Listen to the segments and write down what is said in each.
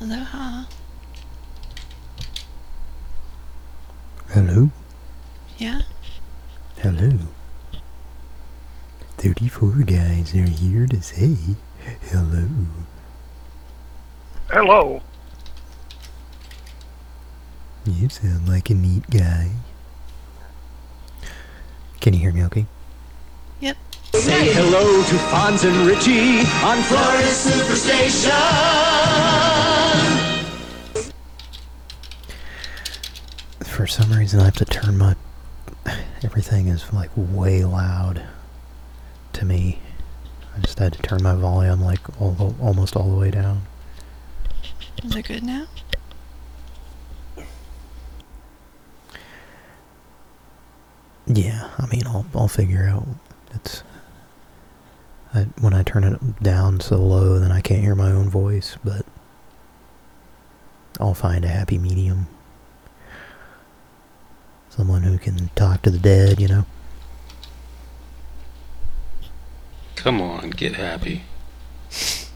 Aloha. Hello? Yeah? Hello? 34 guys are here to say hello. Hello. You sound like a neat guy. Can you hear me okay? Yep. Say hello to Fonz and Richie on Florida Superstation. For some reason I have to turn my... Everything is like way loud to me. I just had to turn my volume like all the, almost all the way down. Is it good now? Yeah, I mean, I'll I'll figure out. It's I, when I turn it down so low, then I can't hear my own voice. But I'll find a happy medium. Someone who can talk to the dead, you know. Come on, get happy.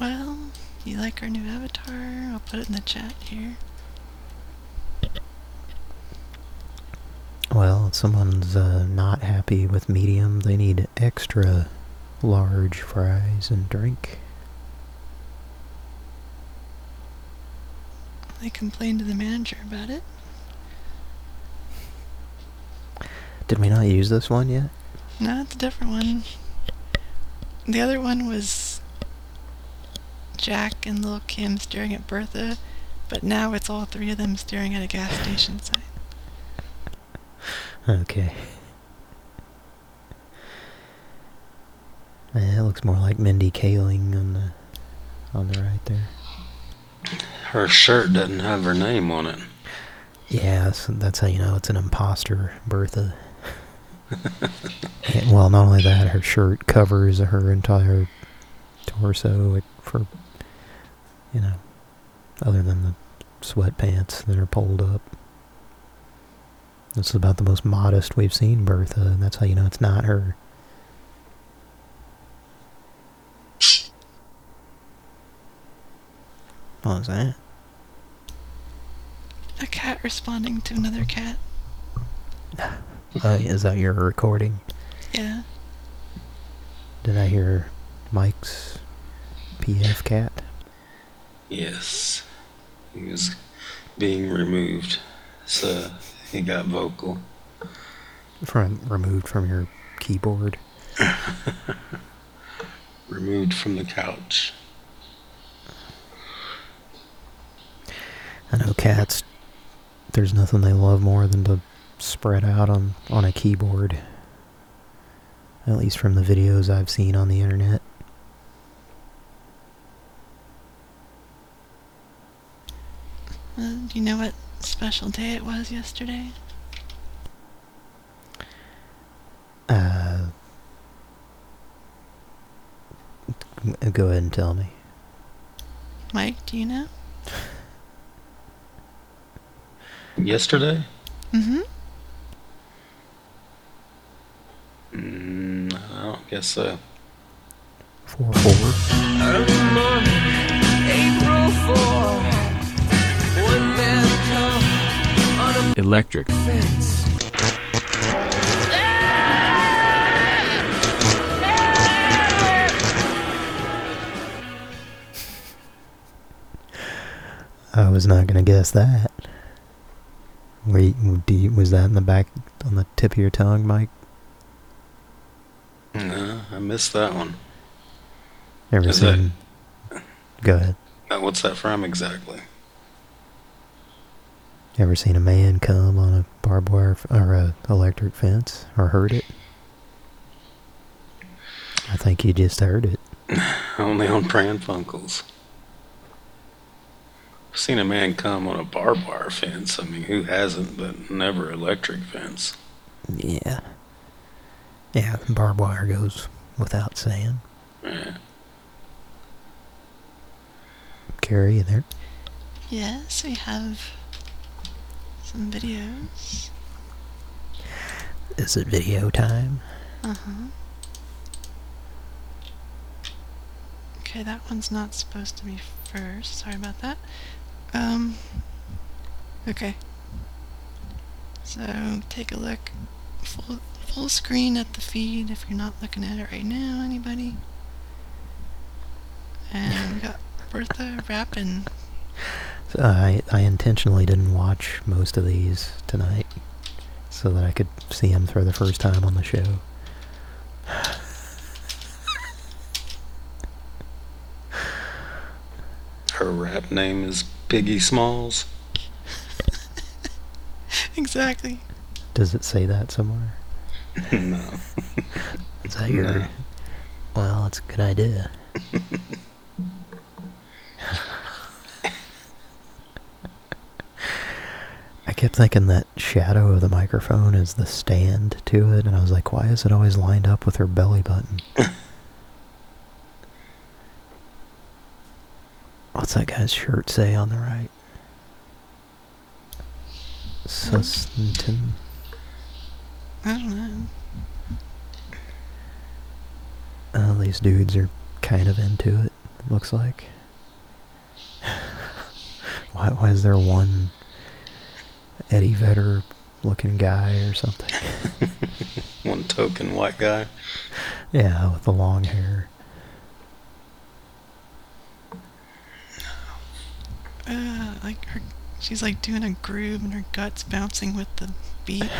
Well, you like our new avatar? I'll put it in the chat here. Well, if someone's uh, not happy with medium, they need extra large fries and drink. I complained to the manager about it. Did we not use this one yet? No, it's a different one. The other one was Jack and Little Kim staring at Bertha, but now it's all three of them staring at a gas station sign. Okay. Yeah, it looks more like Mindy Kaling on the on the right there. Her shirt doesn't have her name on it. Yeah, that's, that's how you know it's an imposter, Bertha. And, well, not only that, her shirt covers her entire torso for, you know, other than the sweatpants that are pulled up. This is about the most modest we've seen Bertha, and that's how you know it's not her. What was that? A cat responding to another cat. Uh, is that your recording? Yeah. Did I hear Mike's PF cat? Yes. He was being removed. So he got vocal. From removed from your keyboard? Removed from the couch. I know cats, there's nothing they love more than to spread out on, on a keyboard. At least from the videos I've seen on the internet. Uh, do you know what special day it was yesterday? Uh, go ahead and tell me. Mike, do you know? Yesterday? Mm-hmm. Mm, I don't guess so. Four four. Electric. Fence. I was not gonna guess that. Wait, do you, was that in the back on the tip of your tongue, Mike? No, I missed that one. Ever Is that- seen? Go ahead. What's that from exactly? Ever seen a man come on a barbed wire f- or a electric fence or heard it? I think you just heard it. Only on Pran Funkels. I've seen a man come on a barbed wire fence. I mean, who hasn't, but never electric fence. Yeah. Yeah, barbed wire goes without saying. Yeah. Carrie, you there? Yes, we have some videos. Is it video time? Uh huh. Okay, that one's not supposed to be first. Sorry about that. Um. Okay. So take a look. Full full screen at the feed if you're not looking at it right now. Anybody? And we got Bertha rapping. So I, I intentionally didn't watch most of these tonight so that I could see them for the first time on the show. Her rap name is Biggie Smalls. exactly. Does it say that somewhere? no. Is that your... No. Well, it's a good idea. I kept thinking that shadow of the microphone is the stand to it, and I was like, why is it always lined up with her belly button? What's that guy's shirt say on the right? Suspenton. I don't know. Uh, these dudes are kind of into it, looks like. why, why is there one Eddie Vedder looking guy or something? One token white guy. yeah, with the long hair. Uh, like her, she's like doing a groove and her guts bouncing with the beat.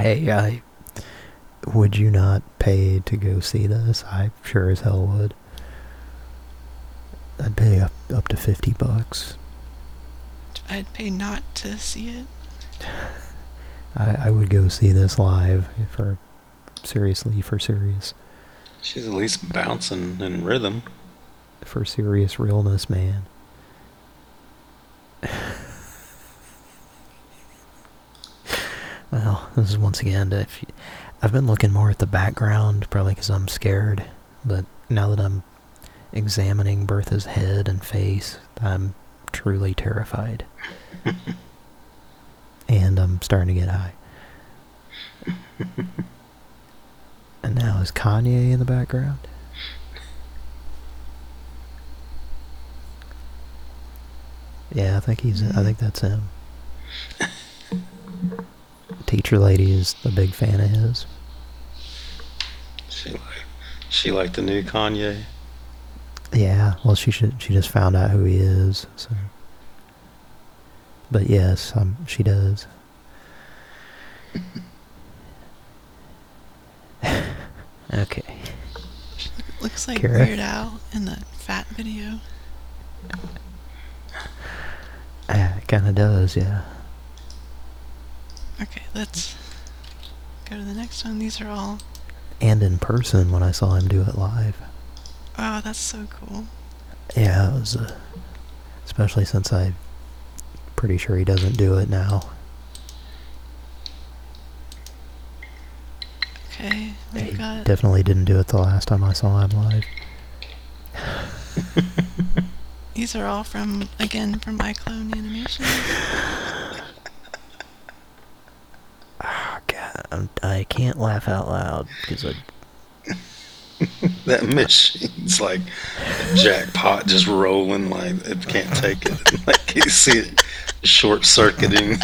Hey, I... Would you not pay to go see this? I sure as hell would. I'd pay up, up to 50 bucks. I'd pay not to see it. I, I would go see this live for... Seriously, for serious. She's at least bouncing in rhythm. For serious realness, man. Well, this is once again, if you, I've been looking more at the background, probably because I'm scared, but now that I'm examining Bertha's head and face, I'm truly terrified. and I'm starting to get high. and now is Kanye in the background? Yeah, I think he's. I think that's him. Teacher lady is a big fan of his. She like she like the new Kanye. Yeah, well, she should. She just found out who he is. So, but yes, um, she does. okay. Looks like Kara? Weird Al in the fat video. Yeah, it kind of does. Yeah. Okay, let's go to the next one. These are all. And in person when I saw him do it live. Wow, that's so cool. Yeah, it was. Uh, especially since I'm pretty sure he doesn't do it now. Okay, He we've got. definitely didn't do it the last time I saw him live. These are all from again from iClone Animation. Oh, God, I'm, I can't laugh out loud because I That machine's like a jackpot just rolling like it can't take it. like you see it short circuiting.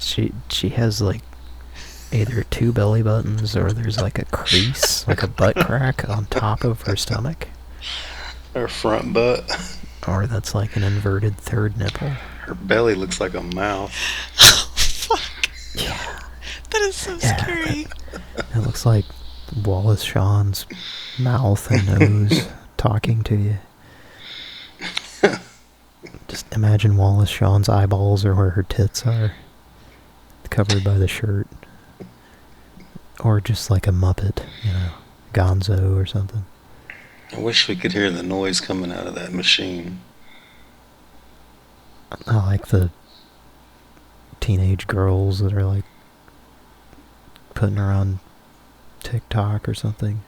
She she has like either two belly buttons or there's like a crease, like a butt crack on top of her stomach, Her front butt. or that's like an inverted third nipple. Her belly looks like a mouth. Fuck. Yeah, That is so Yeah. scary. it looks like Wallace Shawn's mouth and nose talking to you. Just imagine Wallace Shawn's eyeballs are where her tits are. Covered by the shirt. Or just like a Muppet, you know, Gonzo or something. I wish we could hear the noise coming out of that machine. I like the teenage girls that are like putting her on TikTok or something.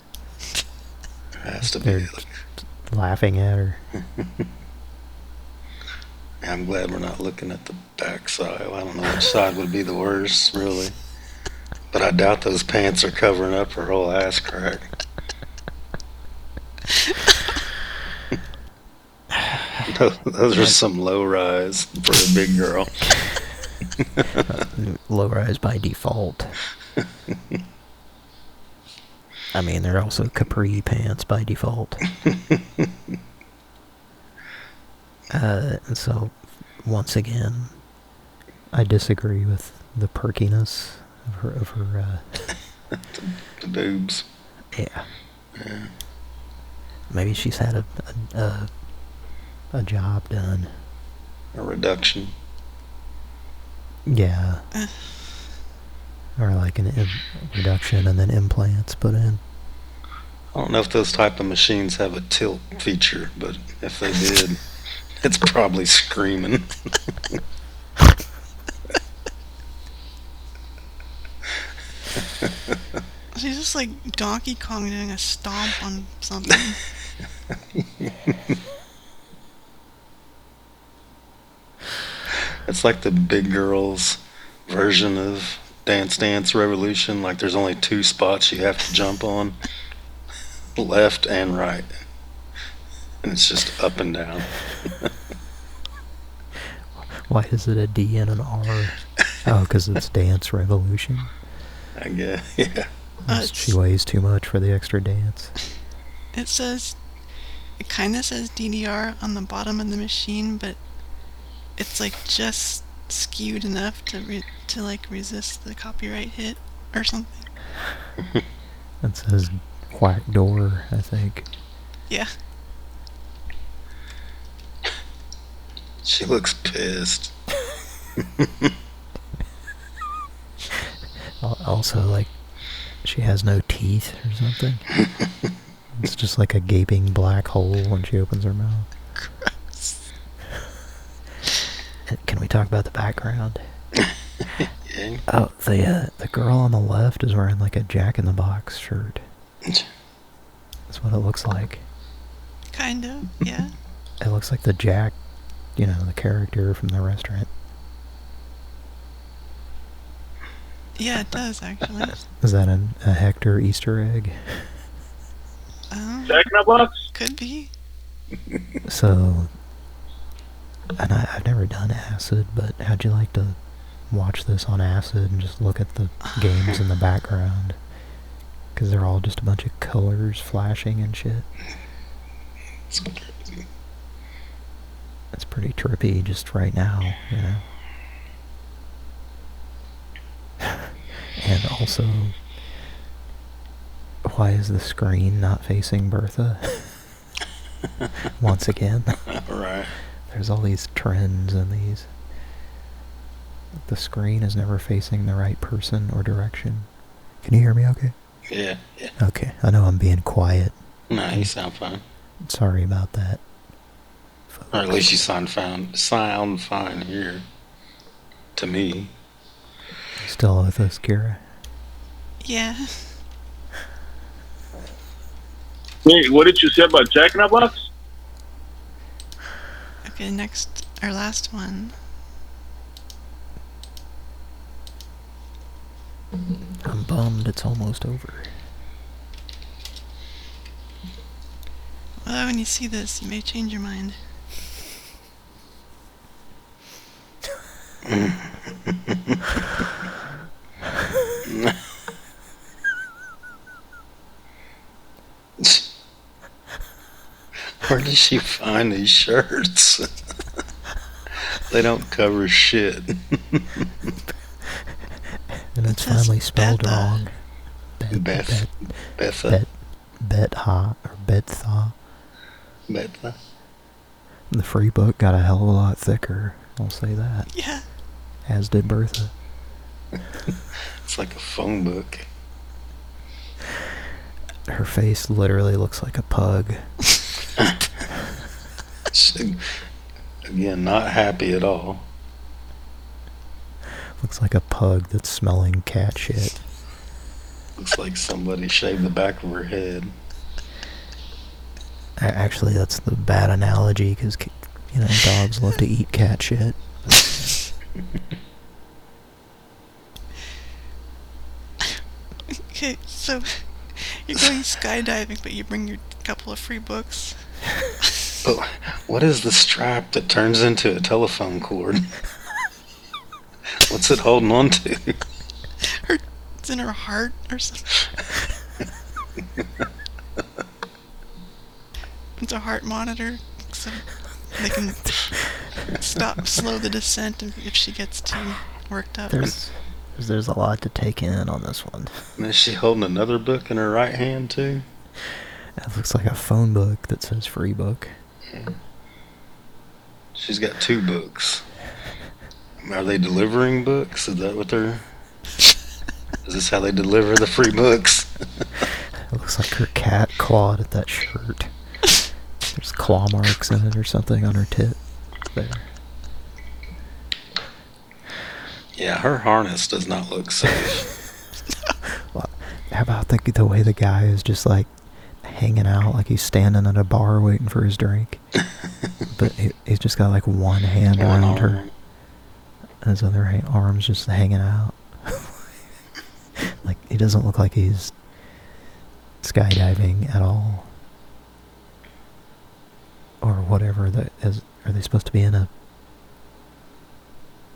There has to be. They're laughing at her. I'm glad we're not looking at the back side. I don't know which side would be the worst, really. But I doubt those pants are covering up her whole ass crack. Those- Those are some low rise for a big girl. Low rise by default. I mean, they're also capri pants by default. Uh, and so, once again, I disagree with the perkiness of her. Of her uh, The boobs. yeah. Maybe she's had a a, a a job done. A reduction. Yeah. Or like an reduction and then implants put in. I don't know if those type of machines have a tilt feature, but if they did, it's probably screaming. She's just like Donkey Kong doing a stomp on something. It's like the big girls version of Dance Dance Revolution. Like there's only two spots you have to jump on, left and right, and it's just up and down. Why is it a D and an R? Oh, because it's Dance Revolution. I guess. Yeah. Uh, She weighs too much for the extra dance. It says, it kind of says DDR on the bottom of the machine, but it's like just skewed enough to re- to like resist the copyright hit or something. It says whack door, I think. Yeah. She looks pissed. Also, like, she has no teeth or something. it's just like a gaping black hole when she opens her mouth. Can we talk about the background? Yeah. Oh, the uh, the girl on the left is wearing like a Jack in the Box shirt. That's what it looks like. Kind of. Yeah. It looks like the Jack, you know, the character from the restaurant. Yeah, it does actually. Is that an, a Hector Easter egg? Um, Jack in the Box? could be. So, and I, I've never done acid, but how'd you like to watch this on acid and just look at the games in the background? Because they're all just a bunch of colors flashing and shit. It's crazy. It's pretty trippy just right now, you know? and also, why is the screen not facing Bertha? Once again. Right. There's all these trends and these. The screen is never facing the right person or direction. Can you hear me okay? Yeah. Yeah. Okay. I know I'm being quiet. No, you sound fine. Sorry about that. Or at least you sound fine. Sound fine here. To me. Still with us, Kira? Yeah. Wait, what did you say about Jack in the Box? Okay, next, our last one. I'm bummed it's almost over. Well, when you see this, you may change your mind. Where did she find these shirts? they don't cover shit. And it's says finally spelled Betha. wrong. Bet, Beth. Betha. bet, bet, ha, or Betha. Betha. The free book got a hell of a lot thicker. I'll say that. Yeah. As did Bertha. It's like a phone book. Her face literally looks like a pug. She, again, not happy at all. Looks like a pug that's smelling cat shit. Looks like somebody shaved the back of her head. Actually, that's the bad analogy because, you know, dogs love to eat cat shit. Okay, so you're going skydiving, but you bring your couple of free books. But what is the strap that turns into a telephone cord? What's it holding on to? Her, it's in her heart or something. it's a heart monitor, so they can stop, slow the descent if if she gets too worked up. There's, there's a lot to take in on this one. And is she holding another book in her right hand too? That looks like a phone book that says free book. She's got two books. Are they delivering books? Is that what they're? Is this how they deliver the free books? It looks like her cat clawed at that shirt. There's claw marks in it or something on her tit. There. Yeah, her harness does not look safe. How about the the way the guy is just like hanging out, like he's standing at a bar waiting for his drink, but he, he's just got like one hand One around her, and his other ha- arm's just hanging out. like he doesn't look like he's skydiving at all, or whatever. That is, are they supposed to be in a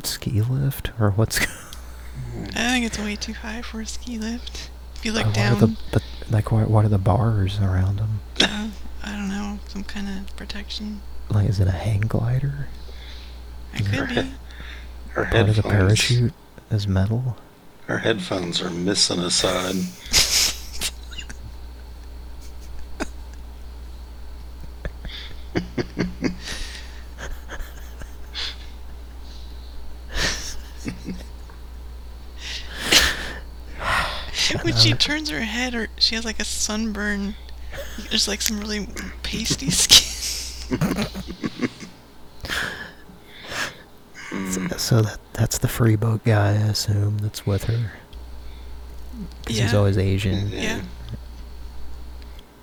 ski lift or what's? I think it's way too high for a ski lift. If you look what down, the, but like, what, what are the bars around them? uh, I don't know, some kind of protection. Like, is it a hang glider? It could be. Her Part of the parachute is metal. Her headphones are missing a side. When she turns her head, or she has like a sunburn. There's like some really pasty skin. So, so that that's the free boat guy, I assume, that's with her. 'Cause he's Yeah. always Asian. Yeah.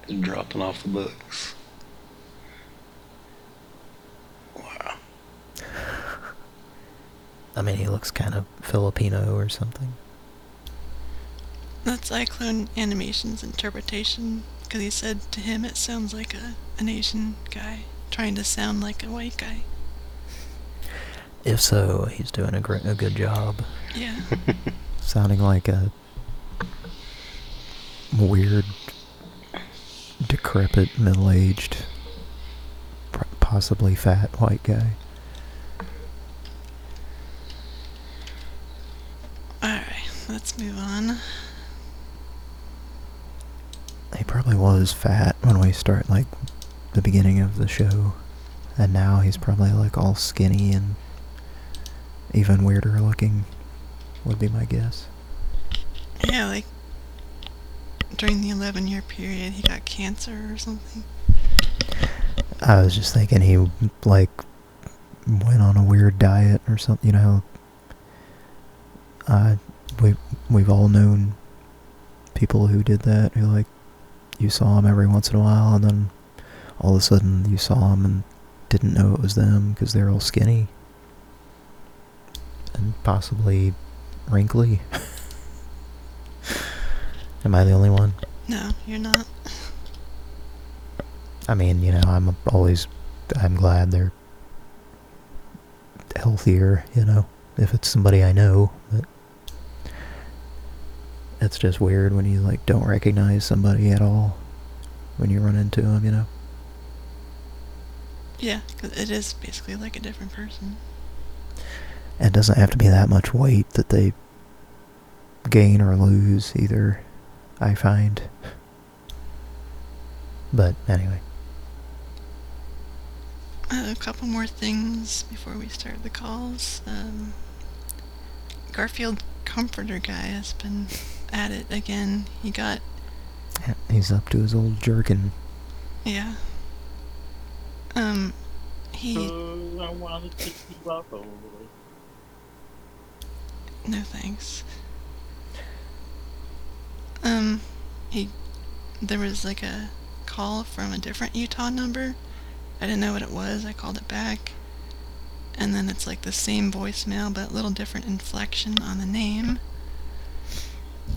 He's dropping off the books. I mean, he looks kind of Filipino or something. That's Cyclone Animation's interpretation, because he said to him it sounds like a an Asian guy trying to sound like a white guy. If so, he's doing a great, a good job. Yeah. Sounding like a weird, decrepit, middle-aged, possibly fat white guy. Alright, let's move on. He probably was fat when we start, like, the beginning of the show. And now he's probably, like, all skinny and even weirder looking, would be my guess. Yeah, like during the 11 year period, he got cancer or something. I was just thinking he, like, went on a weird diet or something, you know. Uh, we, we've all known people who did that, who, like, you saw them every once in a while, and then all of a sudden you saw them and didn't know it was them because they're all skinny. And possibly wrinkly. Am I the only one? No, you're not. I mean, you know, I'm always, I'm glad they're healthier, you know, if it's somebody I know, it's just weird when you, like, don't recognize somebody at all when you run into them, you know? Yeah, 'cause it is basically like a different person. It doesn't have to be that much weight that they gain or lose either, I find. But anyway. Uh, a couple more things before we start the calls. Um, Garfield Comforter guy has been at it again. He got, Yeah, He's up to his old jerkin. yeah. Um, he, I wanted to keep up no thanks. Um, he, there was like a call from a different Utah number. I didn't know what it was. I called it back. And then it's like the same voicemail, but a little different inflection on the name.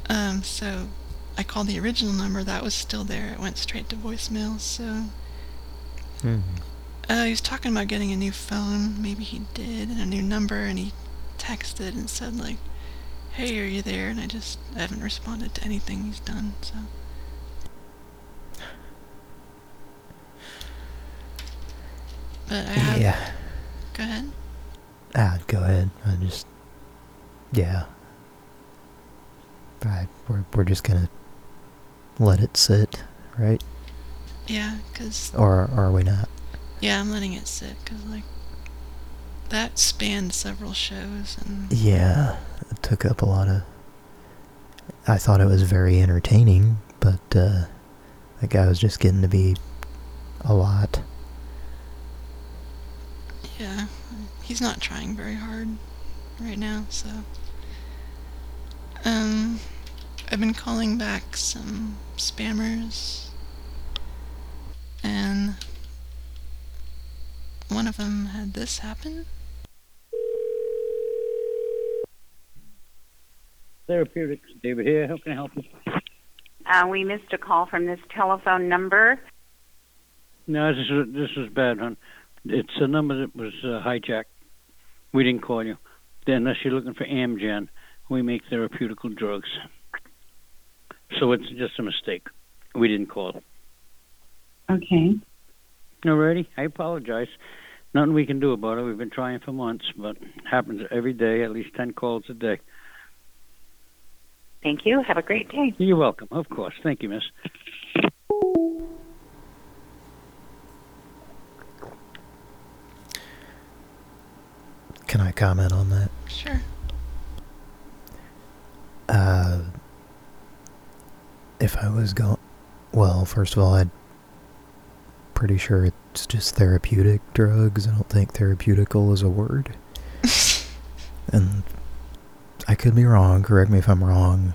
Um, so I called the original number. That was still there. It went straight to voicemail. So Hmm. uh, he was talking about getting a new phone. Maybe he did, and a new number. And he texted and said like, "Hey, are you there?" And I just I haven't responded to anything he's done. So but I have. Yeah. Go ahead. Ah, go ahead. I just, yeah. I, we're we're just gonna let it sit, right? Yeah, because... Or are we not? yeah, I'm letting it sit, because, like that spanned several shows and Yeah, it took up a lot of. I thought it was very entertaining, but uh, that guy was just getting to be a lot. yeah, he's not trying very hard right now. So um, I've been calling back some spammers, and one of them had this happen. Therapeutics, David here. How can I help you? Uh, we missed a call from this telephone number. No, this is this is bad, hon. It's a number that was uh, hijacked. We didn't call you. Unless you're looking for Amgen, we make therapeutical drugs. So it's just a mistake. We didn't call. Okay. Alrighty, I apologize. Nothing we can do about it. We've been trying for months, but it happens every day, at least 10 calls a day. Thank you. Have a great day. You're welcome, of course. Thank you, miss. Can I comment on that? Sure. Uh, if I was going, well, first of all, I'm pretty sure it's just therapeutic drugs. I don't think therapeutical is a word. and I could be wrong. Correct me if I'm wrong.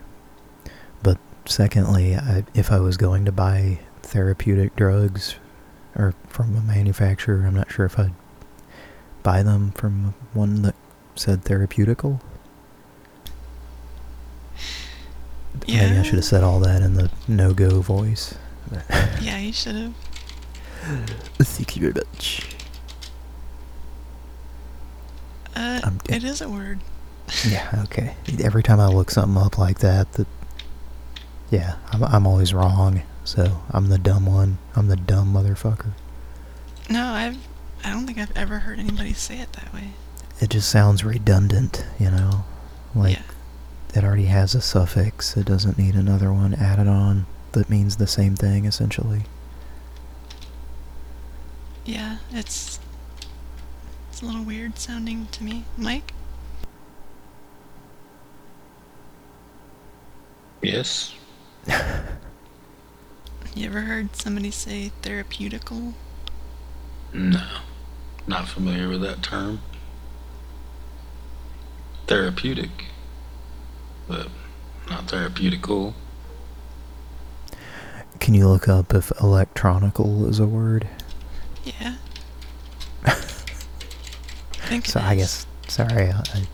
But secondly, I, if I was going to buy therapeutic drugs or from a manufacturer, I'm not sure if I'd buy them from one that said therapeutical. Maybe I should have said all that in the no-go voice. Yeah, you should have. Thank you very much. Uh, I'm it is a word. Yeah, okay. Every time I look something up like that, that yeah, I'm I'm always wrong. So I'm the dumb one. I'm the dumb motherfucker. No, I've. I don't think I've ever heard anybody say it that way. It just sounds redundant, you know? Like yeah. It already has a suffix. It doesn't need another one added on that means the same thing essentially. Yeah, it's. It's a little weird sounding to me. Mike? Yes. You ever heard somebody say therapeutical? No. Not familiar with that term. Therapeutic. But not therapeutical. Can you look up if electronical is a word? Yeah. I think So it I guess sorry, I, I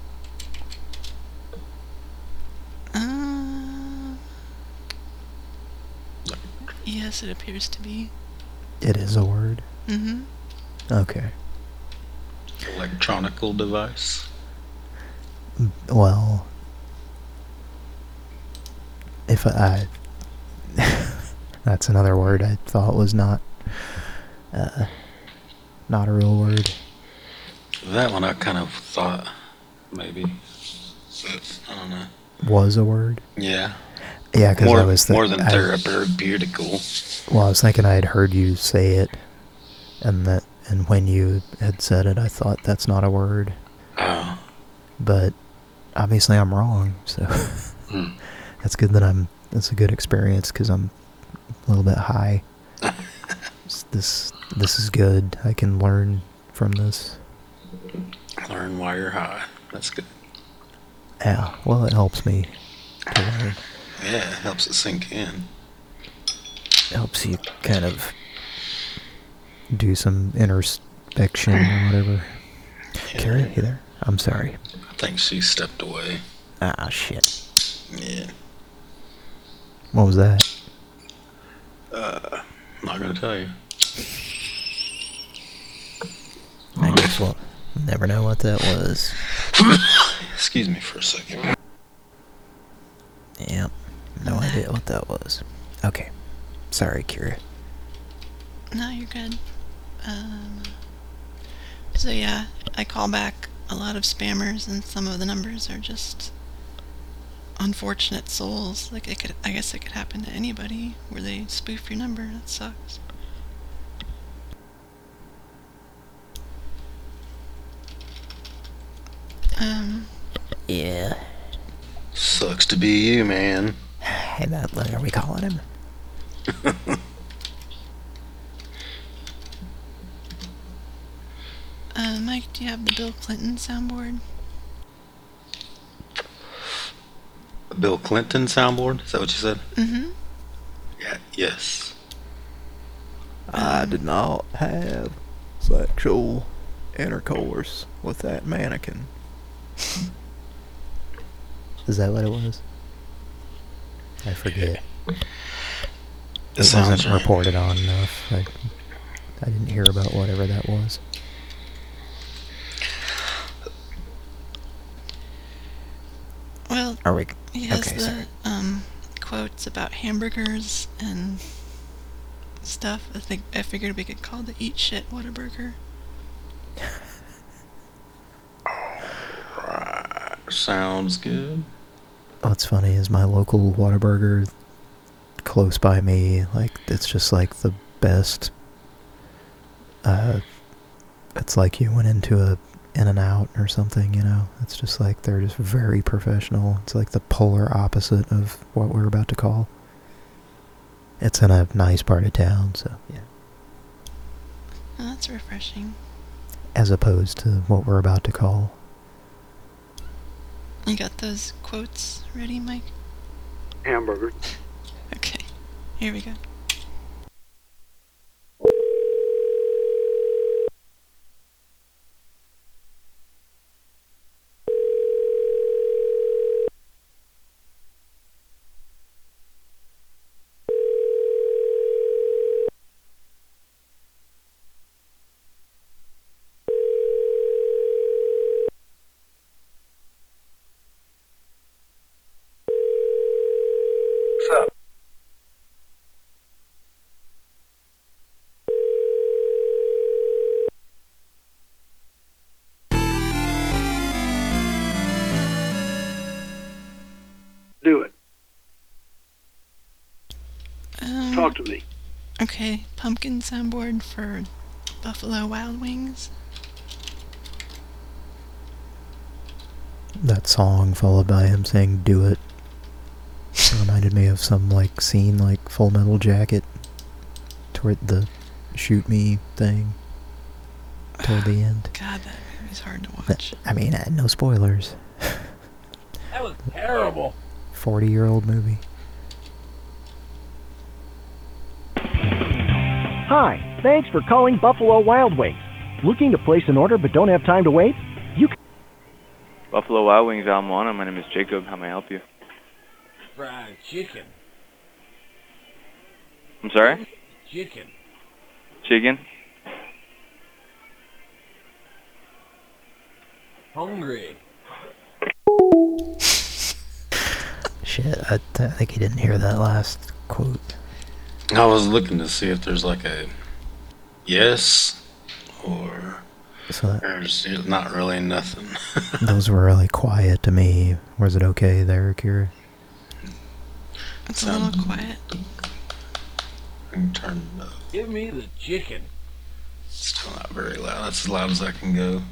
Uh, yes, it appears to be. it is a word. Mm-hmm. Okay. Electronical device. Well, if I, that's another word I thought was not, uh, not a real word. That one I kind of thought maybe. I don't know. Was a word. Yeah. Yeah, because I was more than I- therapeutical. Well, I was thinking I had heard you say it, and that, and when you had said it, I thought that's not a word. Oh. But obviously I'm wrong, so Hmm. That's good that I'm. That's a good experience because I'm a little bit high. This this is good. I can learn from this. Learn why you're high. That's good. Yeah, well, it helps me to learn. Yeah, it helps it sink in. helps you kind of do some introspection or whatever. Carrie, you there? I'm sorry. I think she stepped away. Ah, shit. Yeah. What was that? Uh, I'm not gonna tell you. I guess we'll never know what that was. Excuse me for a second. Yep. No idea what that was. Okay. Sorry, Kira. No, you're good. Um, so yeah, I call back a lot of spammers, and some of the numbers are just unfortunate souls. Like it could, I guess it could happen to anybody where they spoof your number. That sucks. Um, Yeah. Sucks to be you, man. Hey, that what are we calling him? uh, Mike, do you have the Bill Clinton soundboard? Bill Clinton soundboard? Is that what you said? Mm-hmm. Yeah. Yes. I did not have sexual intercourse with that mannequin. Is that what it was? I forget. It It sounds wasn't right. reported on enough. I, I didn't hear about whatever that was. Well, Are we? He has okay, the sorry. um quotes about hamburgers and stuff. I think I figured we could call the Eat Shit Whataburger. Right. Sounds good. What's funny is my local Whataburger close by me, like it's just like the best. Uh, it's like you went into a In and Out or something, you know. It's just like they're just very professional. It's like the polar opposite of what we're about to call. It's in a nice part of town, so yeah. Oh, that's refreshing. As opposed to what we're about to call. You got those quotes ready, Mike? Hamburger. Okay, here we go. Talk to me. Okay, pumpkin soundboard for Buffalo Wild Wings. That song followed by him saying "Do it" reminded me of some like scene like Full Metal Jacket toward the shoot me thing toward the end. God, that movie's hard to But, watch. I mean, uh, no spoilers. That was terrible. Forty year old movie. Hi, thanks for calling Buffalo Wild Wings. Looking to place an order but don't have time to wait? You can Buffalo Wild Wings, Ala Moana. My name is Jacob. How may I help you? Fried chicken. I'm sorry? Chicken. Chicken? Hungry. Shit, I, I think he didn't hear that last quote. I was looking to see if there's like a yes or So that, there's not really nothing. those were really quiet to me. Was it okay there, Kira? It's a little quiet. Turn it up. Give me the chicken. Still not very loud. That's as loud as I can go.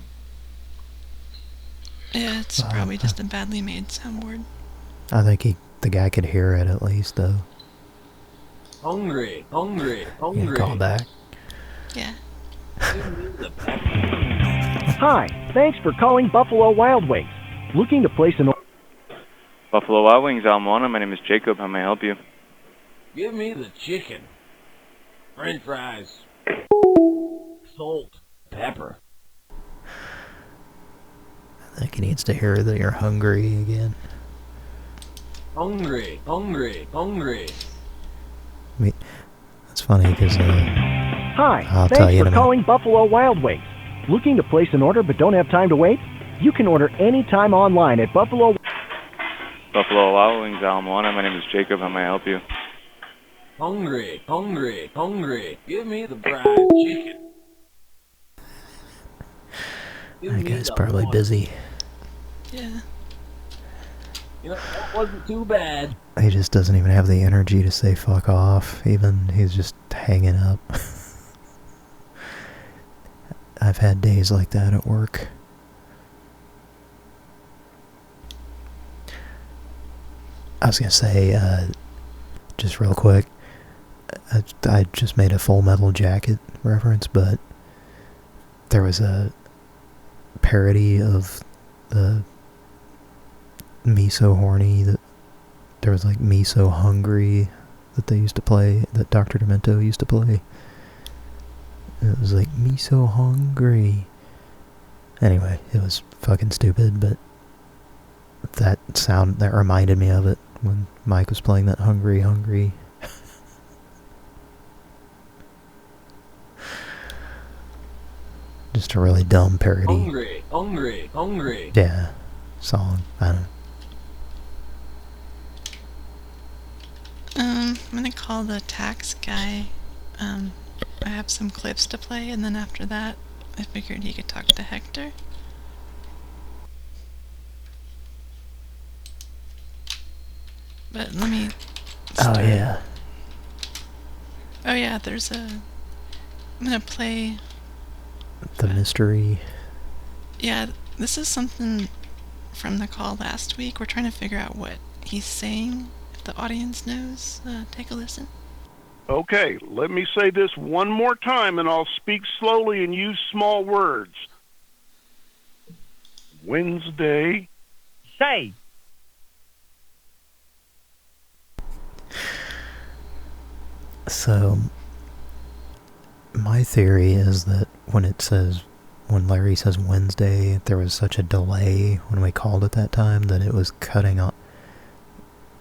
Yeah, it's Wow. probably just a badly made soundboard. I think he, the guy could hear it at least, though. Hungry, hungry, Yeah, hungry. call back. Yeah. Give me the pepper. Hi, thanks for calling Buffalo Wild Wings. Looking to place an order? Buffalo Wild Wings, Ala Moana. My name is Jacob. How may I help you? Give me the chicken. French fries. Salt. Pepper. I think he needs to hear that you're hungry again. Hungry, hungry, hungry. I mean, that's funny because uh, Hi, I'll tell thanks you for calling Buffalo Wild Wings. Looking to place an order but don't have time to wait? You can order anytime online at Buffalo. Buffalo Wild Wings, Ala Moana. My name is Jacob. How may I help you? Hungry, hungry, hungry. Give me the fried chicken. Give that guy's probably one. busy. Yeah. You know, that wasn't too bad. He just doesn't even have the energy to say fuck off. Even he's just hanging up. I've had days like that at work. I was gonna say, uh, just real quick, I, I just made a Full Metal Jacket reference, but there was a parody of the Me So Horny that there was like Me So Hungry that they used to play, that Dr. Demento used to play. It was like, Me So Hungry. Anyway, it was fucking stupid, but that sound, that reminded me of it when Mike was playing that Hungry Hungry. Just a really dumb parody. Hungry, hungry, hungry. Yeah, song. I don't know. Um, I'm gonna call the tax guy. Um, I have some clips to play, and then after that, I figured he could talk to Hector. But let me. Oh yeah. Oh yeah, there's a. I'm gonna play. The mystery. Yeah, this is something from the call last week. We're trying to figure out what he's saying. If the audience knows, uh, take a listen. Okay, let me say this one more time and I'll speak slowly and use small words. Wednesday. Say. So, my theory is that when it says, when Larry says Wednesday, there was such a delay when we called at that time that it was cutting off.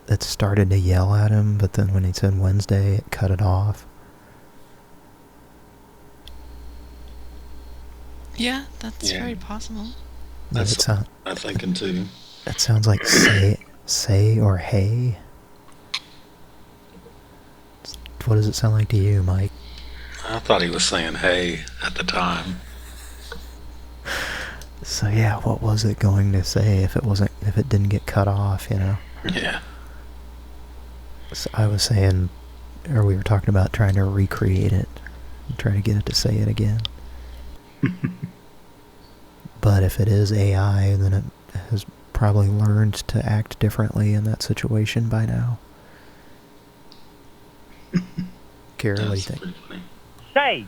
It started to yell at him, but then when he said Wednesday, it cut it off. Yeah, that's Yeah. very possible. But That's it, sound, I'm thinking too. it sounds like say, say or hey. What does it sound like to you, Mike? I thought he was saying hey at the time. So yeah, what was it going to say if it wasn't, if it didn't get cut off, you know? Yeah. So I was saying, or we were talking about trying to recreate it, and try to get it to say it again. but if it is AI, then it has probably learned to act differently in that situation by now. Kara, what do you think? pretty funny. Say.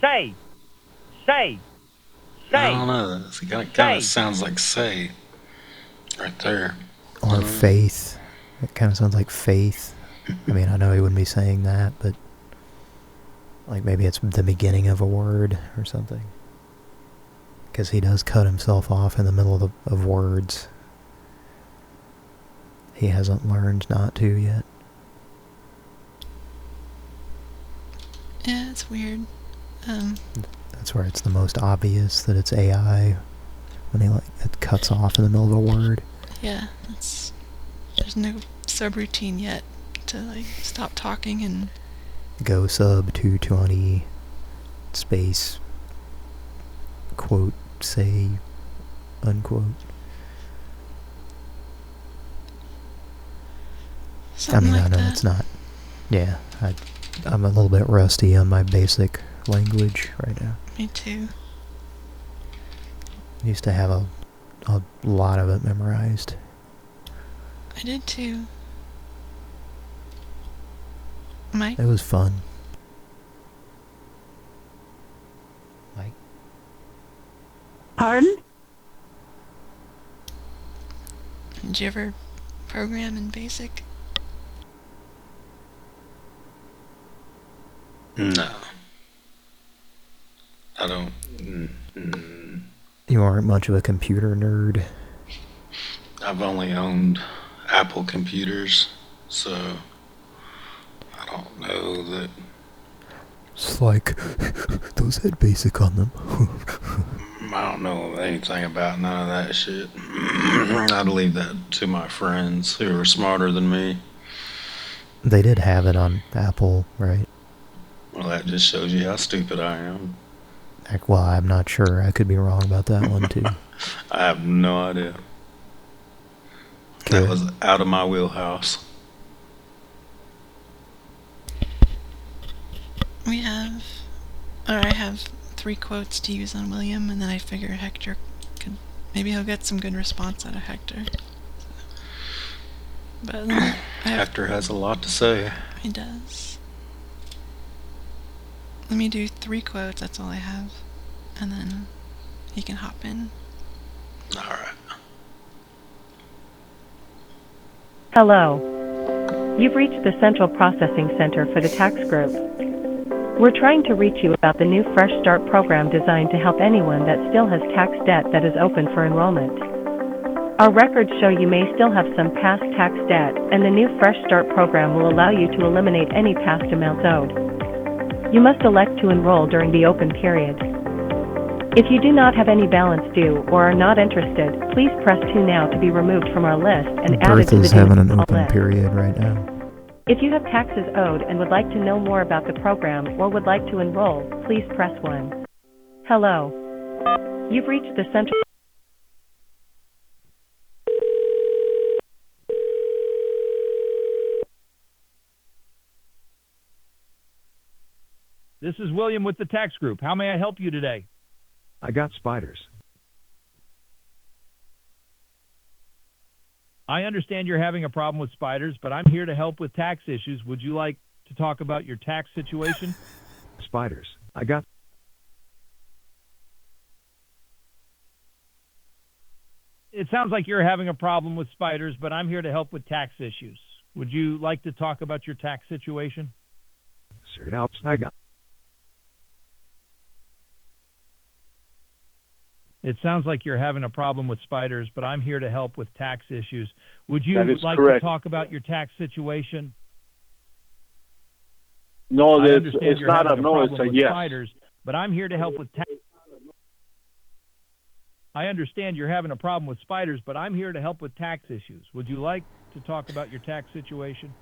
Say. Say. I don't know. It kind of, kind of sounds like say right there. Or uh-huh. faith. It kind of sounds like faith. I mean, I know he wouldn't be saying that, but like maybe it's the beginning of a word or something. Because he does cut himself off in the middle of, the, of words. He hasn't learned not to yet. Yeah, it's weird. Um, That's where it's the most obvious that it's AI. When he like it cuts off in the middle of a word. yeah, it's there's no subroutine yet to like stop talking and Go sub 220 space quote say unquote. I something mean, like I know that. it's not. Yeah, I, I'm a little bit rusty on my basic language right now. Me too. Used to have a, a lot of it memorized. I did too. Mike? It was fun. Mike? Pardon? Did you ever program in BASIC? No. I don't. mm, mm, You aren't much of a computer nerd. I've only owned Apple computers, so I don't know that. It's like, those had basic on them. I don't know anything about none of that shit. I'd leave that to my friends who are smarter than me. they did have it on Apple, right? Well, that just shows you how stupid I am. Heck, Well, I'm not sure. I could be wrong about that one, too. I have no idea. That was out of my wheelhouse. We have, or I have three quotes to use on William, and then I figure Hector could, maybe he'll get some good response out of Hector. But um, have, Hector has a lot to say. he does. Let me do three quotes, that's all I have. And then he can hop in. Alright. Hello. You've reached the Central Processing Center for the Tax Group. We're trying to reach you about the new Fresh Start program designed to help anyone that still has tax debt that is open for enrollment. Our records show you may still have some past tax debt, and the new Fresh Start program will allow you to eliminate any past amounts owed. You must elect to enroll during the open period. If you do not have any balance due or are not interested, please press 2 now to be removed from our list and added to the having an open list. period right now. If you have taxes owed and would like to know more about the program or would like to enroll, please press 1. Hello. You've reached the Central This is William with the Tax Group. How may I help you today? I got spiders. I understand you're having a problem with spiders, but I'm here to help with tax issues. Would you like to talk about your tax situation? Spiders. I got. It sounds like you're having a problem with spiders, but I'm here to help with tax issues. Would you like to talk about your tax situation? Out. I got. It sounds like you're having a problem with spiders, but I'm here to help with tax issues. Would you is like correct. to talk about your tax situation? No, it's, it's not a no, it's a yes. Spiders, but I'm here to help with tax. I understand you're having a problem with spiders, but I'm here to help with tax issues. Would you like to talk about your tax situation?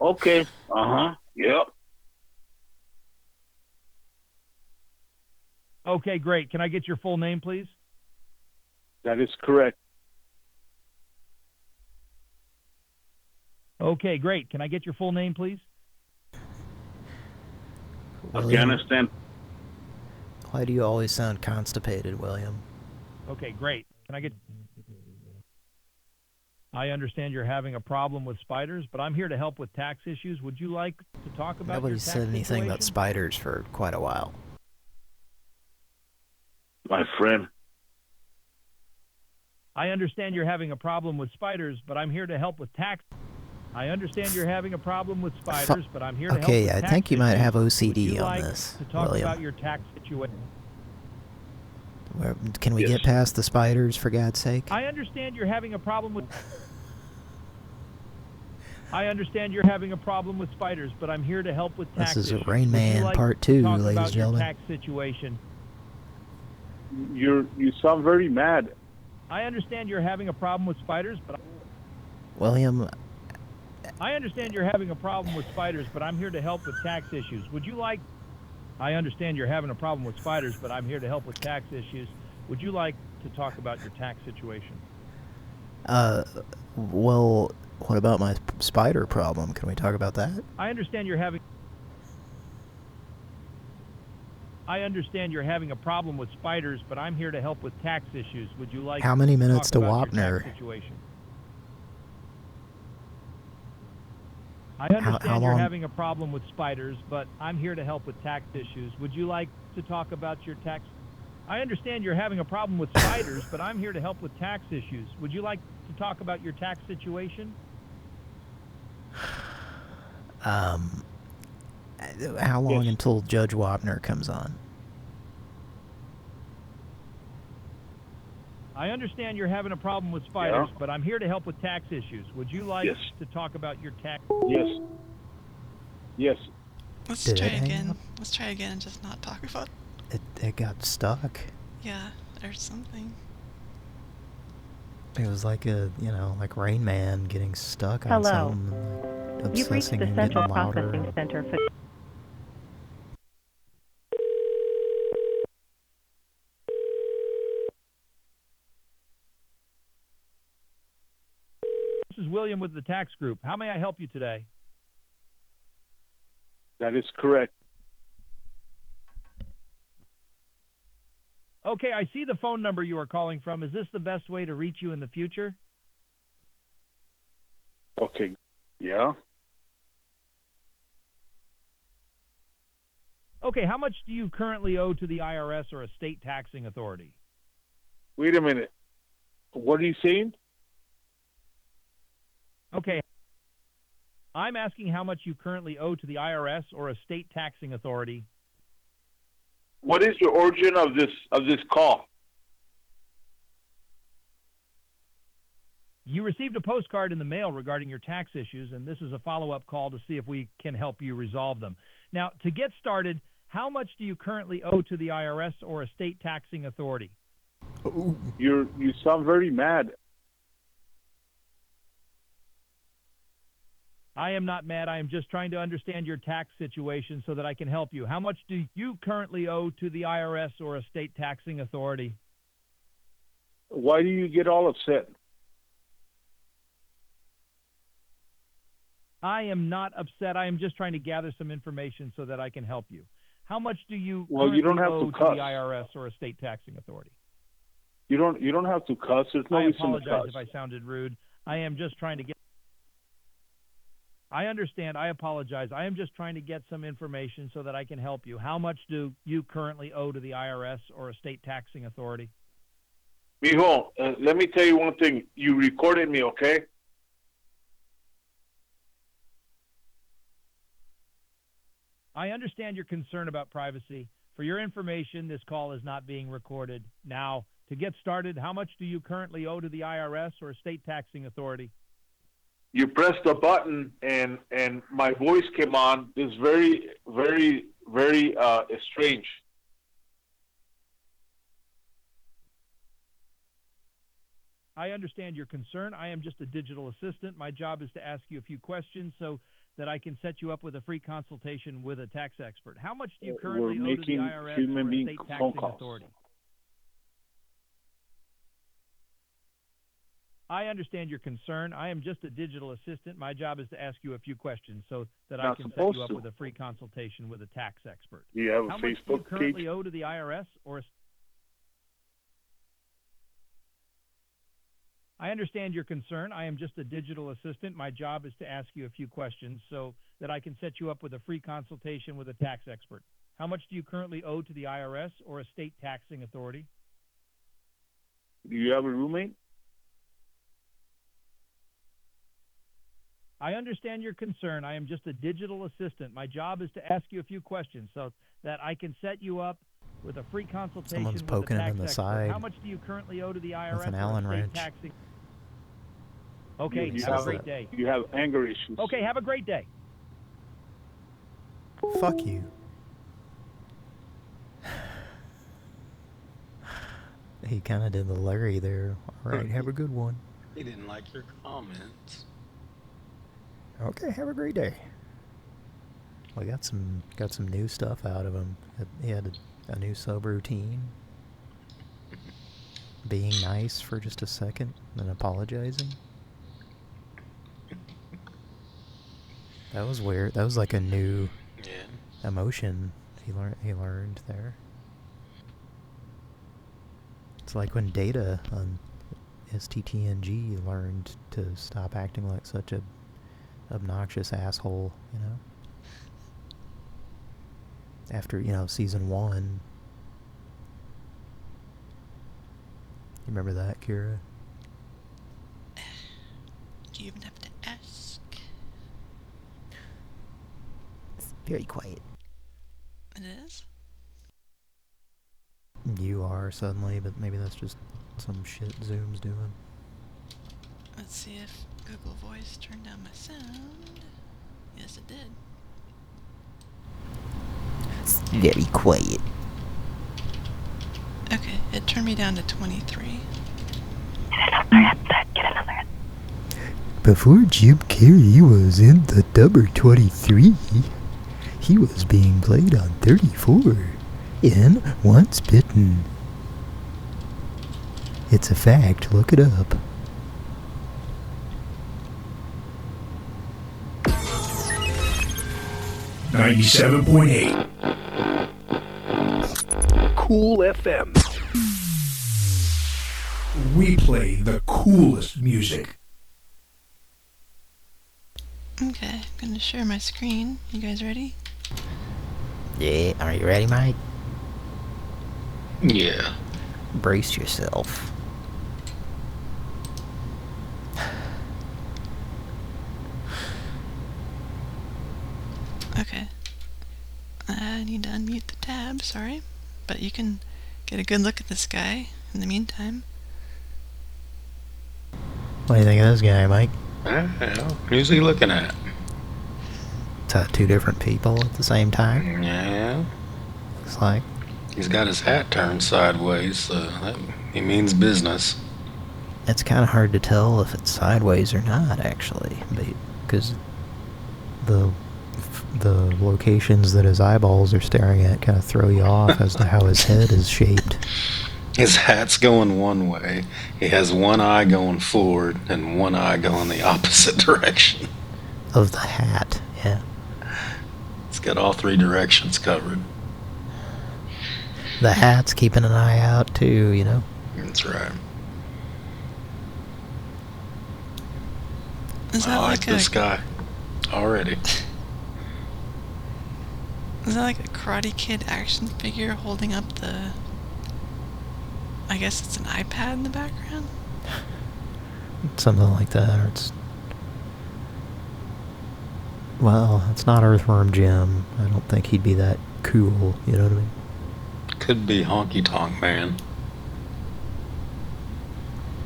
Okay. Uh huh. Yep. Okay, great. Can I get your full name, please? That is correct. Okay, great. Can I get your full name, please? William, Afghanistan. Why do you always sound constipated, William? Okay, great. Can I get I understand you're having a problem with spiders, but I'm here to help with tax issues. Would you like to talk about Nobody your tax said anything about spiders for quite a while. My friend. I understand you're having a problem with spiders, but I'm here to help with tax. I understand you're having a problem with spiders, but I'm here to help Okay, with I think you might issues. have Would OCD you on like this, to talk William. about your tax situation. Where- Can we get past the spiders, for God's sake? I understand you're having a problem with. I understand you're having a problem with spiders, but I'm here to help with tax. This is issues. Rain Man like Part 2, ladies about and your gentlemen. tax situation. You're you sound very mad. I understand you're having a problem with spiders, but William, I understand you're having a problem with spiders, but I'm here to help with tax issues. Would you like? I understand you're having a problem with spiders, but I'm here to help with tax issues. Would you like to talk about your tax situation? uh, well, what about my spider problem? Can we talk about that? I understand you're having. I understand you're having a problem with spiders, but I'm here to help with tax issues. Would you like How many to minutes talk to about your Wapner? tax situation? I understand how you're long- having a problem with spiders, but I'm here to help with tax issues. Would you like to talk about your tax? I understand you're having a problem with spiders, but I'm here to help with tax issues. Would you like to talk about your tax situation? Um, how long until Judge Wapner comes on? I understand you're having a problem with spiders, Yeah. but I'm here to help with tax issues. Would you like Yes. to talk about your tax? Yes. Yes. Let's Did try again. up? Let's try again and just not talk about It, it got stuck. yeah or something. It was like a, you know, like Rain Man getting stuck on Hello. something. and, like, You've reached the Central. Processing Center for. Is William with the tax group. How may I help you today? That is correct. Okay, I see the phone number you are calling from. Is this the best way to reach you in the future? Okay. Yeah. Okay, how much do you currently owe to the IRS or a state taxing authority? Wait a minute. What are you saying? Okay. I'm asking how much you currently owe to the IRS or a state taxing authority. What is the origin of this of this call? You received a postcard in the mail regarding your tax issues, and this is a follow up call to see if we can help you resolve them. Now, to get started, how much do you currently owe to the IRS or a state taxing authority? You're you sound very mad. I am not mad. I am just trying to understand your tax situation so that I can help you. How much do you currently owe to the IRS or a state taxing authority? Why do you get all upset? I am not upset. I am just trying to gather some information so that I can help you. How much do you Well, you don't have to owe cuss. the IRS or a state taxing authority? You don't you don't have to cuss. There's no I reason to apologize cuss. if I sounded rude. I am just trying to get. I understand. I apologize. I am just trying to get some information so that I can help you. How much do you currently owe to the IRS or a state taxing authority? Mijo, uh, let me tell you one thing. You recorded me, okay? I understand your concern about privacy. For your information, this call is not being recorded. Now, to get started, how much do you currently owe to the IRS or a state taxing authority? You pressed the button and and my voice came on. It's very very very uh strange. I understand your concern. I am just a digital assistant. My job is to ask you a few questions so that I can set you up with a free consultation with a tax expert. How much do you We're currently owe to the IRS human or a state taxing calls. authority? I understand your concern. I am just a digital assistant. My job is to ask you a few questions so that I can set you up to. with a free consultation with a tax expert. Do you have a How much do you currently page? owe to the IRS or a I understand your concern. I am just a digital assistant. My job is to ask you a few questions so that I can set you up with a free consultation with a tax expert. How much do you currently owe to the IRS or a state taxing authority? Do you have a roommate? I understand your concern. I am just a digital assistant. My job is to ask you a few questions so that I can set you up with a free consultation Someone's with poking a him in the expert. side How much do you currently owe to the IRS an or a Allen wrench. taxing? Okay, You- you have a great day. You have anger issues. Okay, have a great day. Fuck you. He kind of did the Larry there. All right, have a good one. He didn't like your comments. Okay, have a great day. We got some got some new stuff out of him. He had a, a new sub routine. Being nice for just a second, then apologizing. That was weird. That was like a new Yeah. emotion He learned. He learned there. It's like when Data on STTNG learned to stop acting like such a obnoxious asshole, you know? After, you know, season one. You remember that, Kira? Do you even have to ask? It's very quiet. It is? You are suddenly, but maybe that's just some shit Zoom's doing. Let's see if Google Voice turned down my sound. Yes, it did. It's very quiet. Okay, it turned me down to 23. Before Jim Carrey was in the number 23, he was being played on 34 in Once Bitten. It's a fact, look it up. Ninety-seven point eight. Cool FM. We play the coolest music. Okay, I'm gonna share my screen. You guys ready? Yeah, are you ready, Mike? Yeah. Brace yourself. Okay. I need to unmute the tab, sorry. But you can get a good look at this guy in the meantime. What do you think of this guy, Mike? Well, who's he looking at? Is that two different people at the same time? Yeah. Looks like. He's got his hat turned sideways, so that, he means business. It's kind of hard to tell if it's sideways or not, actually, because the the locations that his eyeballs are staring at kind of throw you off as to how his head is shaped. His hat's going one way. He has one eye going forward and one eye going the opposite direction. Of the hat, yeah. It's got all three directions covered. The hat's keeping an eye out too, you know. That's right. Is that I like like a this guy already. is that like a Karate Kid action figure holding up the? I guess it's an iPad in the background. Something like that, or it's... Well, it's not Earthworm Jim. I don't think he'd be that cool, you know what I mean? Could be Honky Tonk Man.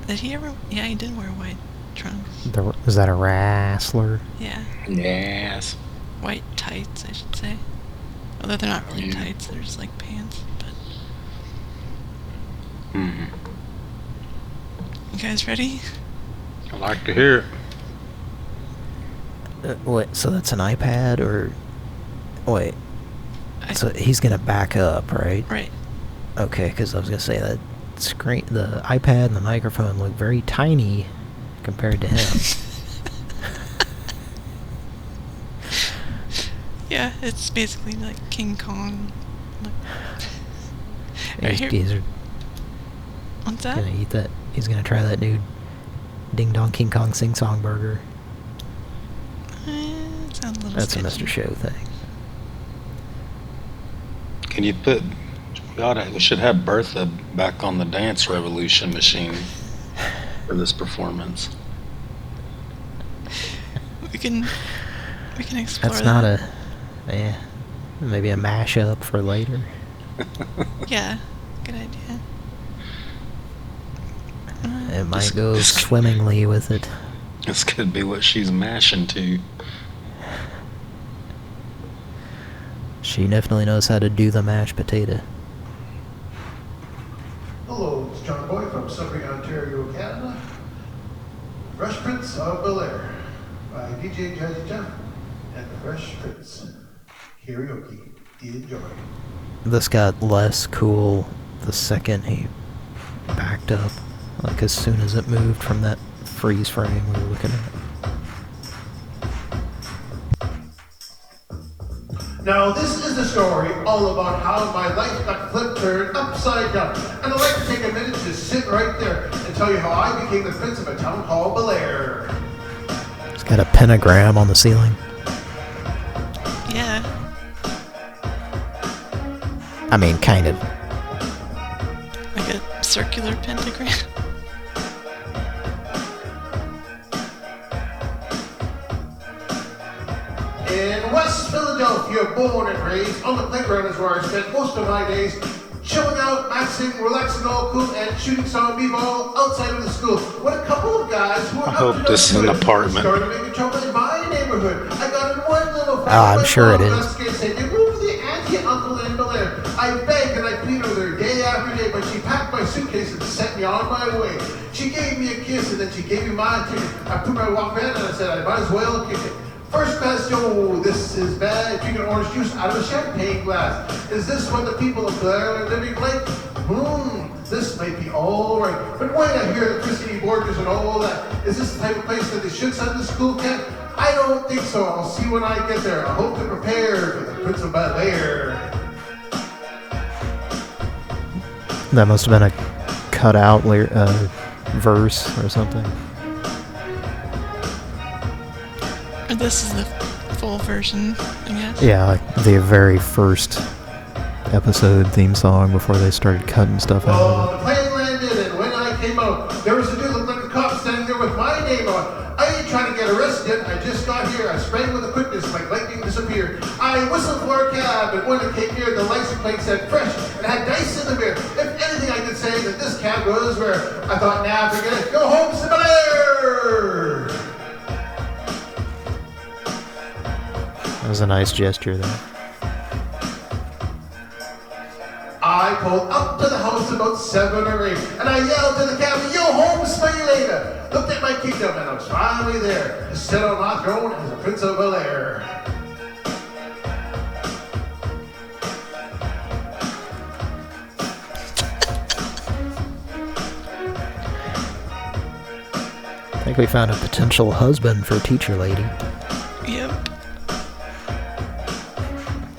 Did he ever? Yeah, he did wear white trunks. The, is that a wrestler? Yeah, Yes. white tights, I should say. Although they're not really tights, they're just like pants. But Mm hmm. you guys ready? I like to hear it. Uh, wait, so that's an iPad, or... Wait. So he's gonna back up, right? Right. Okay, because I was gonna say that screen, the iPad and the microphone look very tiny compared to him. Yeah, it's basically like King Kong. Look. Right he's, here- he's What's that? gonna eat that. He's gonna try that new Ding Dong King Kong Sing Song Burger. Eh, sounds a little That's a. Mr. Show thing. Can you put? God, we should have Bertha back on the Dance Revolution machine for this performance. We can we can explore That's that. not a, yeah, maybe a mashup for later. Yeah, good idea. It uh, might go swimmingly with it. This could be what she's mashing to. She definitely knows how to do the mashed potato. Hello, it's John Boy from Sudbury, Ontario, Canada. Fresh Prince of Bel Air by DJ Jazzy Jeff and the Fresh Prince. Karaoke. Enjoy. This got less cool the second he backed up. Like as soon as it moved from that freeze frame we were looking at. Now, this is the story all about how my life got flipped turned upside down. And I'd like to take a minute to sit right there and tell you how I became the prince of a town called Bel Air. It's got a pentagram on the ceiling. I mean, kind of. Like a circular pentagram. In West Philadelphia, born and raised, on the playground is where I spent most of my days chilling out, maxing, relaxing all cool, and shooting some b-ball outside of the school. When a couple of guys who were I hope to this is an apartment. started making trouble in my neighborhood. I got in one little fight. Ah, I'm with my sure it mom, is. they moved the auntie and uncle in Bel Air. I begged and I pleaded with her day after day, but she packed my suitcase and sent me on my way. She gave me a kiss and then she gave me my ticket. I put my Walkman in and I said I might as well kick it. First class, yo, this is bad. Drinking orange juice out of a champagne glass. Is this what the people of Bel Air are living like? Hmm, this might be all right. But wait, I hear the Christine Borgers and all that. Is this the type of place that they should send the school cat? I don't think so. I'll see when I get there. I hope to prepare for the Prince of Bel Air. That must have been a cut out lyr- uh, verse or something. Or this is the full version, I guess. Yeah, like the very first episode theme song before they started cutting stuff out of Oh, the plane landed, and when I came out, there was a dude looked like a cop standing there with my name on. I ain't trying to get arrested. I just got here. I sprang with a quickness like lightning disappeared. I whistled for a cab, and when it came near, the license plate said fresh and had dice in the mirror. If anything, I could say that this cab was rare. I thought, nah, forget it. Go home, to Bel Air. it. That was a nice gesture there. I pulled up to the house about seven or eight, and I yelled to the cabby, "Yo, home, later!" Looked at my kingdom, and I was finally there, to sit on my throne as a prince of Bel Air. Think we found a potential husband for teacher lady. Yep.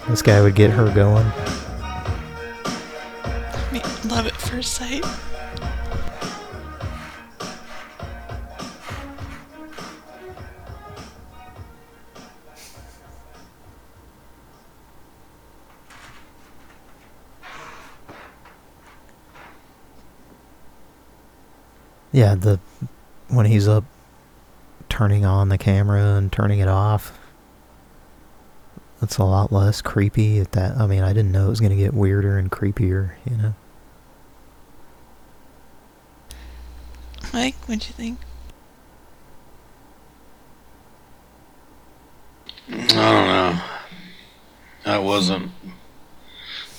This guy would get her going. Me- Love at first sight. Yeah, the when he's up turning on the camera and turning it off. It's a lot less creepy at that. I mean, I didn't know it was going to get weirder and creepier, you know. Mike, what'd you think? I don't know. That wasn't.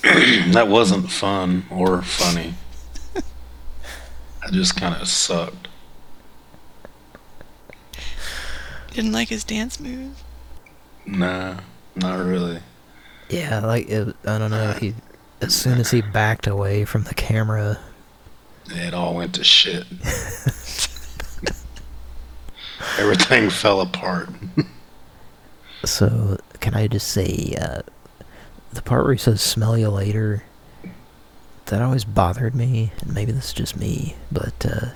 that wasn't fun or funny. I just kind of sucked. Didn't like his dance moves? Nah, not really. Yeah, like it, I don't know. He as soon as he backed away from the camera, It all went to shit. Everything fell apart. So, can I just say, uh, the part where he says, smell you later, that always bothered me, and maybe this is just me, but, uh,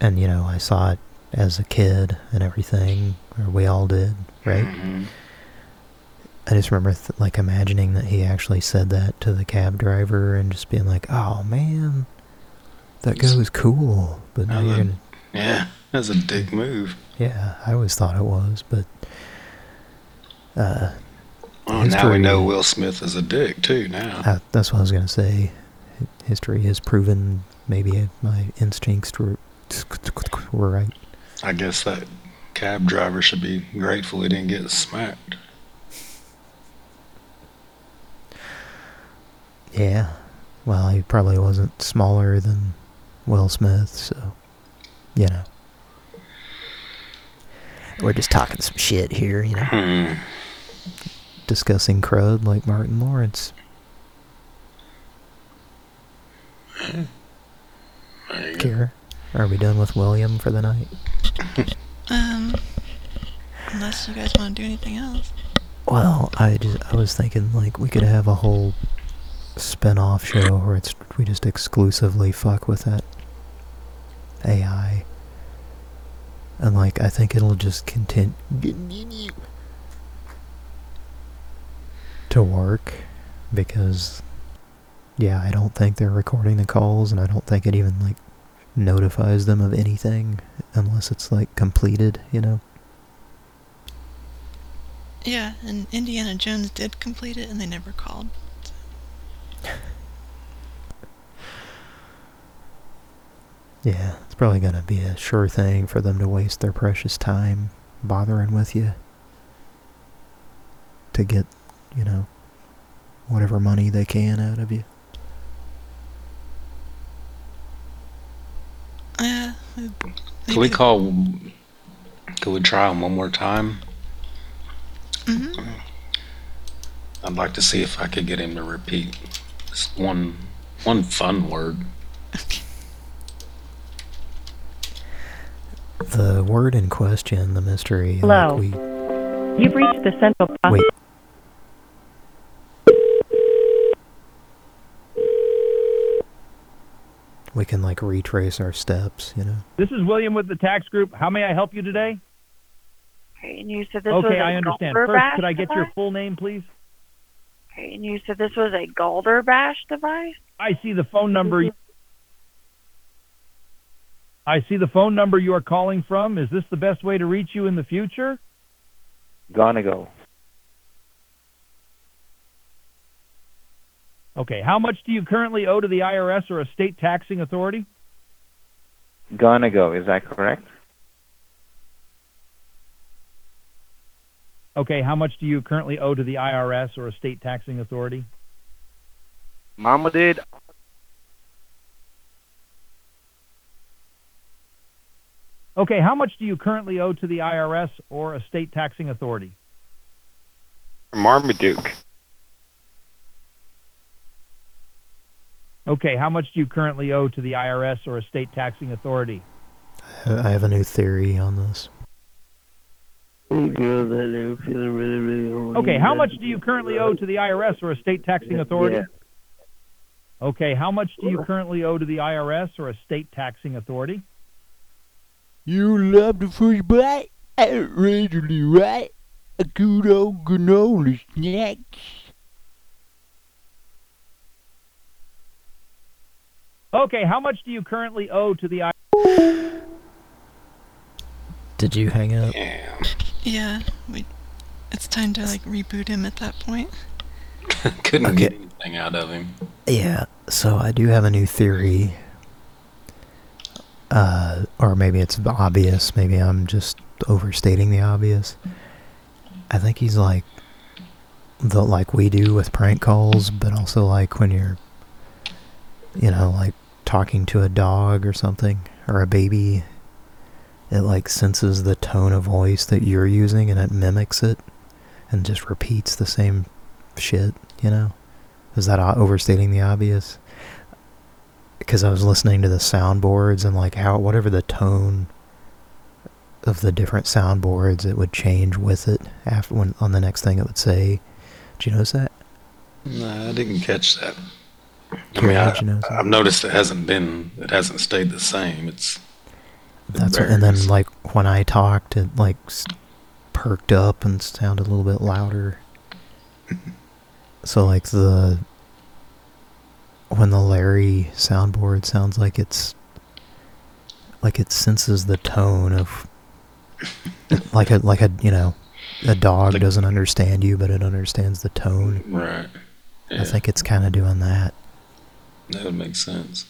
and, you know, I saw it as a kid and everything, or we all did, right? Mhm. I just remember, th like, imagining that he actually said that to the cab driver and just being like, oh, man, that guy was cool, but now That you're was- gonna... Yeah, that's a dick move. Yeah, I always thought it was, but... Uh, Well, now we know Will Smith is a dick too. Now. Uh, that's what I was gonna say. History has proven maybe my instincts were were right. I guess that cab driver should be grateful he didn't get smacked. Yeah. Well, he probably wasn't smaller than Will Smith, so you know. We're just talking some shit here, you know. Hmm. Discussing crud like Martin Lawrence. Kara, are we done with William for the night? Um, unless you guys want to do anything else. Well, I just I was thinking like we could have a whole spin-off show where it's we just exclusively fuck with that AI. And like I think it'll just continue to work because yeah, I don't think they're recording the calls and I don't think it even like notifies them of anything unless it's like completed, you know. Yeah, and Indiana Jones did complete it and they never called. Yeah, it's probably going to be a sure thing for them to waste their precious time bothering with you to get, you know, whatever money they can out of you. Yeah. Can we call? Can we try them one more time? Mm-hmm. I'd like to see if I could get him to repeat this one one fun word. The word in question, the mystery. Hello. Like we, You've reached the central process. wait. We can like retrace our steps, you know. This is William with the tax group. How may I help you today? Okay, and you said this was okay, a I understand. Golder First, Bash could I get your full name, please? Okay, and you said this was a Golder Bash device? I see the phone number. I see the phone number you are calling from. Is this the best way to reach you in the future? Gonna go. Okay, how much do you currently owe to the IRS or a state taxing authority? Gonna go. Is that correct? Okay, how much do you currently owe to the IRS or a state taxing authority? Mama did. Okay, how much do you currently owe to the IRS or a state taxing authority? Marmaduke. Okay, how much do you currently owe to the IRS or a state taxing authority? I have a new theory on this. Okay, how much do you currently owe to the IRS or a state taxing authority? Okay, how much do you currently owe to the IRS or a state taxing authority? You love the first bite? Outrageously right. A good old granola snacks. Okay, how much do you currently owe to the IRS? Did you hang up? Yeah, we. It's time to like reboot him at that point. Couldn't Okay. get anything out of him. Yeah, so I do have a new theory. Uh, or maybe it's obvious. Maybe I'm just overstating the obvious. I think he's like, the like we do with prank calls, but also like when you're, you know, like talking to a dog or something, or a baby, it like senses the tone of voice that you're using and it mimics it and just repeats the same shit, you know? Is that overstating the obvious? Because I was listening to the soundboards and like how whatever the tone of the different soundboards, it would change with it after when on the next thing it would say. Did you notice that? No, I didn't catch that. I Karen, mean, I, did you notice that? I've noticed it hasn't been, it hasn't stayed the same. It's That's what, and then like when I talked, it like perked up and sounded a little bit louder. so like the when the Larry soundboard sounds like it's like it senses the tone of like a like a you know a dog doesn't understand you but it understands the tone. right. I think it's kind of doing that. That would make sense.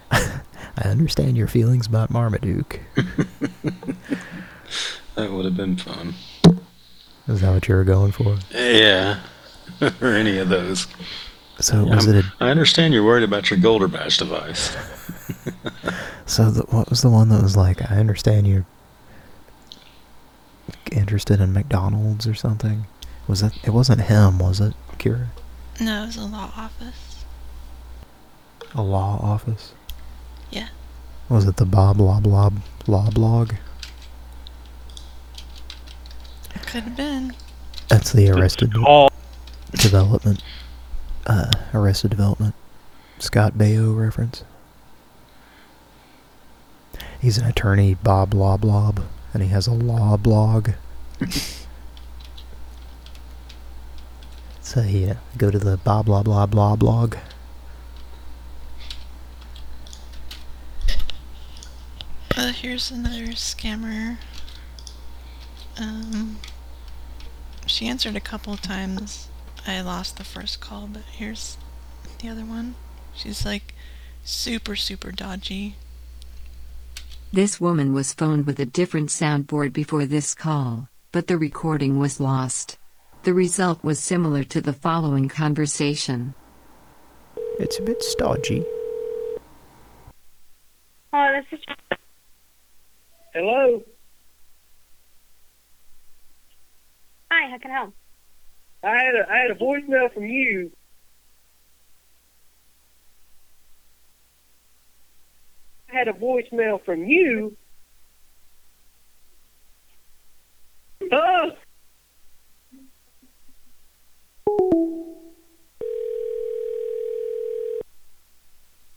I understand your feelings about Marmaduke. That would have been fun. Is that what you were going for? Yeah. or any of those. So was I'm- it a I understand you're worried about your Golder Bash device. So the, what was the one that was like, I understand you're interested in McDonald's or something? Was it? It wasn't him, was it, Kira? No, it was a law office. A law office? Yeah. Was it the Bob Lob Lob Law Blog? It could have been. That's the Arrested call. Development. Uh, Arrested Development. Scott Baio reference. He's an attorney, Bob Loblaw, and he has a law blog. so yeah, go to the Bob blah blah blah blog. Uh, here's another scammer. Um, she answered a couple times. I lost the first call, but here's the other one. She's like super, super dodgy. This woman was phoned with a different soundboard before this call, but the recording was lost. The result was similar to the following conversation. It's a bit stodgy. Oh, this is. Hello? Hi, how can I help? I had a I had a voicemail from you. I had a voicemail from you. Oh,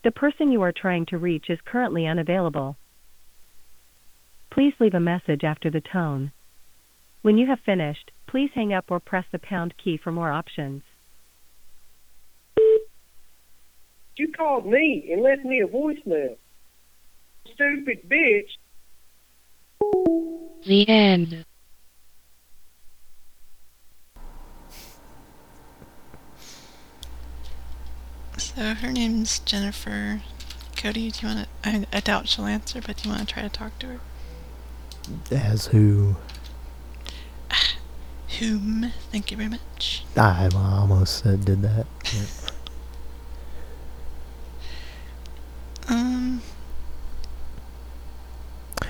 The person you are trying to reach is currently unavailable. Please leave a message after the tone. When you have finished, please hang up or press the pound key for more options. you called me and left me a voicemail. Stupid bitch. The end. So her name's Jennifer. Cody, do you want to? I, I doubt she'll answer, but do you want to try to talk to her? As who? Whom? Thank you very much. I almost did that. Um,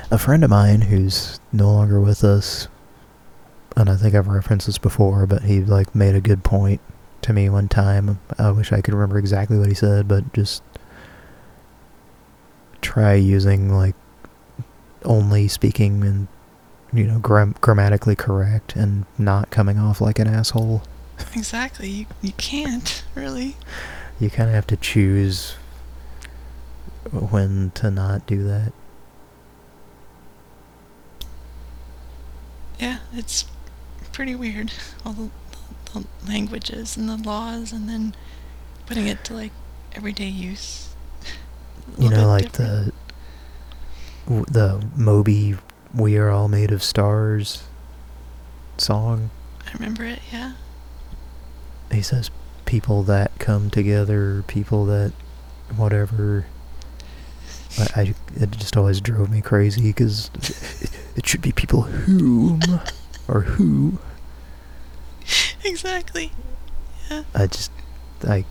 A friend of mine who's no longer with us, and I think I've referenced this before, but he like made a good point to me one time. I wish I could remember exactly what he said, but just try using like only speaking and you know gram grammatically correct and not coming off like an asshole. exactly. You you can't really. You kind of have to choose when to not do that. Yeah, it's pretty weird. All the, the, the languages and the laws, and then putting it to like everyday use. You know, like the w- the Moby "We Are All Made of Stars" song. I remember it. Yeah. He says, "People that come together, people that, whatever." I, I it just always drove me crazy because it should be people whom or who. exactly. Yeah. I just I.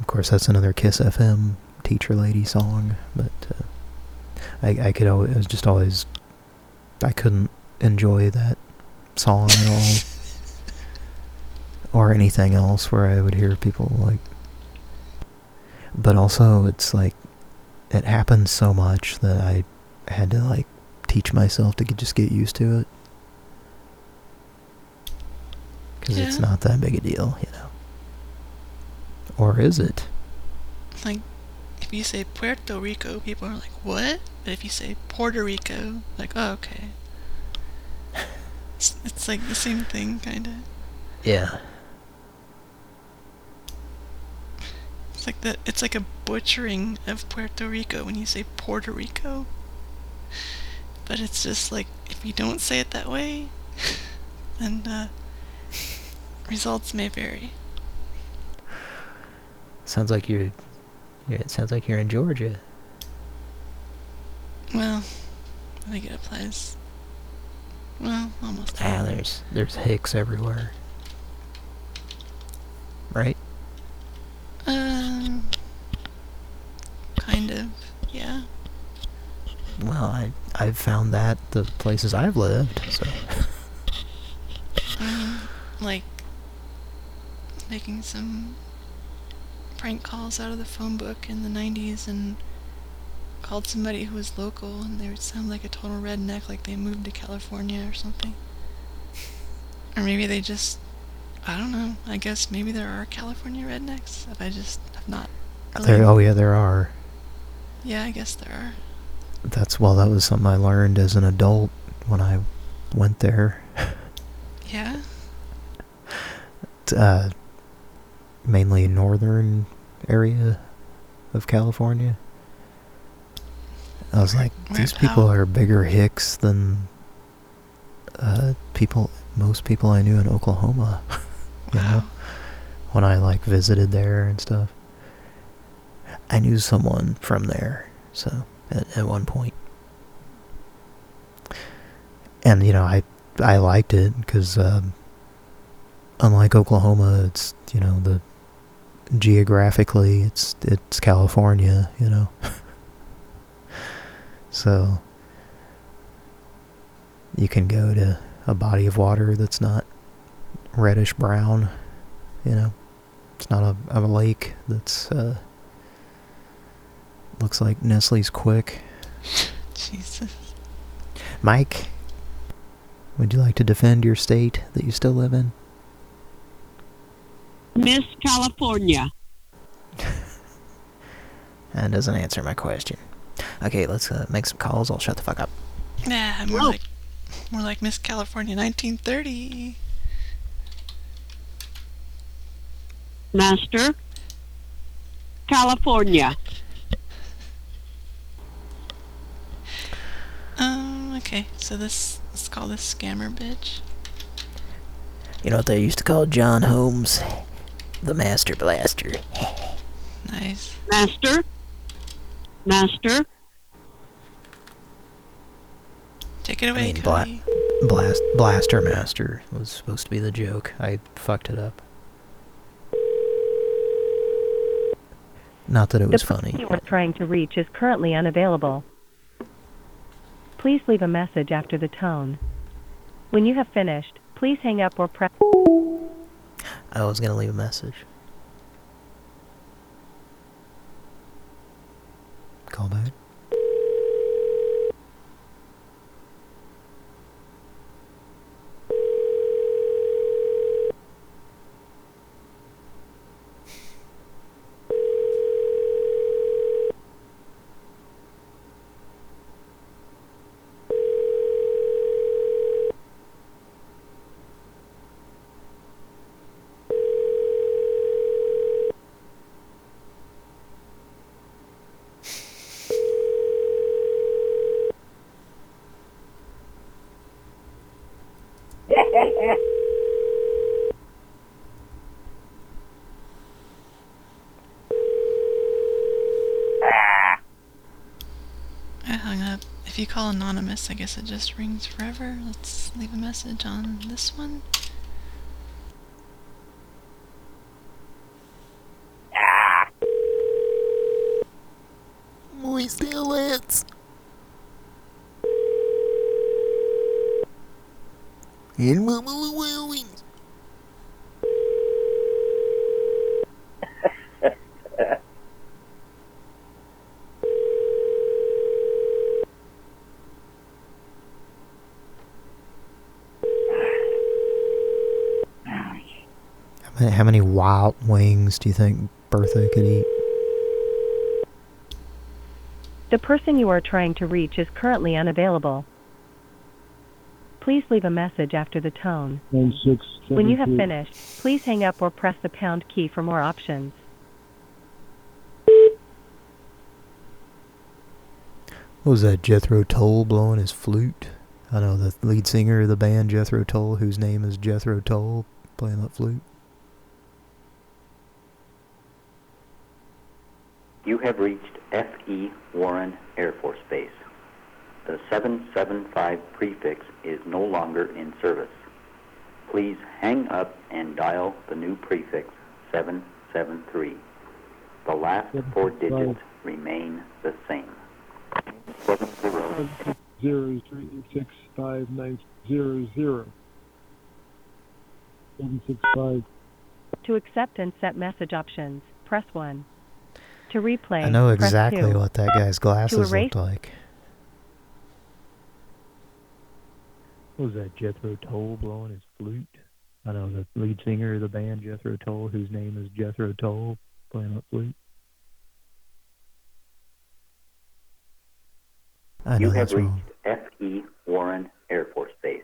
Of course, that's another Kiss FM teacher lady song, but uh, I I could always it was just always I couldn't enjoy that song at all, or anything else where I would hear people like. But also, it's like it happens so much that I had to like teach myself to just get used to it. Because it's not that big a deal, you know. Or is it? If you say Puerto Rico, people are like, what? But if you say Puerto Rico, like, oh, okay. It's, it's like the same thing, kind of. Yeah. It's like the it's like a butchering of Puerto Rico when you say Puerto Rico. But it's just like if you don't say it that way, then uh, results may vary. Sounds like you're. Yeah, it sounds like you're in Georgia. Well, I think it applies. Well, almost. Ah, there's there's hicks everywhere. Right? Um, kind of, yeah. Well, I I've found that the places I've lived. So I mean, like making some prank calls out of the phone book in the 90s and called somebody who was local and they would sound like a total redneck like they moved to California or something. Or maybe they just, I don't know. I guess maybe there are California rednecks. If I just have not. There, oh yeah, there are. Yeah, I guess there are. That's well, that was something I learned as an adult when I went there. Yeah. uh, mainly northern area of California. I was like, these people are bigger hicks than uh, people, most people I knew in Oklahoma. you know, when I like visited there and stuff. I knew someone from there, so at, at one point. And you know, I I liked it because um, unlike Oklahoma, it's you know the geographically it's it's California, you know. so you can go to a body of water that's not reddish brown, you know. It's not a, a lake that's uh, looks like Nestle's Quik. Jesus. Mike, would you like to defend your state that you still live in? Miss California. That doesn't answer my question. Okay, let's uh, make some calls. I'll shut the fuck up. Nah, more like, more like Miss California 1930. Master. California. Um, okay, so this, let's call this scammer bitch. You know what they used to call John Holmes? The Master Blaster. Nice. Master. Master. Take it I away, mean, bla Cody. blast, Blaster Master was supposed to be the joke. I fucked it up. Not that it was the funny. person you are trying to reach is currently unavailable. Please leave a message after the tone. When you have finished, please hang up or press. I was gonna leave a message. Call back. I hung up. Anonymous, I guess it just rings forever. Let's leave a message on this one. Moist Lance. And Mama Wild Wings. How many, wild wings do you think Bertha could eat? The person you are trying to reach is currently unavailable. Please leave a message after the tone. Nine six When you have seven two. finished, please hang up or press the pound key for more options. What was that Jethro Tull blowing his flute? I know the lead singer of the band Jethro Tull, whose name is Jethro Tull, playing that flute. You have reached F.E. Warren Air Force Base. The 775 prefix is no longer in service. Please hang up and dial the new prefix 773. The last four digits remain the same. 70. Zero three six five nine zero zero. Seven six five. To accept and set message options, press 1. To replay, I know press exactly 2. what that guy's glasses erase- looked like. What was that Jethro Tull blowing his flute? I know the lead singer of the band, Jethro Tull, whose name is Jethro Tull, playing on flute. I know you have that's wrong. reached F.E. Warren Air Force Base.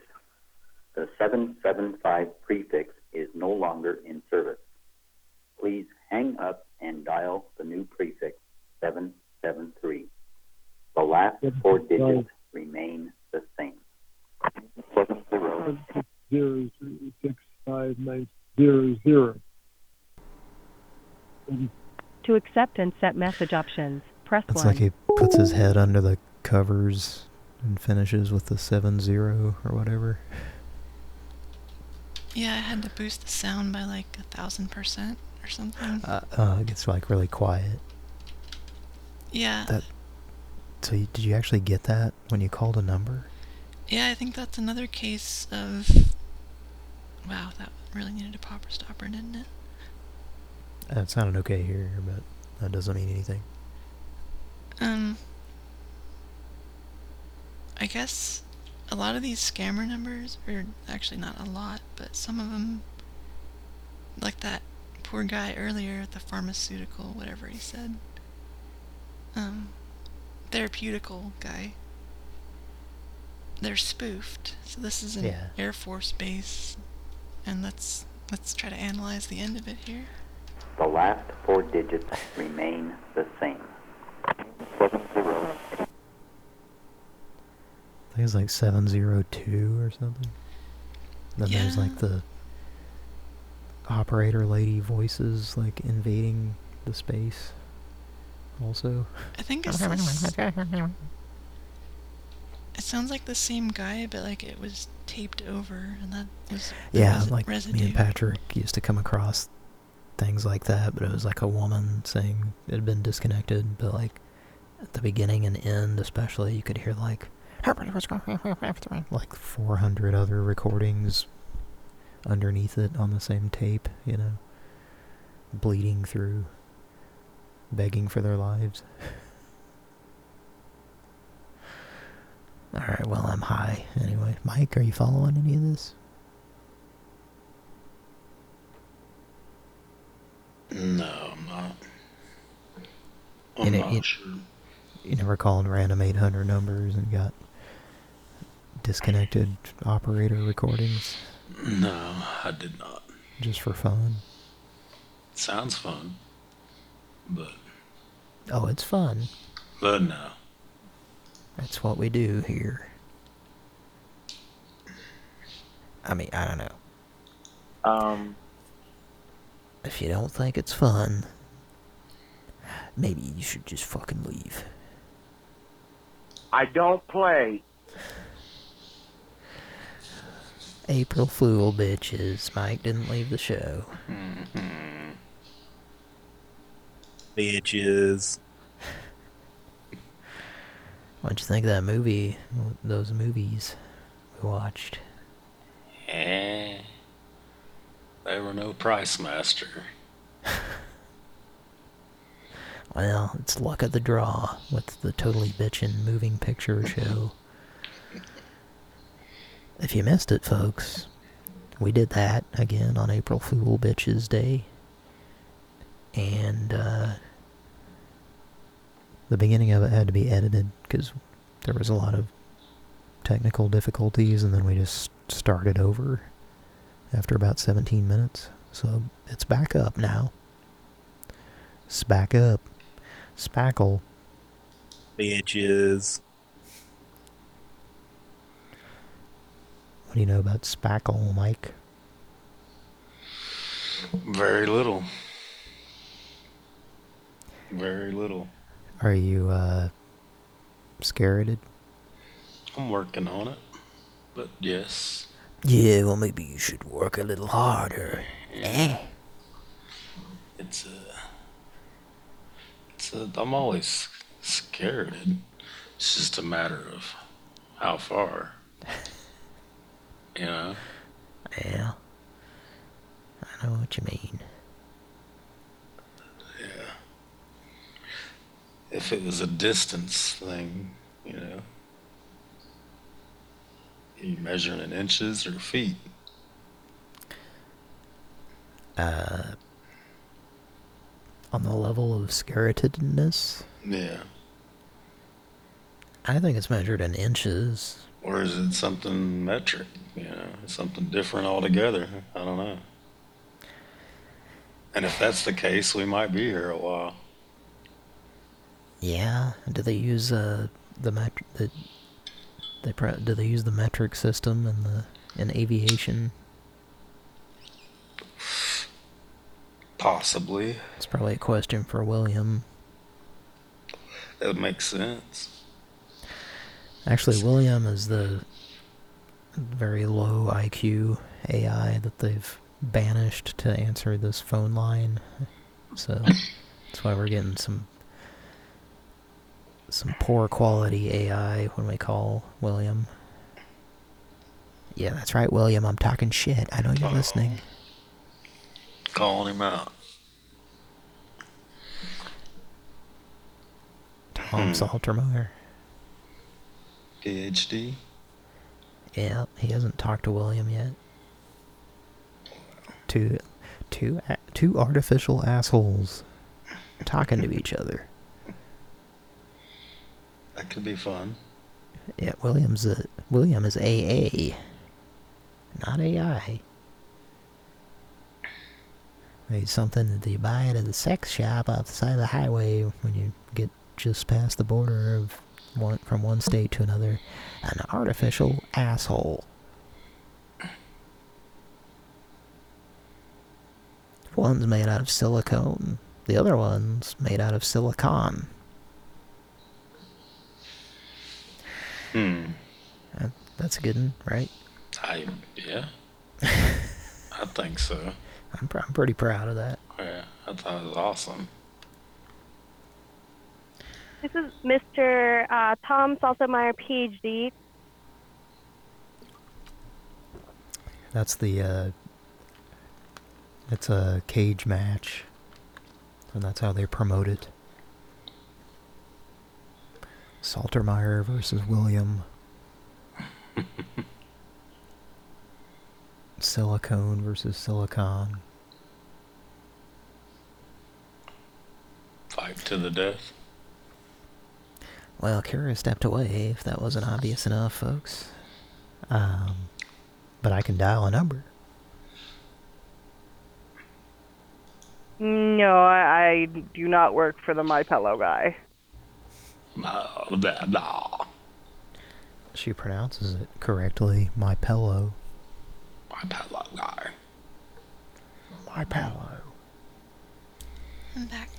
The 775 prefix is no longer in service. Please hang up and dial the new prefix 773. The last four digits remain the same. 70. Zero three six five nine zero zero. To accept and set message options, press It's 1. like he puts his head under the covers and finishes with the 7-0 or whatever. Yeah, I had to boost the sound by like a thousand percent or something. Uh, uh, it gets like really quiet. yeah, That. So you, did you actually get that when you called a number? Yeah, I think that's another case of. Wow, that really needed a popper stopper, didn't it? Uh, it sounded okay here, but that doesn't mean anything. Um, I guess a lot of these scammer numbers, or actually not a lot, but some of them, like that poor guy earlier at the pharmaceutical, whatever he said, um, therapeutical guy, they're spoofed. So this is an Yeah. Air Force base, and let's let's try to analyze the end of it here. The last four digits remain the same. 70. I think it's like 702 or something. Then there's like the operator lady voices like invading the space also. I think it's this, it sounds like the same guy, but like it was taped over, and that was the Yeah, resi- like residue. me and Patrick used to come across things like that, but it was like a woman saying it had been disconnected, but like at the beginning and end especially, you could hear like like 400 other recordings underneath it on the same tape, you know, bleeding through, begging for their lives. Alright, well, I'm high anyway. Mike, are you following any of this? No, I'm not. I'm You know, not you- sure. You never called random 800 numbers and got disconnected operator recordings No, I did not. just for fun? Sounds fun, but Oh, it's fun. but no. That's what we do here. I mean, I don't know. Um, If you don't think it's fun, maybe you should just fucking leave. I don't play. April Fool, bitches. Mike didn't leave the show. Bitches. What'd you think of that movie? Those movies we watched? Eh. They were no price master. Well, it's luck of the draw with the Totally Bitchin' moving picture show. If you missed it, folks, we did that again on April Fool Bitches Day. And, uh, the beginning of it had to be edited because there was a lot of technical difficulties and then we just started over after about 17 minutes. So it's back up now. It's back up. Spackle. Bitches. What do you know about Spackle, Mike? Very little. Very little. Are you, uh, scared? I'm working on it. But yes. Yeah, well, maybe you should work a little harder. Eh? It's a. It's a. I'm always scared. It's just a matter of how far. You know? Yeah. I know what you mean. If it was a distance thing, you know. You measuring in inches or feet? Uh, on the level of skeletonness, Yeah. I think it's measured in inches. Or is it something metric? You know, something different altogether? I don't know. And if that's the case, we might be here a while. Yeah. Do they use uh the met the they pro do they use the metric system in the in aviation? Possibly. It's probably a question for William. That makes sense. Actually, William is the very low IQ AI that they've banished to answer this phone line. So that's why we're getting some some poor quality AI when we call William. Yeah, that's right, William. I'm talking shit. I know you're listening. Calling him out. Tom Hmm. Saltermeyer. PhD. Yeah, he hasn't talked to William yet. Two, two, two artificial assholes talking to each other. That could be fun. Yeah, William's a William is AA, not AI. He's something that you buy at the sex shop off the side of the highway when you get just past the border of one from one state to another. An artificial asshole. One's made out of silicone. The other one's made out of silicon. Hmm. That, that's a good one, right? I yeah. I think so. I'm, pr I'm pretty proud of that. Yeah, I thought it was awesome. This is Mr. Uh, Tom Salsameyer, PhD. That's the, uh, it's a cage match. And that's how they promote it. Saltermeyer versus William. Silicone versus silicon. Fight to the death. Well, Kara stepped away, if that wasn't obvious enough, folks. Um, but I can dial a number. No, I, I do not work for the My Pillow guy. No, no. She pronounces it correctly. My pillow. My pillow guy. My pillow. I'm back.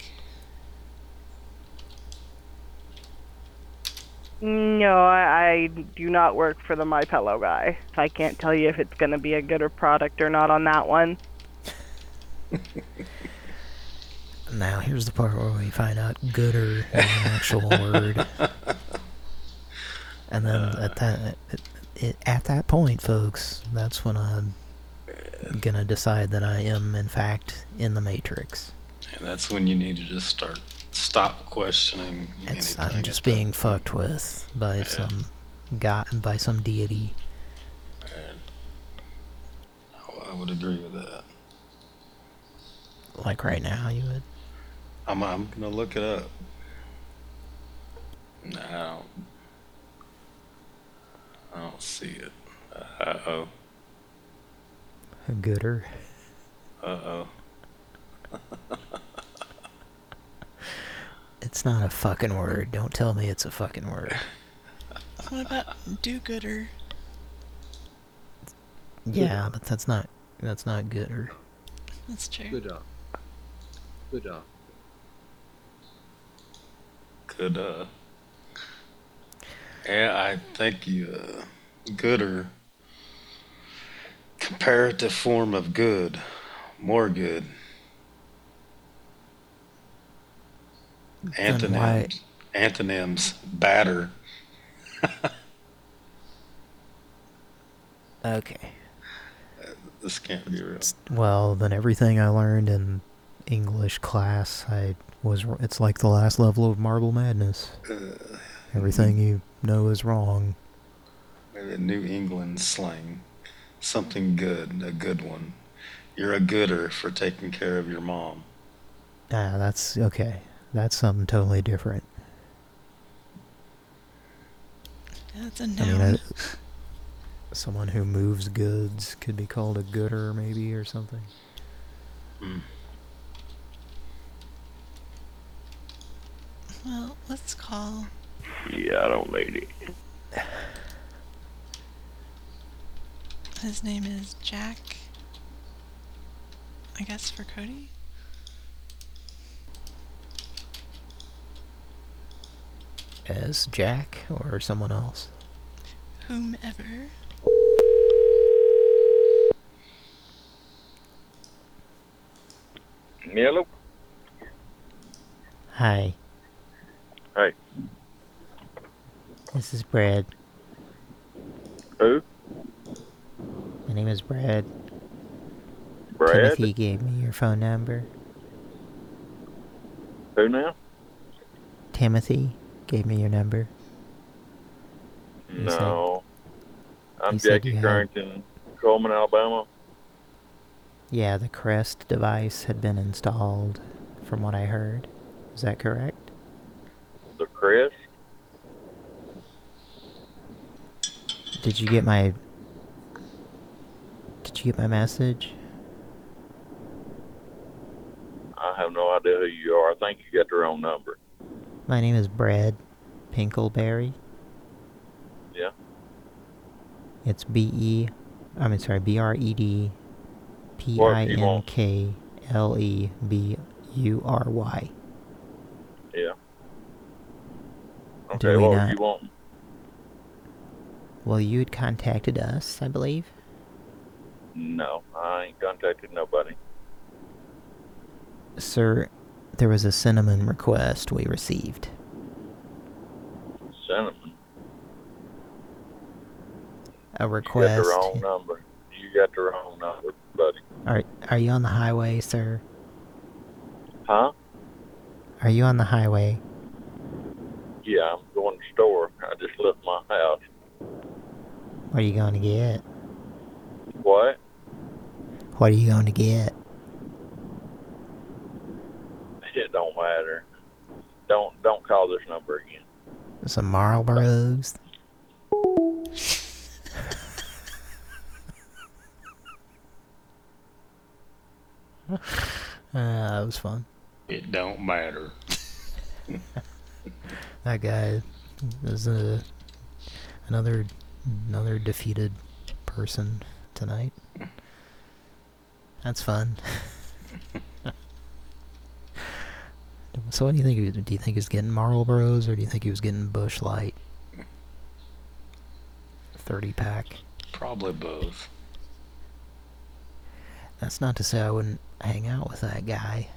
No, I, I do not work for the My Pillow guy. I can't tell you if it's going to be a gooder product or not on that one. Now, here's the part where we find out gooder is an actual word. And then uh. at that it, it, at that point, folks, that's when I'm gonna decide that I am, in fact, in the Matrix. And that's when you need to just start, stop questioning It's. I'm just being fucked with by some god, by some deity. I would agree with that. Like right now, you would. I'm, I'm gonna look it up. No, I don't, I don't see it. Uh oh. Gooder. Uh oh. It's not a fucking word. Don't tell me it's a fucking word. What about do-gooder? Yeah, but that's not that's not gooder. That's true. Good job. Good. Could uh. Yeah, I think you uh, gooder. Comparative form of good, more good. Antonyms. Antonyms. Batter. Okay. This can't be real. Well, then everything I learned in English class, I was. It's like the last level of Marble Madness. Uh, Everything you know is wrong. Maybe a New England slang. Something good, a good one. You're a gooder for taking care of your mom. Ah, that's okay. That's something totally different. That's a I mean, noun. uh, someone who moves goods could be called a gooder, maybe, or something. Well, let's call. Yeah, I don't need it. His name is Jack. I guess for Cody. As Jack or someone else. Whomever. Hello? Hi, Hey. this is Brad. Who? My name is Brad. Brad? Timothy gave me your phone number. Who now? Timothy gave me your number. He said- No. I'm Jackie Carrington, Coleman, Alabama. Yeah, the Crest device had been installed, from what I heard. Is that correct? The Crest? Did you get my... Did you get my message? I have no idea who you are. I think you got the wrong number. My name is Brad Pinkleberry. Yeah? It's B-E... I mean, sorry, B-R-E-D... What you want? P-I-N-K-L-E-B-U-R-Y. Yeah. Okay, we what not- you want? Well, you had contacted us, I believe. No, I ain't contacted nobody. Sir, there was a cinnamon request we received. Cinnamon. A request. You got the wrong number. You got the wrong number, buddy. Are, are you on the highway, sir? Huh? Are you on the highway? Yeah, I'm going to the store. I just left my house. What are you going to get? What? What are you going to get? It don't matter. Don't don't call this number again. Some Marlboros? uh, that was fun. It don't matter. That guy is a, another another defeated person tonight. That's fun. so what do you think? he Do you think he's getting Marlboros or do you think he was getting Busch Light? 30 pack. Probably both. That's not to say I wouldn't hang out with that guy.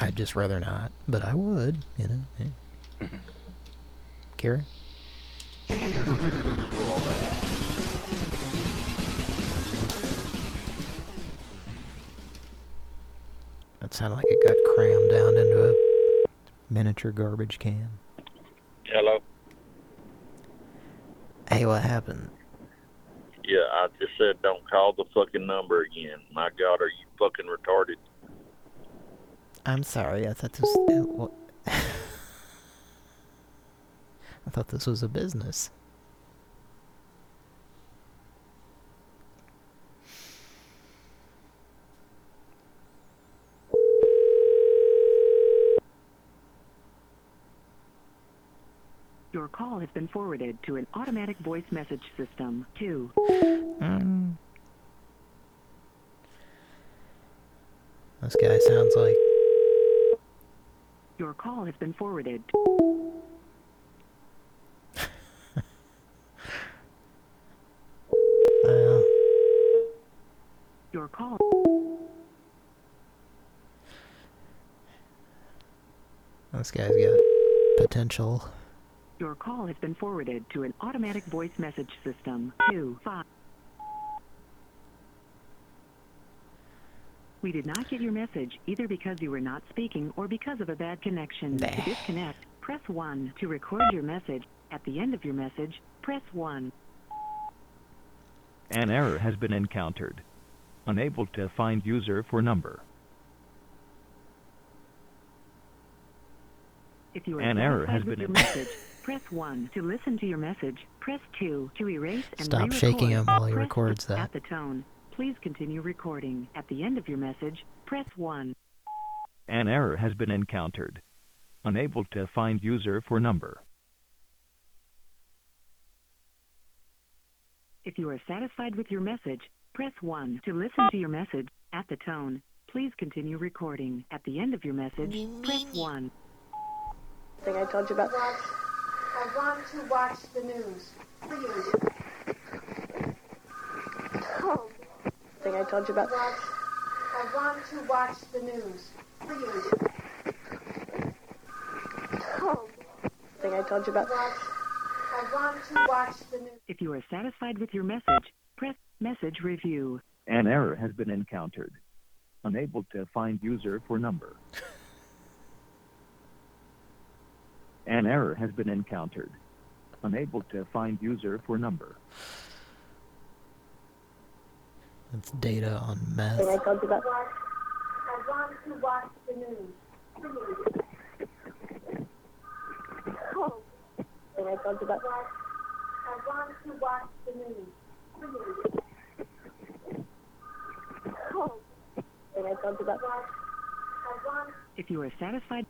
I'd just rather not, but I would, you know. Yeah. Mm-hmm. Karen? That sounded like it got crammed down into a miniature garbage can. Hello? Hey, what happened? Yeah, I just said don't call the fucking number again. My God, are you fucking retarded? I'm sorry, I thought this... uh, what- I thought this was a business. Your call has been forwarded to an automatic voice message system. Two. Mm. This guy sounds like... Your call has been forwarded. Uh, Your call. this guy's got potential. Your call has been forwarded to an automatic voice message system. Two. Five. We did not get your message either because you were not speaking or because of a bad connection. To disconnect, press 1. To record your message, at the end of your message, press 1. An error has been encountered. Unable to find user for number. If you are An error satisfied has with been your message, press 1 to listen to your message. Press 2 to erase and Stop re-record. shaking him while he Press records that. At the tone, please continue recording. At the end of your message, press 1. An error has been encountered. Unable to find user for number. If you are satisfied with your message, press 1 to listen to your message. At the tone, please continue recording. At the end of your message, press 1. thing I told you about. I want to watch the news. Please. Thing I told you about. Watch. I want to watch the news. Please. thing I told you about. Watch. I want to watch the news. If you are satisfied with your message, press message review. An error has been encountered. Unable to find user for number. An error has been encountered. Unable to find user for number. That's data on meth. thing I told you about. I want to watch the news. Please. thing I told you about. I want to watch the news. Please. thing I told you about. Watch. I want If you are satisfied,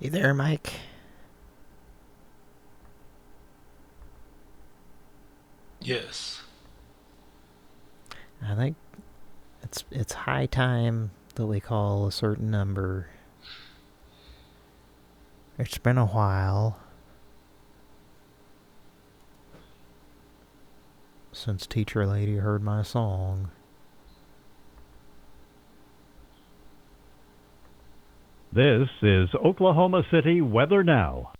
You there, Mike? Yes. I think it's it's high time that we call a certain number. It's been a while since teacher lady heard my song. This is Oklahoma City Weather Now.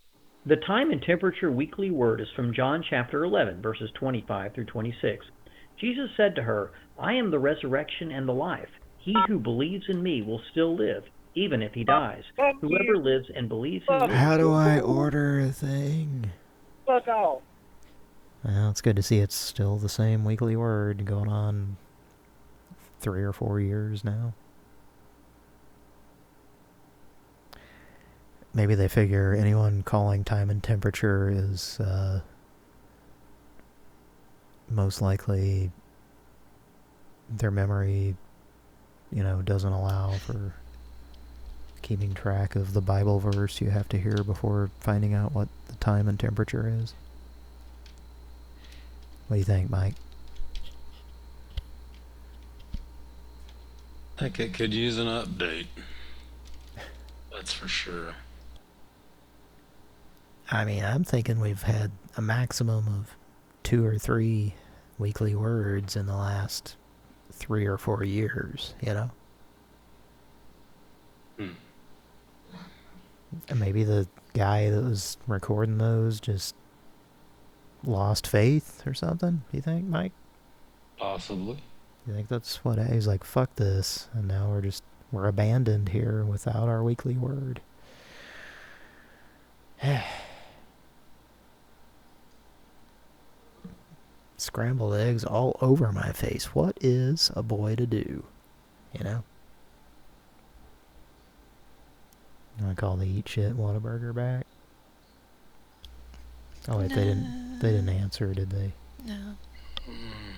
The time and temperature weekly word is from John chapter 11, verses 25 through 26. Jesus said to her, I am the resurrection and the life. He who believes in me will still live, even if he dies. Whoever lives and believes in me. How do I order a thing? Fuck off. Well, it's good to see it's still the same weekly word going on three or four years now. Maybe they figure anyone calling time and temperature is uh, most likely their memory, you know, doesn't allow for keeping track of the Bible verse you have to hear before finding out what the time and temperature is. What do you think, Mike? I think it could use an update. That's for sure. I mean, I'm thinking we've had a maximum of two or three weekly words in the last three or four years, you know? Hmm. And maybe the guy that was recording those just lost faith or something, do you think, Mike? Possibly. You think that's what he's like, fuck this, and now we're just, we're abandoned here without our weekly word. Scrambled eggs all over my face. What is a boy to do? You know? I call the eat shit Whataburger back. Oh wait, they didn't they didn't answer, did they? No. Mm.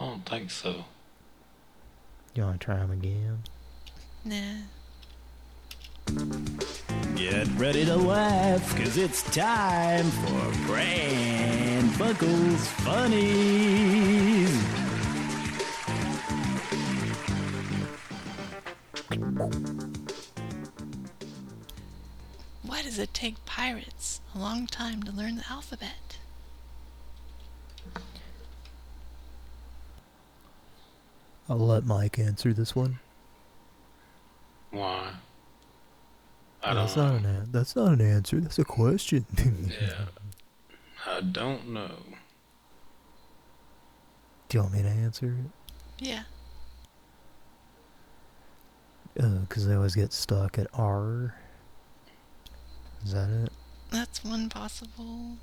I don't think so. You want to try them again? Nah. Get ready to laugh, cause it's time for Pran Funkels Funnies. Why does it take pirates a long time to learn the alphabet? I'll let Mike answer this one. Why? I that's don't not an an- that's not an answer. That's a question. Yeah. I don't know. Do you want me to answer it? Yeah. Because they always get stuck at R. Is that it? That's one possible.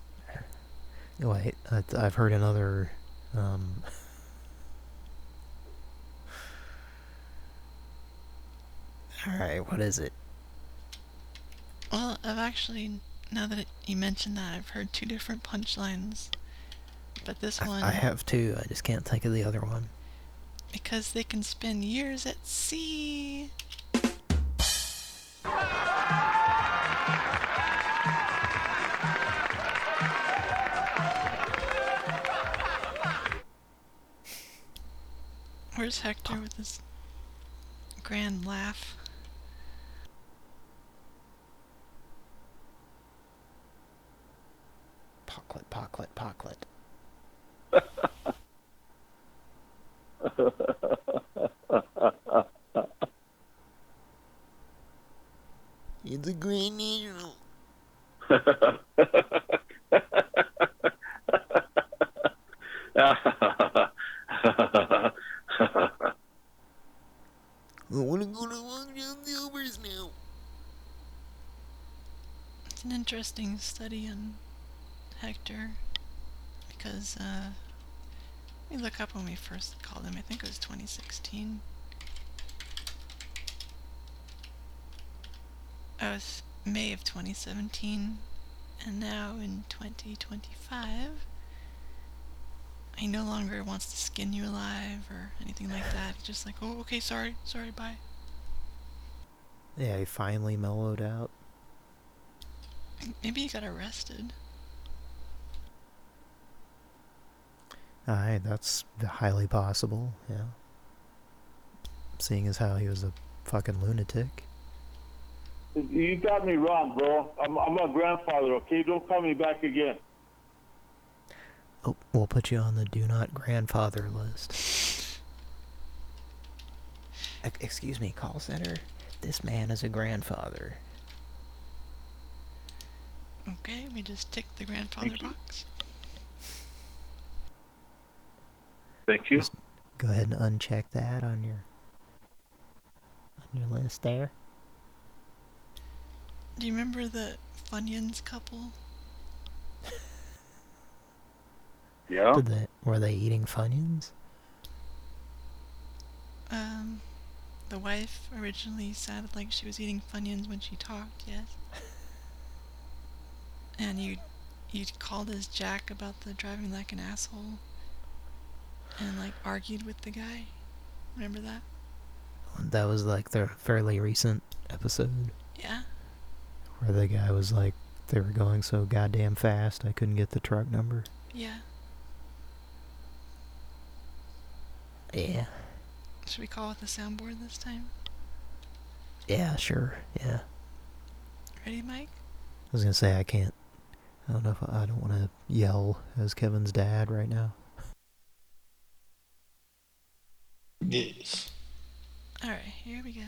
Wait, I, I've heard another. Um, all right, what is it? Well, I've actually, now that it, you mentioned that, I've heard two different punchlines. But this one, I have two. I just can't think of the other one. because they can spend years at sea. Where's Hector with his grand laugh? Pocklet, pocklet, pocklet. It's a green angel. I wanna go to Long John Silver's now. It's an interesting study on Hector because uh, let me look up when we first called him. I think it was 2016. Oh, was May of 2017, and now in 2025, he no longer wants to skin you alive or anything like that. He's just like, oh, okay, sorry, sorry, bye. Yeah, he finally mellowed out. Maybe he got arrested. Aye, that's highly possible, yeah. Seeing as how he was a fucking lunatic. You got me wrong, bro. I'm, I'm a grandfather, okay? Don't call me back again. Oh, we'll put you on the do not grandfather list. Ex- Excuse me, call center. This man is a grandfather. Okay, we just tick the grandfather box. Thank you. Go ahead and uncheck that on your on your list there. Do you remember the Funyuns couple? Yeah. Did they, were they eating Funyuns? Um, the wife originally sounded like she was eating Funyuns when she talked, yes. And you you called as Jack about the driving like an asshole and like argued with the guy. Remember that? That was like the fairly recent episode Yeah. where the guy was like, they were going so goddamn fast I couldn't get the truck number. Yeah. Yeah. Should we call with the soundboard this time? Yeah, sure. Yeah. Ready, Mike? I was gonna say I can't. I don't know if I, I don't want to yell as Kevin's dad right now. Yes. Alright, here we go.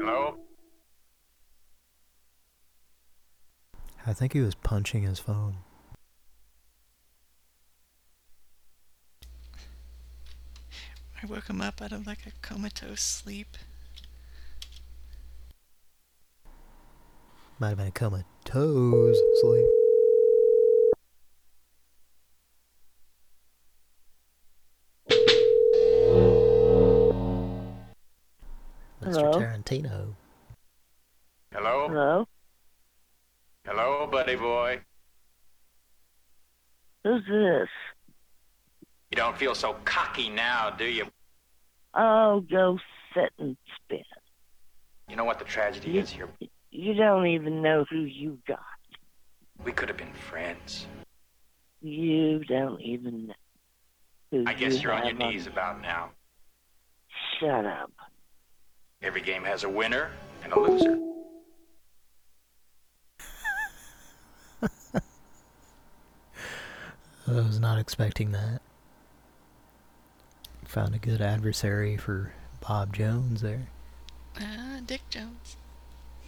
Hello? I think he was punching his phone. I woke him up out of like a comatose sleep. Might have been a comatose sleep. Hello? Mr. Tarantino. Hello? Hello? Buddy boy. Who's this? You don't feel so cocky now, do you? Oh, go sit and spin. You know what the tragedy is here? You don't even know who you got. We could have been friends. You don't even know who I guess you you're on your have on- knees about now. Shut up. Every game has a winner and a loser. I was not expecting that. Found a good adversary for Bob Jones there. Ah, Dick Jones.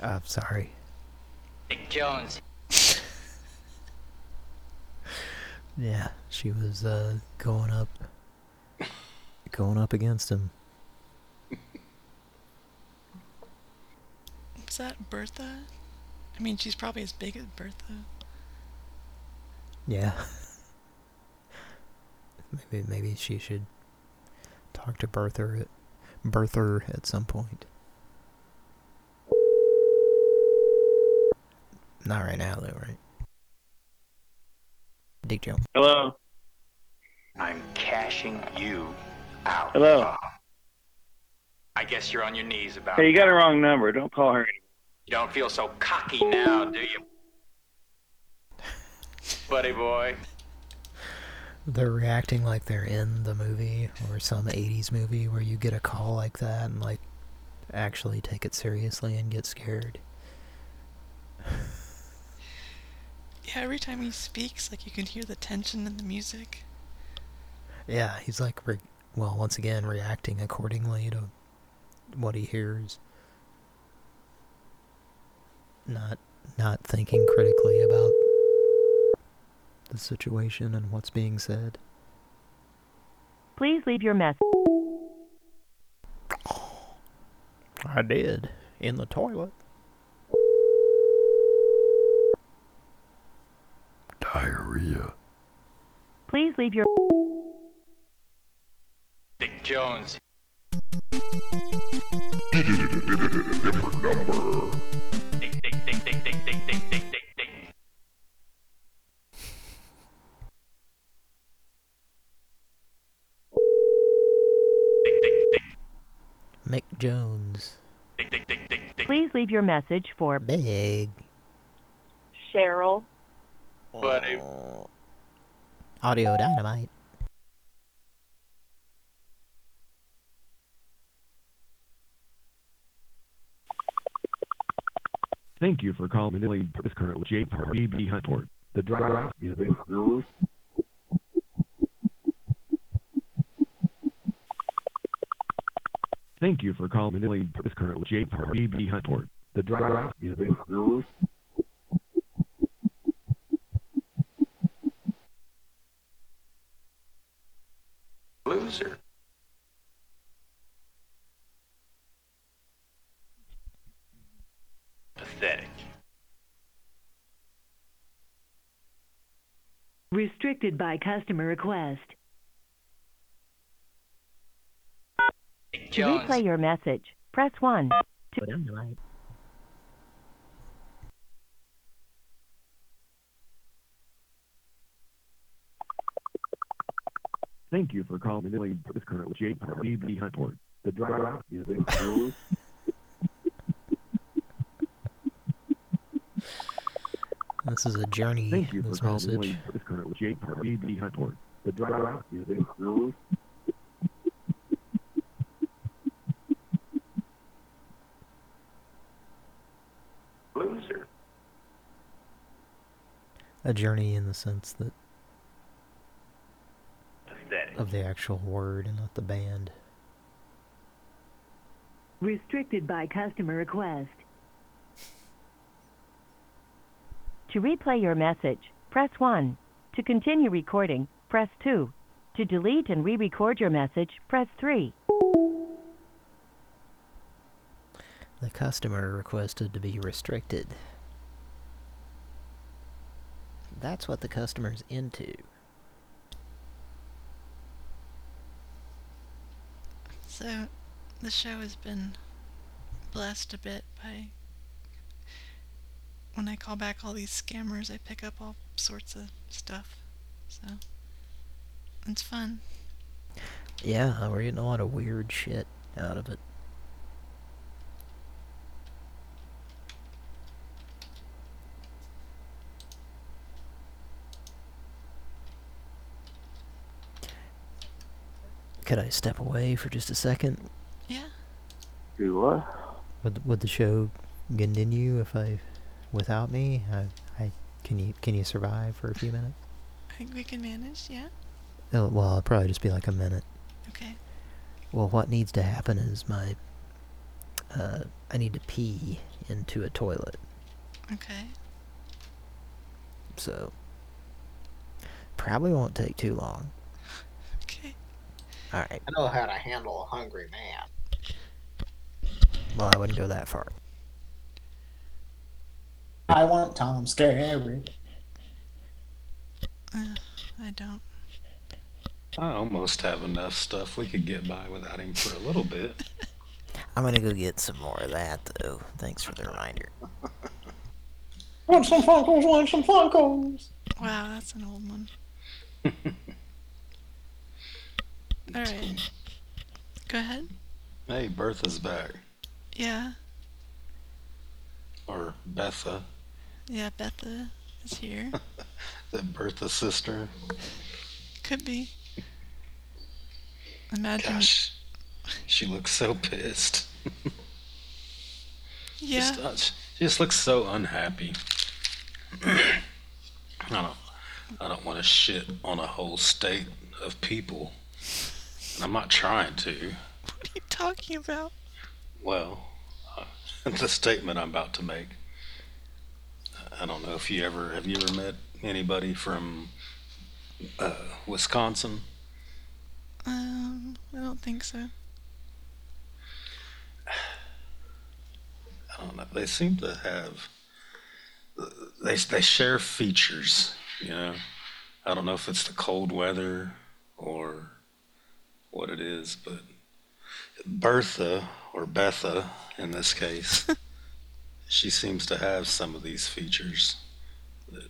I'm sorry. Dick Jones. Yeah, she was uh, going up, going up against him. Is that Bertha? I mean, she's probably as big as Bertha. Yeah. maybe maybe she should talk to Bertha at, Bertha at some point. Not right now, though, right? Dick Jones. Hello. I'm cashing you out. Hello. I guess you're on your knees about Hey, you got a wrong number. Don't call her anymore. You don't feel so cocky now, do you? Buddy boy. They're reacting like they're in the movie or some 80s movie where you get a call like that and like actually take it seriously and get scared. Yeah, every time he speaks, like you can hear the tension in the music. Yeah, he's like, re well, once again, reacting accordingly to what he hears. Not, not thinking critically about the situation and what's being said. Please leave your message. I did. In the toilet. Diarrhea. Please leave your Dick Jones. Different number. Leave your message for Big. Cheryl. Buddy. Uh, Audio Dynamite. Thank you for calling in. This currently J. BB Huntport. The driver is in Thank you for calling in. This currently J. BB Huntport. The driver is in Loser. Pathetic. Restricted by customer request. Dick to Jones. replay your message. Press 1. To Thank you for calling in. This currently J. BB Huntport. The driver is in This is a journey, Thank you for this calling message. in. This currently J. BB Huntport. The driver is in Loser. A journey in the sense that Pathetic. Of the actual word and not the band. Restricted by customer request. To replay your message, press 1. To continue recording, press 2. To delete and re-record your message, press 3. The customer requested to be restricted. That's what the customer's into. So, the show has been blessed a bit by. When I call back all these scammers, I pick up all sorts of stuff. So, it's fun. Yeah, we're getting a lot of weird shit out of it. Could I step away for just a second? Yeah. Do what? Would would the show continue if I, without me? I, I can you can you survive for a few minutes? I think we can manage, yeah? Oh, well, it'll probably just be like a minute. Okay. Well, what needs to happen is my... Uh, I need to pee into a toilet. Okay. So... Probably won't take too long. Okay. Alright. I know how to handle a hungry man. Well, I wouldn't go that far. I want Tom Scary. Uh, I don't. I almost have enough stuff we could get by without him for a little bit. I'm gonna go get some more of that, though. Thanks for the reminder. Want some Funkos? Want some Funkos? Wow, that's an old one. Alright. Go ahead. Hey, Bertha's back. Yeah. Or Betha. Yeah, Betha is here. That Bertha's sister. Could be. Imagine. Gosh, she looks so pissed. Yeah. Just, uh, she just looks so unhappy. I don't. I don't want to shit on a whole state of people. I'm not trying to. What are you talking about? Well, uh, the statement I'm about to make. I don't know if you ever have you ever met anybody from uh, Wisconsin. Um, I don't think so. I don't know. They seem to have they they share features. You know, I don't know if it's the cold weather or what it is, but Bertha or Betha in this case, she seems to have some of these features. The,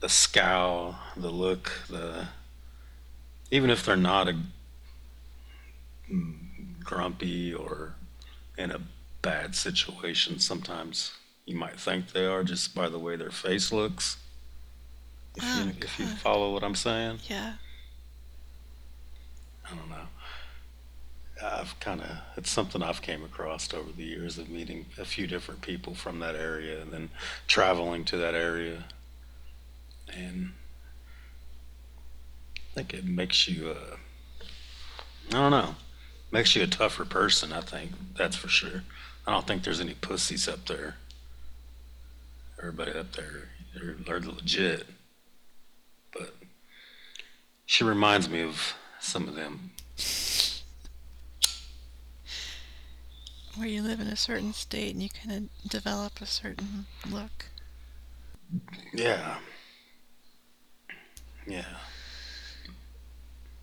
the scowl, the look, the even if they're not a grumpy or in a bad situation, sometimes you might think they are just by the way their face looks. If, Oh, you, if you follow what I'm saying. Yeah. I don't know. I've kind of, it's something I've came across over the years of meeting a few different people from that area and then traveling to that area. And I think it makes you, uh, I don't know, makes you a tougher person, I think. That's for sure. I don't think there's any pussies up there. Everybody up there, they're, they're legit. But she reminds me of some of them. Where you live in a certain state and you kind of develop a certain look. Yeah. Yeah.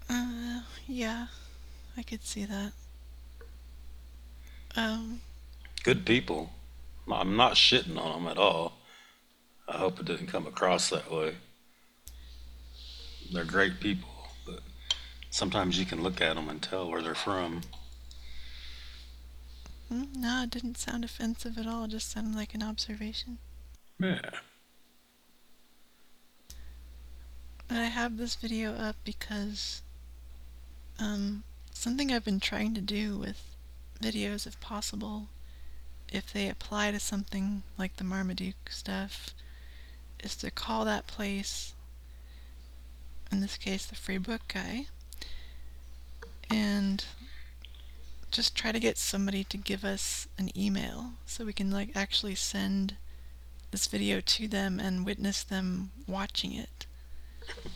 Uh, yeah. I could see that. Um, Good people. I'm not shitting on them at all. I hope it didn't come across that way. They're great people, sometimes you can look at them and tell where they're from. mm, no, it didn't sound offensive at all. It just sounded like an observation. Yeah. And I have this video up because um, something I've been trying to do with videos, if possible, if they apply to something like the Marmaduke stuff, is to call that place, in this case the free book guy, and just try to get somebody to give us an email so we can like actually send this video to them and witness them watching it.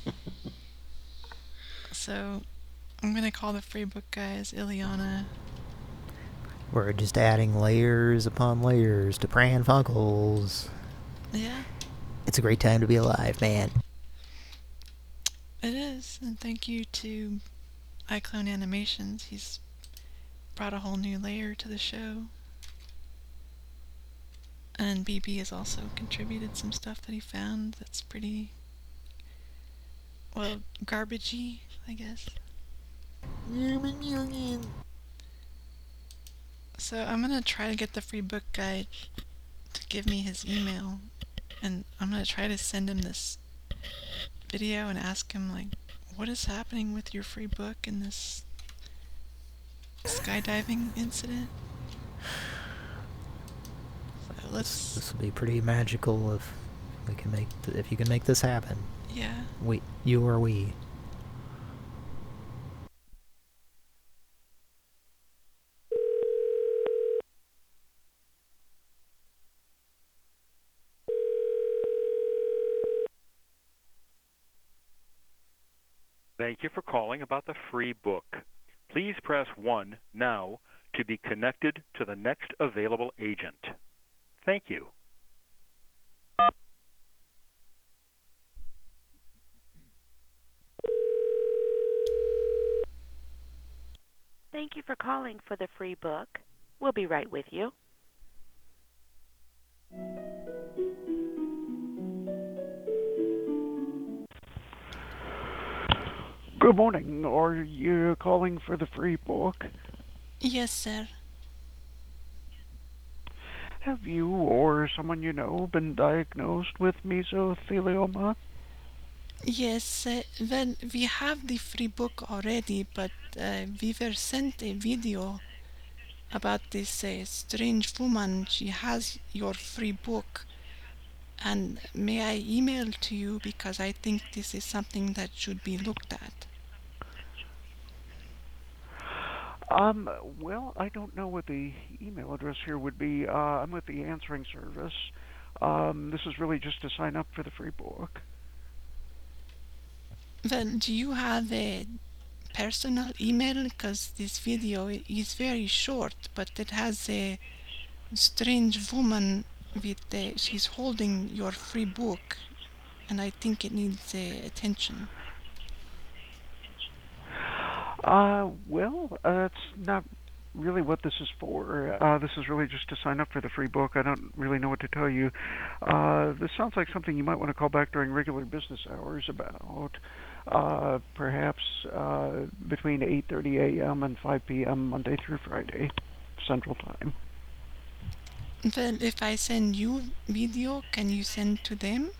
so I'm gonna call the free book guys Ileana. We're just adding layers upon layers to Pran Funkels. Yeah, It's a great time to be alive, man. it is, and thank you to iClone Animations. He's brought a whole new layer to the show. And BB has also contributed some stuff that he found that's pretty, well, garbagey, I guess. So I'm gonna try to get the free book guy to give me his email, and I'm gonna try to send him this video and ask him like, what is happening with your free book and this skydiving incident? So let's. This will be pretty magical if we can make th if you can make this happen, Yeah. we you or we. Thank you for calling about the free book. Please press 1 now to be connected to the next available agent. Thank you. Thank you for calling for the free book. We'll be right with you. Good morning. Are you calling for the free book? Yes, sir. Have you or someone you know been diagnosed with mesothelioma? Yes, uh, well, we have the free book already, but uh, we were sent a video about this uh, strange woman. She has your free book. And may I email to you because I think this is something that should be looked at. Um, well, I don't know what the email address here would be. Uh, I'm with the answering service. Um, this is really just to sign up for the free book. Well, do you have a personal email? Because this video is very short, but it has a strange woman with uh, she's holding your free book, and I think it needs uh, attention. Uh, well, uh, that's not really what this is for. Uh, this is really just to sign up for the free book. I don't really know what to tell you. Uh, this sounds like something you might want to call back during regular business hours about. Uh, perhaps uh, between 8:30 a.m. and 5 p.m. Monday through Friday, Central Time. Well, if I send you video, can you send to them?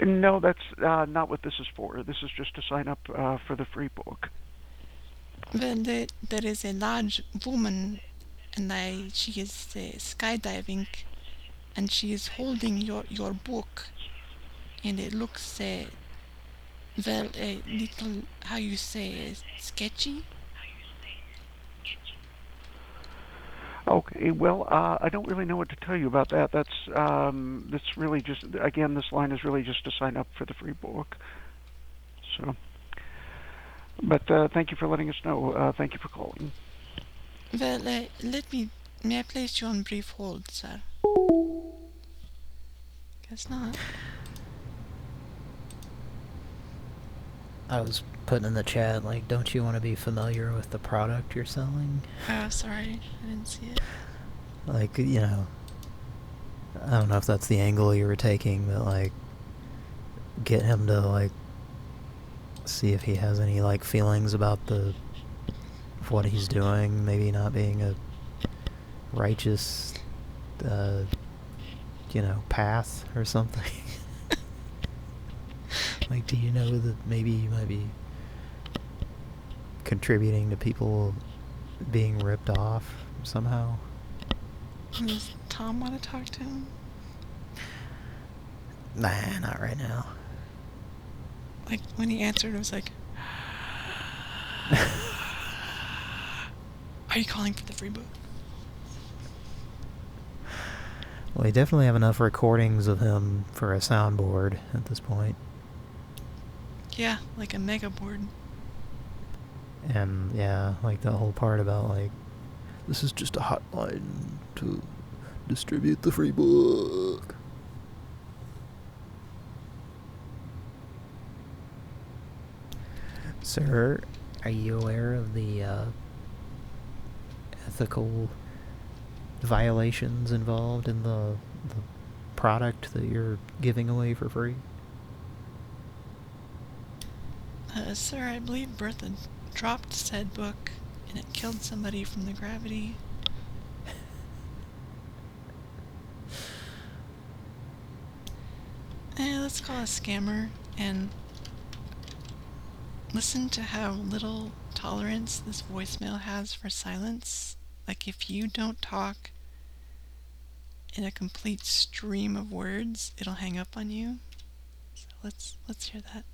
No, that's uh, not what this is for. This is just to sign up uh, for the free book. Well, there, there is a large woman, and I she is uh, skydiving, and she is holding your your book, and it looks uh, well a little how you say sketchy. Okay, well, uh, I don't really know what to tell you about that. That's um, that's really just again, this line is really just to sign up for the free book. So, but uh, thank you for letting us know. Uh, thank you for calling. Well, uh, let me may I place you on brief hold, sir? Guess not. I was putting in the chat, like, don't you want to be familiar with the product you're selling? Oh, sorry, I didn't see it. Like, you know, I don't know if that's the angle you were taking, but, like, get him to, like, see if he has any, like, feelings about the, what he's doing, maybe not being a righteous, uh, you know, path or something. Like, do you know that maybe you might be contributing to people being ripped off somehow? Does Tom want to talk to him? Nah, not right now. Like when he answered, it was like, "Are you calling for the free book?" Well, we definitely have enough recordings of him for a soundboard at this point. Yeah, like a mega board. And yeah, like the whole part about like this is just a hotline to distribute the free book. Sir, are you aware of the uh, ethical violations involved in the, the product that you're giving away for free? Uh, sir, I believe Bertha dropped said book, and it killed somebody from the gravity. Eh, let's call a scammer and listen to how little tolerance this voicemail has for silence. Like, if you don't talk in a complete stream of words, it'll hang up on you. So let's let's hear that.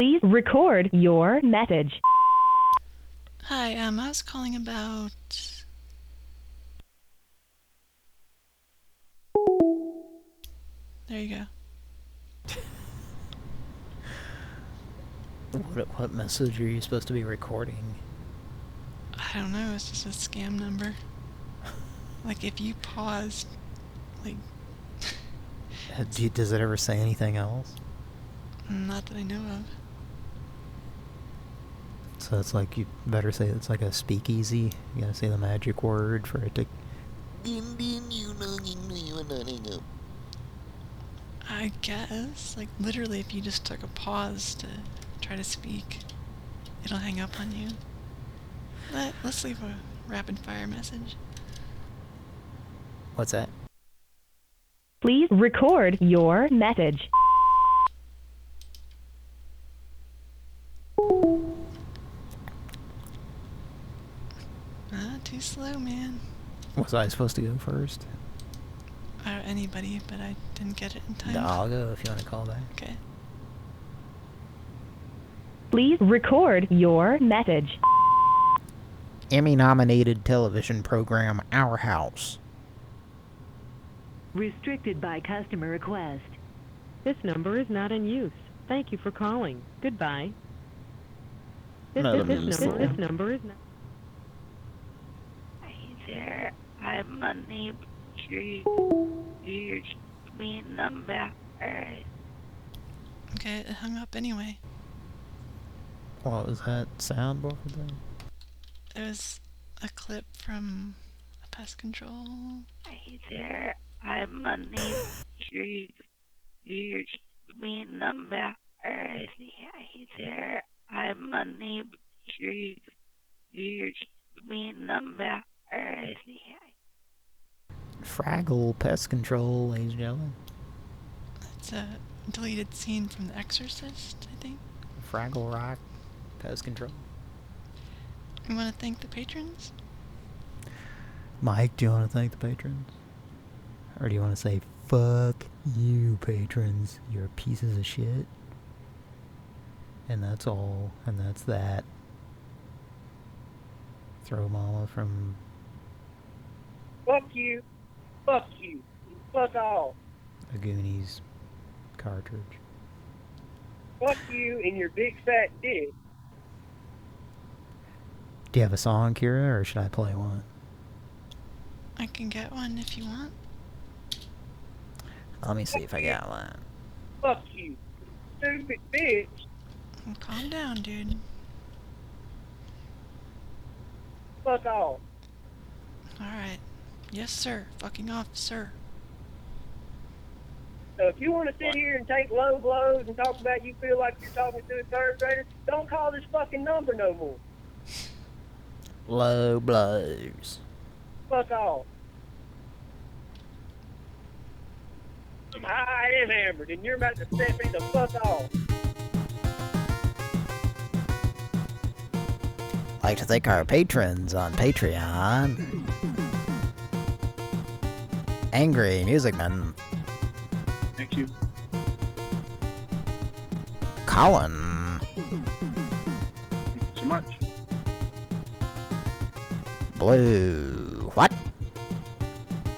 Please record your message. Hi, um, I was calling about. There you go. What, what message are you supposed to be recording? I don't know. It's just a scam number. like if you pause, like do Does it ever say anything else? not that I know of. So it's like you better say it's like a speakeasy. You gotta say the magic word for it to. I guess, like literally, if you just took a pause to try to speak, it'll hang up on you. Let Let's leave a rapid fire message. What's that? Please record your message. Ah, too slow, man. Was I supposed to go first? Uh, anybody, but I didn't get it in time. No, I'll go if you want to call back. Okay. Please record your message. Emmy nominated television program Our House. Restricted by customer request. This number is not in use. Thank you for calling. Goodbye. This, No, this, this, this, this number is not. Hey there, I'm unable to use me number. Okay, it hung up anyway. What was that sound soundboard thing? It was a clip from a pest control. Hey there, I'm unable to use me number. Hey there, I'm unable to use me number. Fraggle Pest Control, ladies and gentlemen. It's a deleted scene from The Exorcist, I think. Fraggle Rock Pest Control. You want to thank the patrons? Mike, do you want to thank the patrons? Or do you want to say, fuck you, patrons? You're pieces of shit? And that's all. And that's that. Throw Mama from Fuck you. Fuck you. Fuck all. the Goonies cartridge. Fuck you and your big fat dick. Do you have a song, Kira, or should I play one? I can get one if you want. Let me see if I got one. Fuck you. Stupid bitch. Well, calm down, dude. Fuck all. Alright. Yes, sir. Fucking off, sir. So if you want to sit here and take low blows and talk about you feel like you're talking to a third grader, don't call this fucking number no more. Low blows. Fuck off. I am hammered, and you're about to set me the fuck off. like to thank our patrons on Patreon. Angry Music Man, Thank you. Colin, Thank you So much. Blue, what?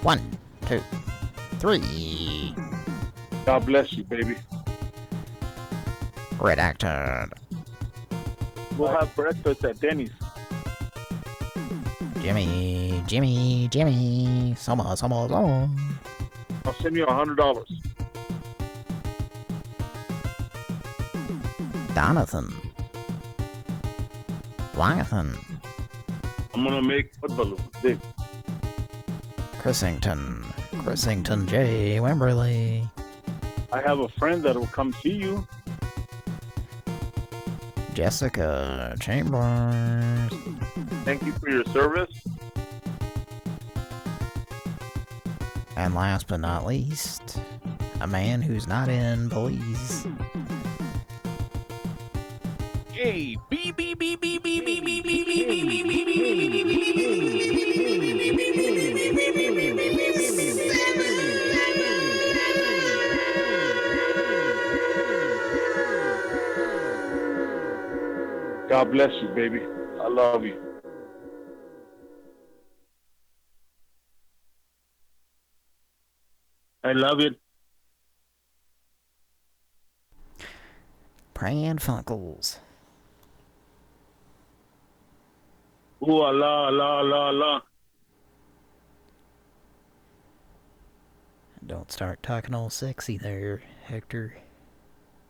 One, two, three. God bless you, baby. Redacted. We'll have breakfast at Denny's. Jimmy, Jimmy, Jimmy. Soma, Soma, Soma. I'll send you a hundred dollars. Donathan. Longathan. I'm gonna make foot balloons big. Chrisington. Chrisington J. Wimberley. I have a friend that will come see you. Jessica Chambers. Thank you for your service. And last but not least, a man who's not in police. Hey, beep, beep, beep, beep, beep, beep, beep, beep, beep, beep, beep, God bless you, baby. I love you. I love it. Pran Funkels. Ooh, la, la, la, la. Don't start talking all sexy there, Hector.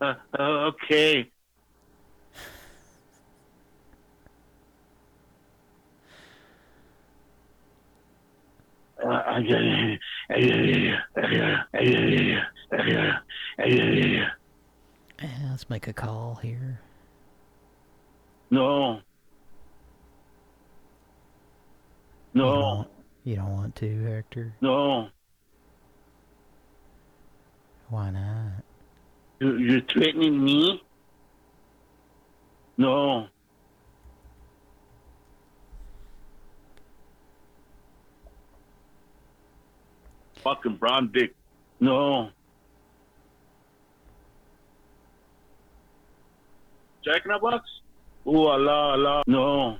Uh, okay. Let's make a call here. No. You No. don't, you don't want to, Hector? No. Why not? You- You're threatening me? No. Fucking brown dick. No. Jack in the Box? Ooh, la, la. No.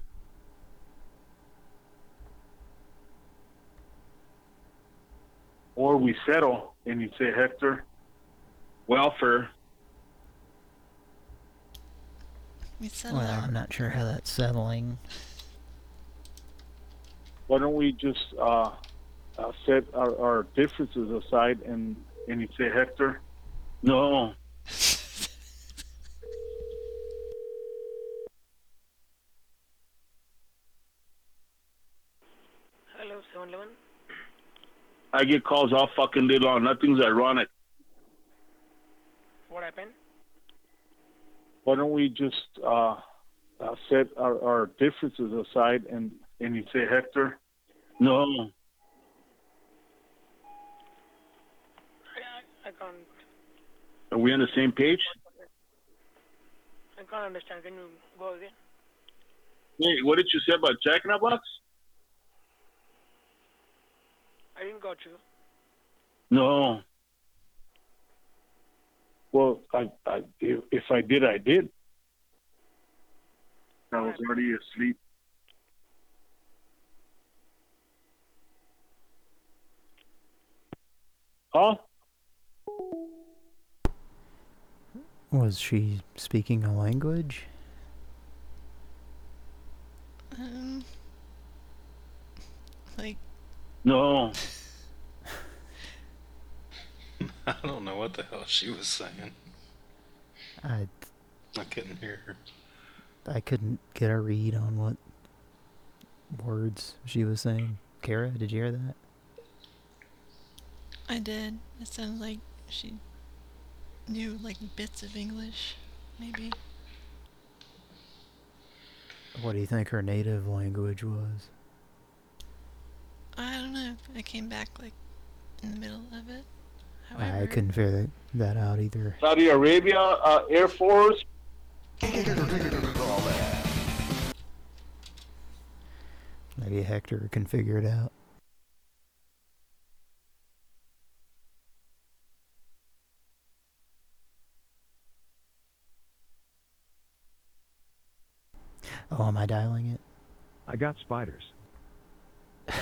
Or we settle and you say, Hector, welfare. We said Well, I'm not sure how that's settling. why don't we just uh, uh, set our, our differences aside and and you say Hector? No. Hello, 7-Eleven. I get calls all fucking day long. Nothing's ironic. What happened? Why don't we just uh, uh, set our, our differences aside and and you say Hector? No. I, I can't. Are we on the same page? I can't understand. Can you go again? Hey, what did you say about Jack in the Box? I didn't got you. No. Well, I, I, if, if I did, I did. I was already asleep. Huh? Was she speaking a language? Um, like, No. I don't know what the hell she was saying. I I couldn't hear her. I couldn't get a read on what words she was saying. Kara, did you hear that? I did. It sounded like she knew like bits of English, maybe. What do you think her native language was? I don't know. I came back like in the middle of it. I couldn't figure that out either. Saudi Arabia uh, Air Force. Maybe Hector can figure it out. Oh, am I dialing it? I got spiders.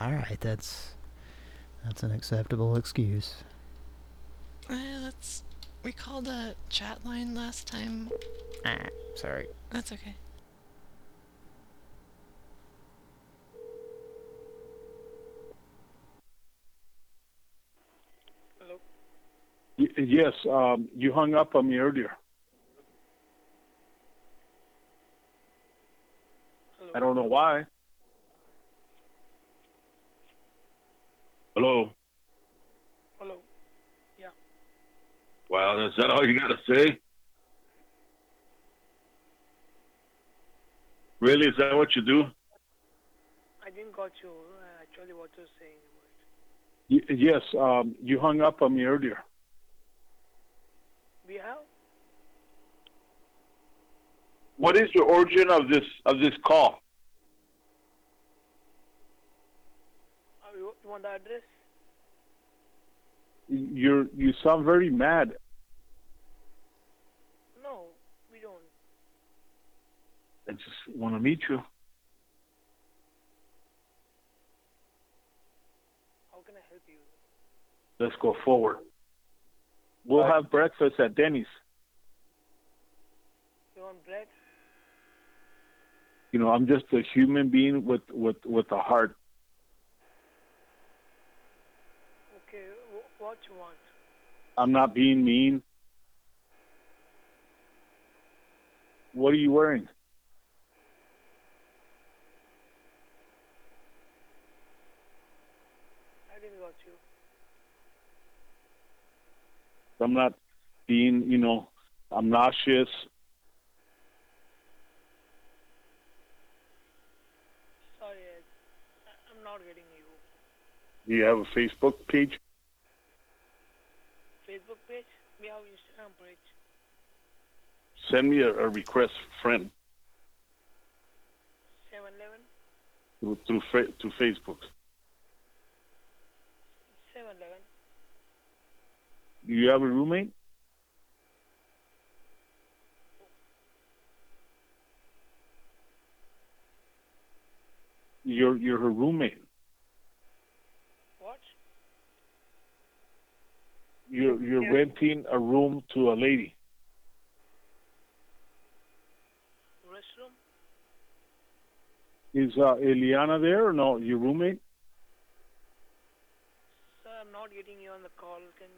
Alright, that's that's an acceptable excuse. uh, let's. We called a chat line last time. Ah, sorry. That's okay. Hello. Y- yes, um, you hung up on me earlier. I don't know why. Hello. Hello. Yeah. Well, is that all you got to say? Really? Is that what you do? I didn't got you uh, actually what you're saying. Y- yes, um, you hung up on me earlier. We have? What is the origin of this of this call? Uh, you, you want the address? You're you sound very mad. No, we don't. I just want to meet you. How can I help you? Let's go forward. We'll have breakfast at Denny's. You want bread? You know, I'm just a human being with with with a heart. Okay, what you want? I'm not being mean. What are you wearing? I didn't got you. I'm not being, you know, I'm Sorry, I- not getting you. Do you have a Facebook page? Facebook page? We have Instagram page. Send me a, a request, friend, 711? through through, fa- through Facebook. 711. Do you have a roommate? You're you're her roommate. What? You're you're renting a room to a lady. Restroom? Is uh, Eliana there or no? Your roommate? Sir, I'm not getting you on the call. Can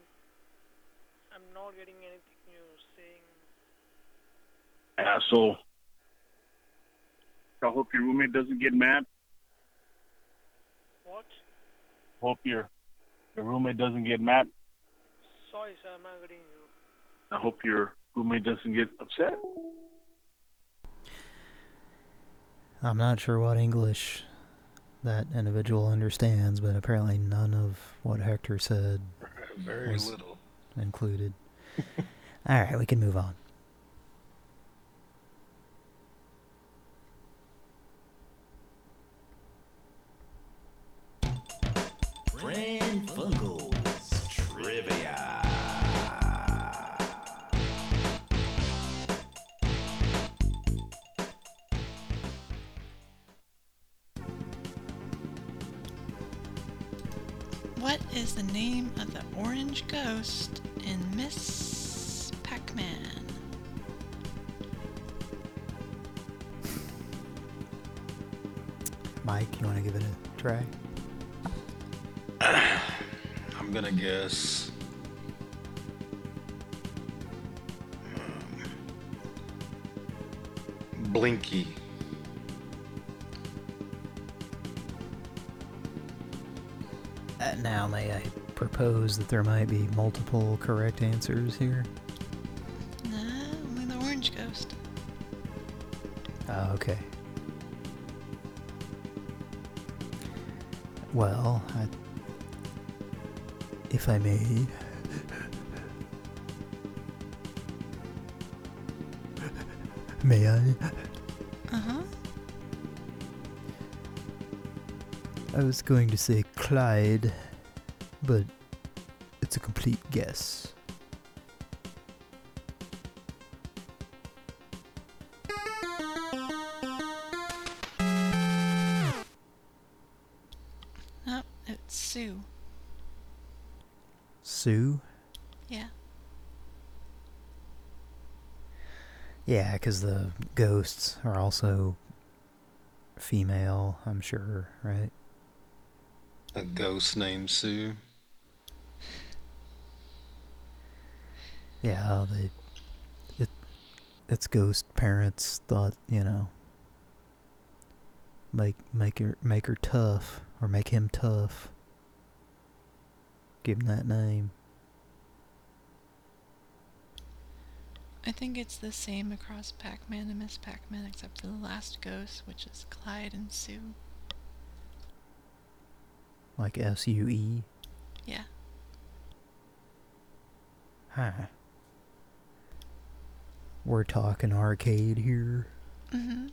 I'm not getting anything you're saying. Asshole. I hope your roommate doesn't get mad. What? Hope your your roommate doesn't get mad. Sorry, sir, I'm not getting you. I hope your roommate doesn't get upset. I'm not sure what English that individual understands, but apparently none of what Hector said Very was little. included. Alright, we can move on. Of the orange ghost in Miss Pac-Man? Mike, you want to give it a try? I'm gonna guess. um, Blinky. Uh, now, may I propose that there might be multiple correct answers here? No, only the orange ghost. Oh, okay. Well, I, if I may. May I? Uh-huh. I was going to say Clyde, but it's a complete guess. Nope, it's Sue. Sue? Yeah. Yeah, because the ghosts are also female, I'm sure, right? A ghost named Sue. Yeah, they it its ghost parents thought, you know, make make her make her tough or make him tough. Give him that name. I think it's the same across Pac-Man and Miss Pac-Man except for the last ghost, which is Clyde and Sue. Like S U E. Yeah. Huh. We're talking arcade here. Mm-hmm.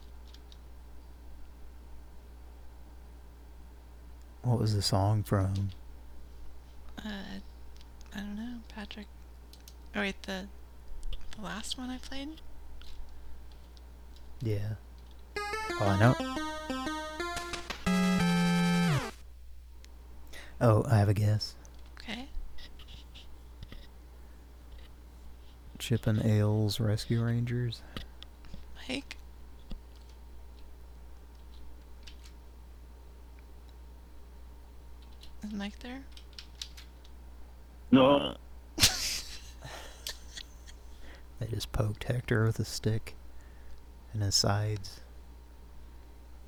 What was the song from? Uh, I don't know, Patrick. Oh wait, the the last one I played. Yeah. Oh, I know. Oh, I have a guess. Okay. Chip and Dale's Rescue Rangers. Mike? Is Mike there? No. They just poked Hector with a stick in his sides.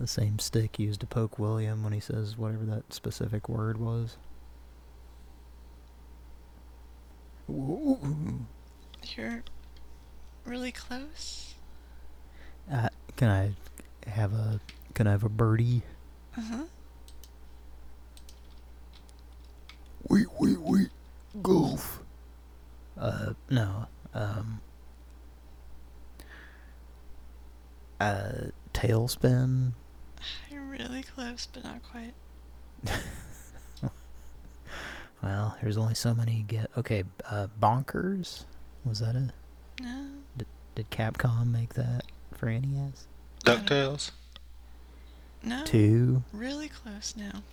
The same stick used to poke William when he says whatever that specific word was. You're really close. Uh, can I have a can I have a birdie? Uh-huh. Wait, wait, wait. Golf. Uh, no. Um. Uh, tailspin. You're really close, but not quite. Well, there's only so many you get. Okay, uh, Bonkers? Was that a... No. Did, did Capcom make that for NES? DuckTales? No. Two? Really close now.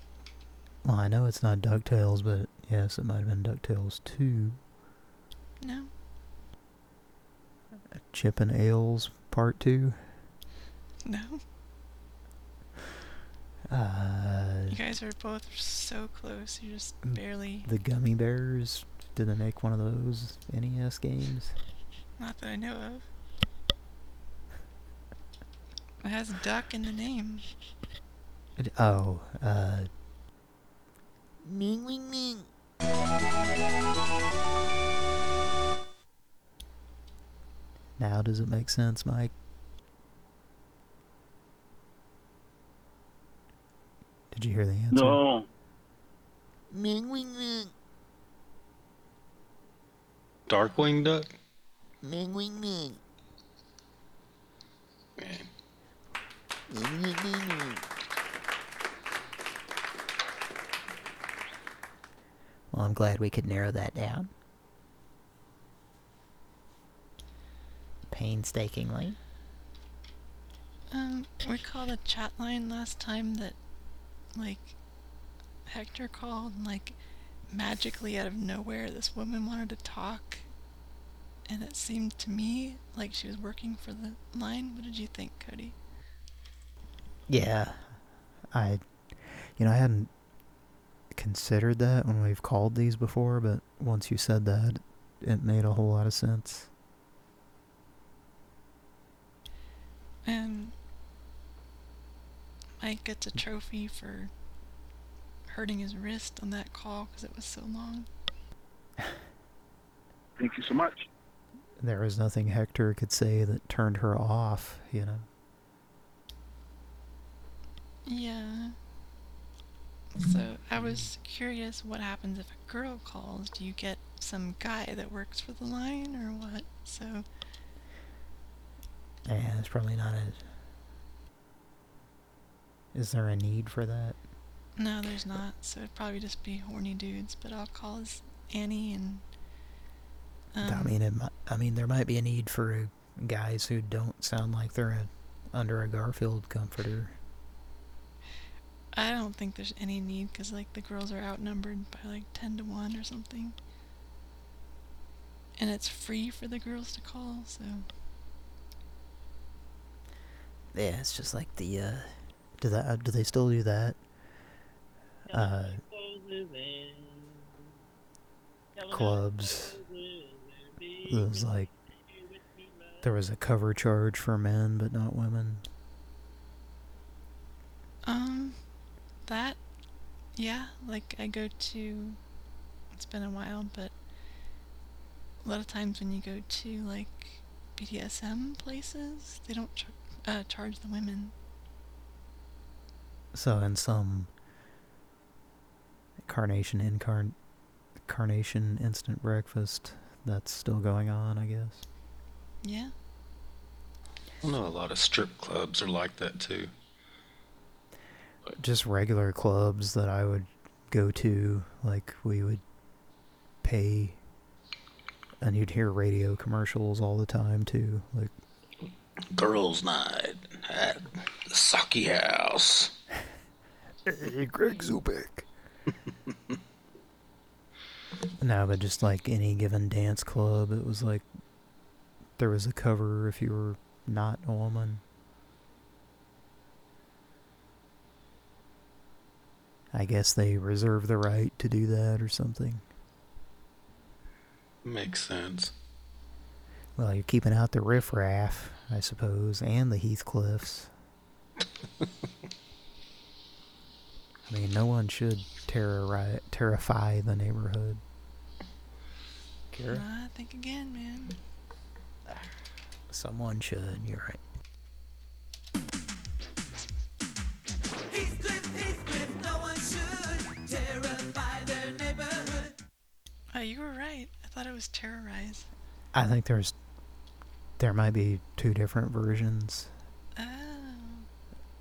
Well, I know it's not DuckTales, but yes, it might have been DuckTales 2. No. Chip and Dale's Part 2. No. Uh, You guys are both so close. You're just barely. the Gummy Bears. Did they make one of those NES games? Not that I know of. It has duck in the name. It, oh, uh... Ming, ming, ming. Now does it make sense, Mike? Did you hear the answer? No. Ming, ming, ming. Darkwing Duck? Ming, wing ming. Man. Ming, ming, ming, ming. Well, I'm glad we could narrow that down. Painstakingly. Um, we called a chat line last time that, like, Hector called, and, like, magically out of nowhere, this woman wanted to talk. And it seemed to me like she was working for the line. What did you think, Cody? Yeah. I... You know, I hadn't considered that when we've called these before, but once you said that, it made a whole lot of sense. And Mike gets a trophy for hurting his wrist on that call because it was so long. Thank you so much. There was nothing Hector could say that turned her off, you know. Yeah. So I was curious what happens if a girl calls. Do you get some guy that works for the line or what? So Yeah, it's probably not a... Is there a need for that? No, there's not. So it'd probably just be horny dudes. But I'll call as Annie and. Um, I mean, it might, I mean, there might be a need for guys who don't sound like they're a, under a Garfield comforter. I don't think there's any need because like the girls are outnumbered by like ten to one or something. And it's free for the girls to call, so Yeah, it's just like the, uh, do that, uh, do they still do that? Uh, clubs. It was like, there was a cover charge for men, but not women. Um, that, yeah, like I go to, it's been a while, but a lot of times when you go to like BDSM places, they don't char- uh, charge the women. So in some carnation incarn carnation instant breakfast, that's still going on, I guess. Yeah. I know a lot of strip clubs are like that too. Just regular clubs that I would go to, like we would pay, and you'd hear radio commercials all the time too, like Girls' night at the Saki House. Hey, Greg Zubik. no, but just like any given dance club, it was like there was a cover if you were not a woman. I guess they reserve the right to do that or something. Makes sense. Well, you're keeping out the riffraff, I suppose, and the Heathcliffs. I mean, no one should terrori terrify the neighborhood. Kara? Nah, think again, man. Someone should, you're right. Oh, you were right. I thought it was terrorize. I think there's there might be two different versions. Oh.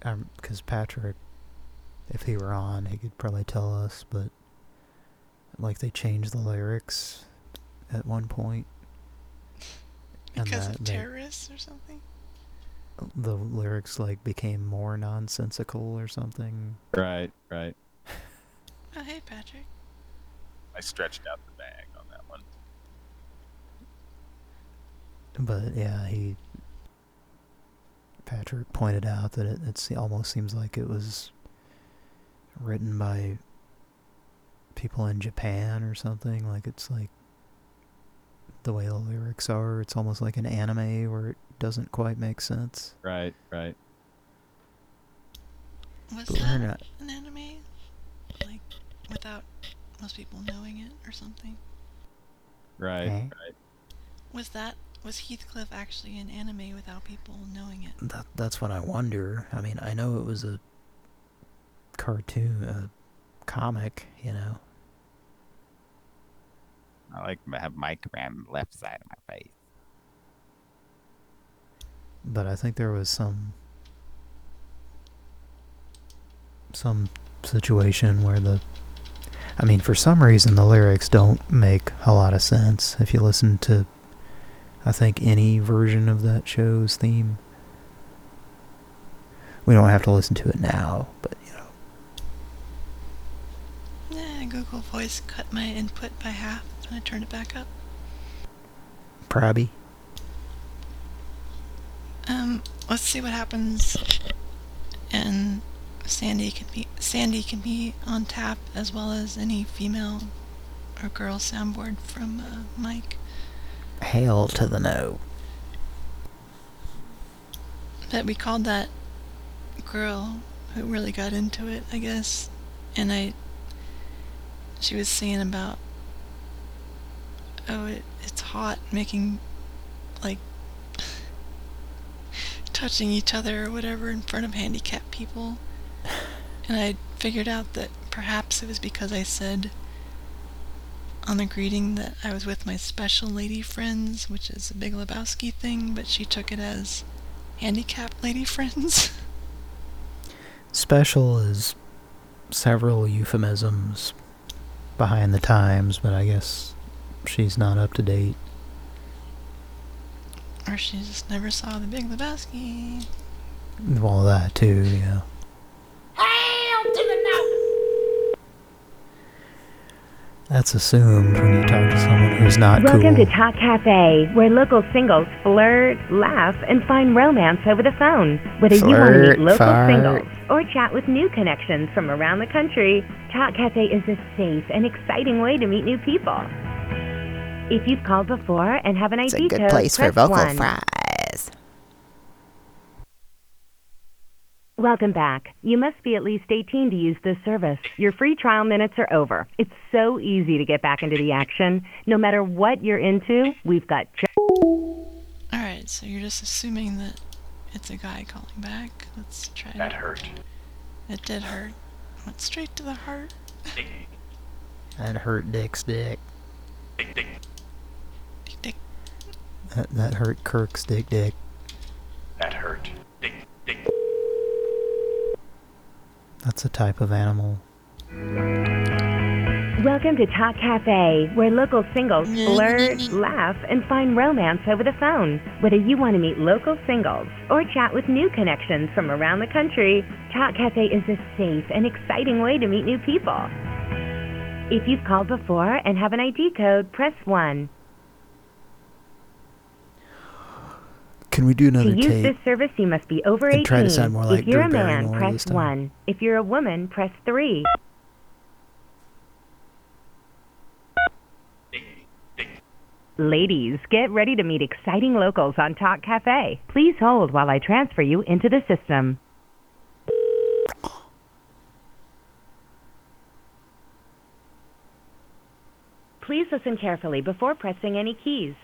Um, because Patrick, if he were on, he could probably tell us, but like they changed the lyrics at one point. Because that of they- terrorists or something? the lyrics like became more nonsensical or something. Right, right. Oh, hey, Patrick. I stretched out the bag on that one. But yeah, he Patrick pointed out that it it almost seems like it was written by people in Japan or something. Like it's like the way the lyrics are. It's almost like an anime where it doesn't quite make sense. Right, right. Was But that not- an anime? Like, without most people knowing it or something? Right, Eh? right. Was that, was Heathcliff actually an anime without people knowing it? That that's what I wonder. I mean, I know it was a cartoon, a comic, you know. I like to have around the left side of my face. But I think there was some some situation where the I mean for some reason the lyrics don't make a lot of sense if you listen to I think any version of that show's theme. We don't have to listen to it now, but you know. Eh, Google Voice cut my input by half and I turned it back up. Probably. Um, let's see what happens. And Sandy can be Sandy can be on tap as well as any female or girl soundboard from uh, Mike. Hail to the no. But we called that girl who really got into it, I guess. And I, she was saying about, oh, it, it's hot, making, like, touching each other or whatever in front of handicapped people. And I figured out that perhaps it was because I said on the greeting that I was with my special lady friends, which is a Big Lebowski thing, but she took it as handicapped lady friends. Special is several euphemisms behind the times, but I guess she's not up to date. or she just never saw the Big Lebowski. Well, that too, yeah. Hail to the no! That's assumed when you talk to someone who's not Welcome cool. to Talk Cafe, where local singles flirt, laugh, and find romance over the phone. Whether you want to meet local fart. singles or chat with new connections from around the country, Talk Cafe is a safe and exciting way to meet new people. If you've called before and have an It's a ID good code, place for press vocal 1. fries. Welcome back. You must be at least 18 to use this service. Your free trial minutes are over. It's so easy to get back into the action. No matter what you're into, we've got Alright, so you're just assuming that it's a guy calling back. Let's try That hurt. It did hurt. Went straight to the heart. That hurt Dick's dick. Dick, dick. Dick. That, that hurt Kirk's dick dick. That hurt. Dick, dick. That's a type of animal. Welcome to Talk Cafe, where local singles flirt, laugh, and find romance over the phone. Whether you want to meet local singles or chat with new connections from around the country, Talk Cafe is a safe and exciting way to meet new people. If you've called before and have an ID code, press 1. Can we do another to use this service, you must be over 18. try to sound more like if you're Drew a man, Barrymore press this time. 1. If you're a woman, press 3. Ladies, get ready to meet exciting locals on Talk Cafe. Please hold while I transfer you into the system. Please listen carefully before pressing any keys.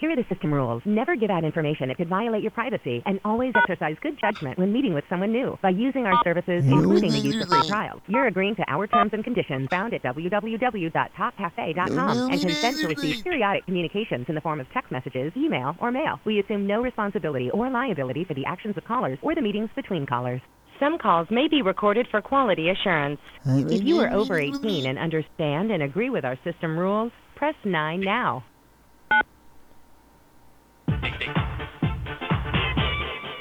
Here are the system rules. Never give out information that could violate your privacy, and always exercise good judgment when meeting with someone new by using our services, including the use of free trials. You're agreeing to our terms and conditions found at www.talkcafe.com and consent to receive periodic communications in the form of text messages, email, or mail. We assume no responsibility or liability for the actions of callers or the meetings between callers. Some calls may be recorded for quality assurance. If you are over 18 and understand and agree with our system rules, press 9 now.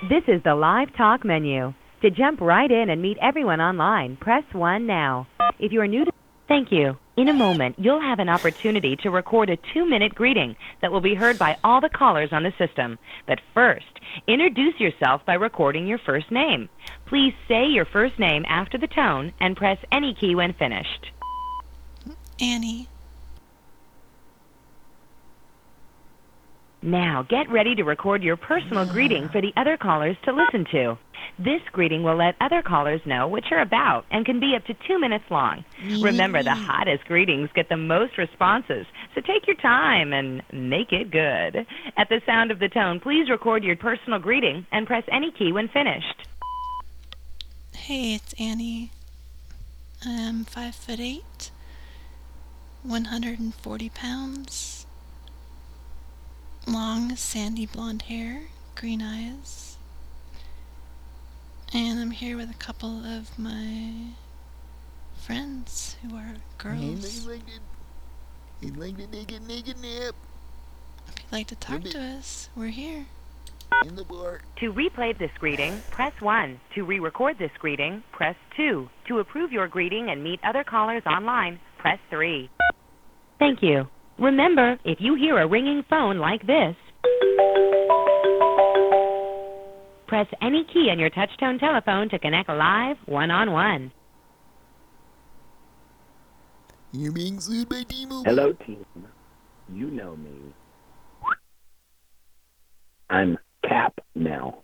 This is the live talk menu. To jump right in and meet everyone online, press 1 now. If you are new to Thank you. In a moment, you'll have an opportunity to record a two-minute greeting that will be heard by all the callers on the system. But first, introduce yourself by recording your first name. Please say your first name after the tone and press any key when finished. Annie. Now, get ready to record your personal greeting for the other callers to listen to. This greeting will let other callers know what you're about and can be up to two minutes long. Remember, the hottest greetings get the most responses, so take your time and make it good. At the sound of the tone, please record your personal greeting and press any key when finished. Hey, it's Annie. I'm five foot eight, 140 pounds, long sandy blonde hair, green eyes, and I'm here with a couple of my friends who are girls. He'd like to take a naked nap If you'd like to talk to us, we're here. in the bar. To replay this greeting, press 1. To re-record this greeting, press 2. To approve your greeting and meet other callers online, press 3. Thank you. Remember, if you hear a ringing phone like this, press any key on your touchtone telephone to connect live one-on-one. You're being sued by T-Mobile. Hello, team. You know me. I'm Kap now.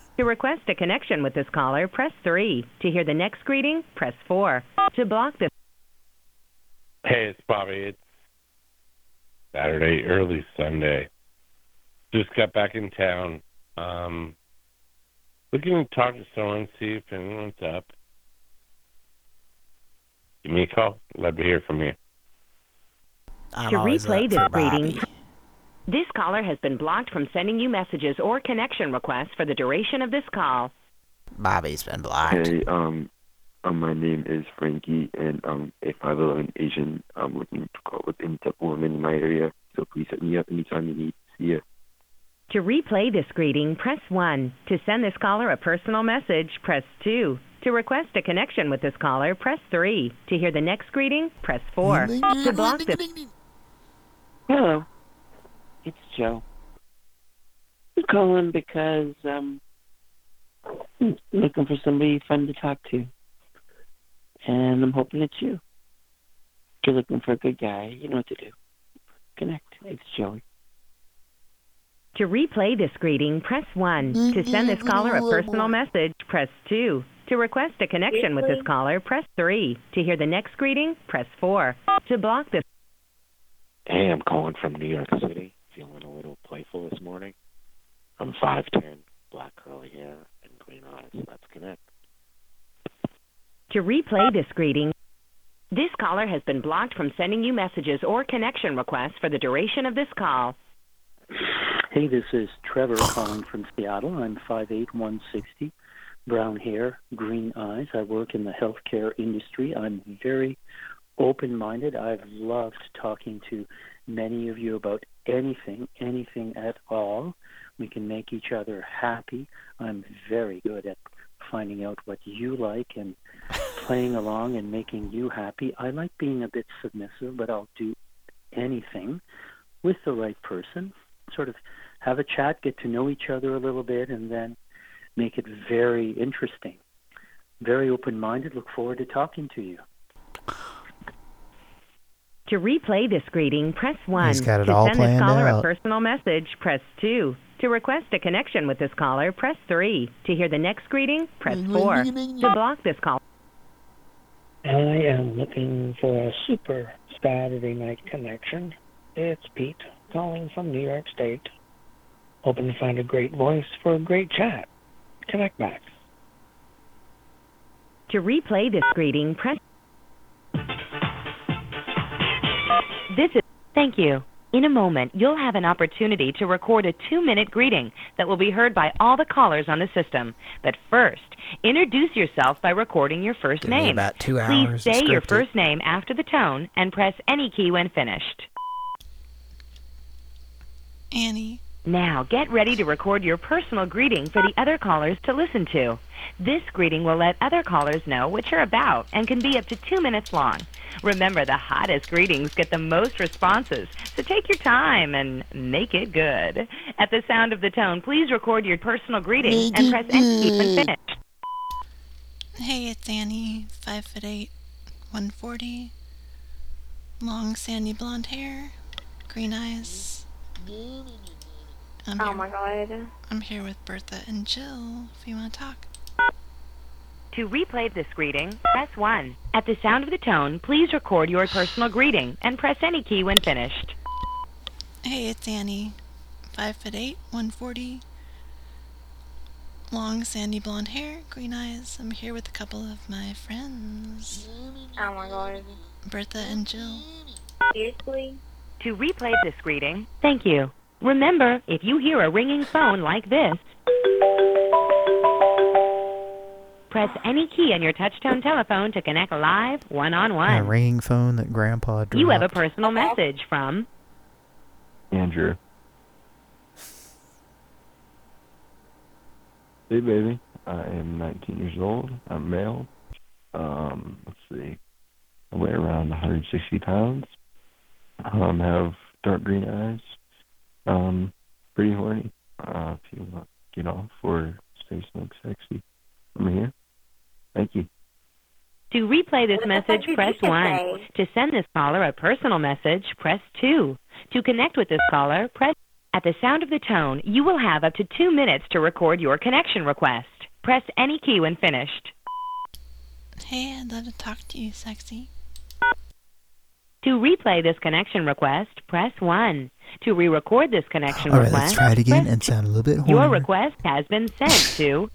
To request a connection with this caller, press 3. To hear the next greeting, press 4. To block this Hey, it's Bobby. It's Saturday, early Sunday. Just got back in town. Um, looking to talk to someone, see if anyone's up. Give me a call. Love to hear from you. to replay this greeting. This caller has been blocked from sending you messages or connection requests for the duration of this call. Bobby's been blocked. Hey, um, um, my name is Frankie, and um, if I have an Asian, I'm looking to call with any type of woman in my area. So please hit me up anytime you need. See ya. To replay this greeting, press 1. To send this caller a personal message, press 2. To request a connection with this caller, press 3. To hear the next greeting, press 4. To block this Hello, it's Joe. I'm calling because um, I'm looking for somebody fun to talk to, and I'm hoping it's you. If you're looking for a good guy, you know what to do. Connect. It's Joey. To replay this greeting, press 1. To send this caller a personal message, press 2. To request a connection with this caller, press 3. To hear the next greeting, press 4. To block this Hey, I'm calling from New York City. Feeling a little playful this morning. I'm 5'10", black curly hair, and green eyes. Let's connect. To replay this greeting, this caller has been blocked from sending you messages or connection requests for the duration of this call. Hey, this is Trevor calling from Seattle. I'm 5'8", 160, brown hair, green eyes. I work in the healthcare industry. I'm very open-minded. I've loved talking to many of you about anything, anything at all. We can make each other happy. I'm very good at finding out what you like and playing along and making you happy. I like being a bit submissive, but I'll do anything with the right person. Sort of have a chat, get to know each other a little bit, and then make it very interesting. Very open minded. Look forward to talking to you. To replay this greeting, press 1. He's got it to all send this planned caller a personal message, press 2. To request a connection with this caller, press 3. To hear the next greeting, press 4. To block this call. I am looking for a super Saturday night connection. It's Pete calling from New York State. Hoping to find a great voice for a great chat. Connect back. To replay this greeting, press. This is. Thank you. In a moment, you'll have an opportunity to record a two minute greeting that will be heard by all the callers on the system. But first, introduce yourself by recording your first Give me name. about two Please hours to say your first name after the tone and press any key when finished. Annie. Now, get ready to record your personal greeting for the other callers to listen to. This greeting will let other callers know what you're about and can be up to two minutes long. Remember, the hottest greetings get the most responses, so take your time and make it good. At the sound of the tone, please record your personal greeting and press any key when finished. Hey, it's Annie, five foot eight, one forty, long sandy blonde hair, green eyes. I'm Oh here, my god. I'm here with Bertha and Jill. If you want to talk. To replay this greeting, press 1. At the sound of the tone, please record your personal greeting and press any key when finished. Hey, it's Annie, five foot eight, one forty, long sandy blonde hair, green eyes. I'm here with a couple of my friends, Oh my god. Bertha and Jill. Seriously? To replay this greeting, thank you. Remember, if you hear a ringing phone like this, press any key on your touchtone telephone to connect live A one-on-one. A ringing phone that Grandpa dropped. You have a personal message from Andrew. Hey, baby. I am 19 years old. I'm male. Um, let's see. I weigh around 160 pounds. Um, have dark green eyes. Um, pretty horny. Uh, if you want to get off or stay smoke sexy, I'm here. Thank you. To replay this message, press 1. say? To send this caller a personal message, press 2. To connect with this caller, press. At the sound of the tone, you will have up to two minutes to record your connection request. Press any key when finished. Hey, I'd love to talk to you, sexy. To replay this connection request, press 1. To re-record this connection All right, request, let's try it again and sound a little bit Your request has been sent to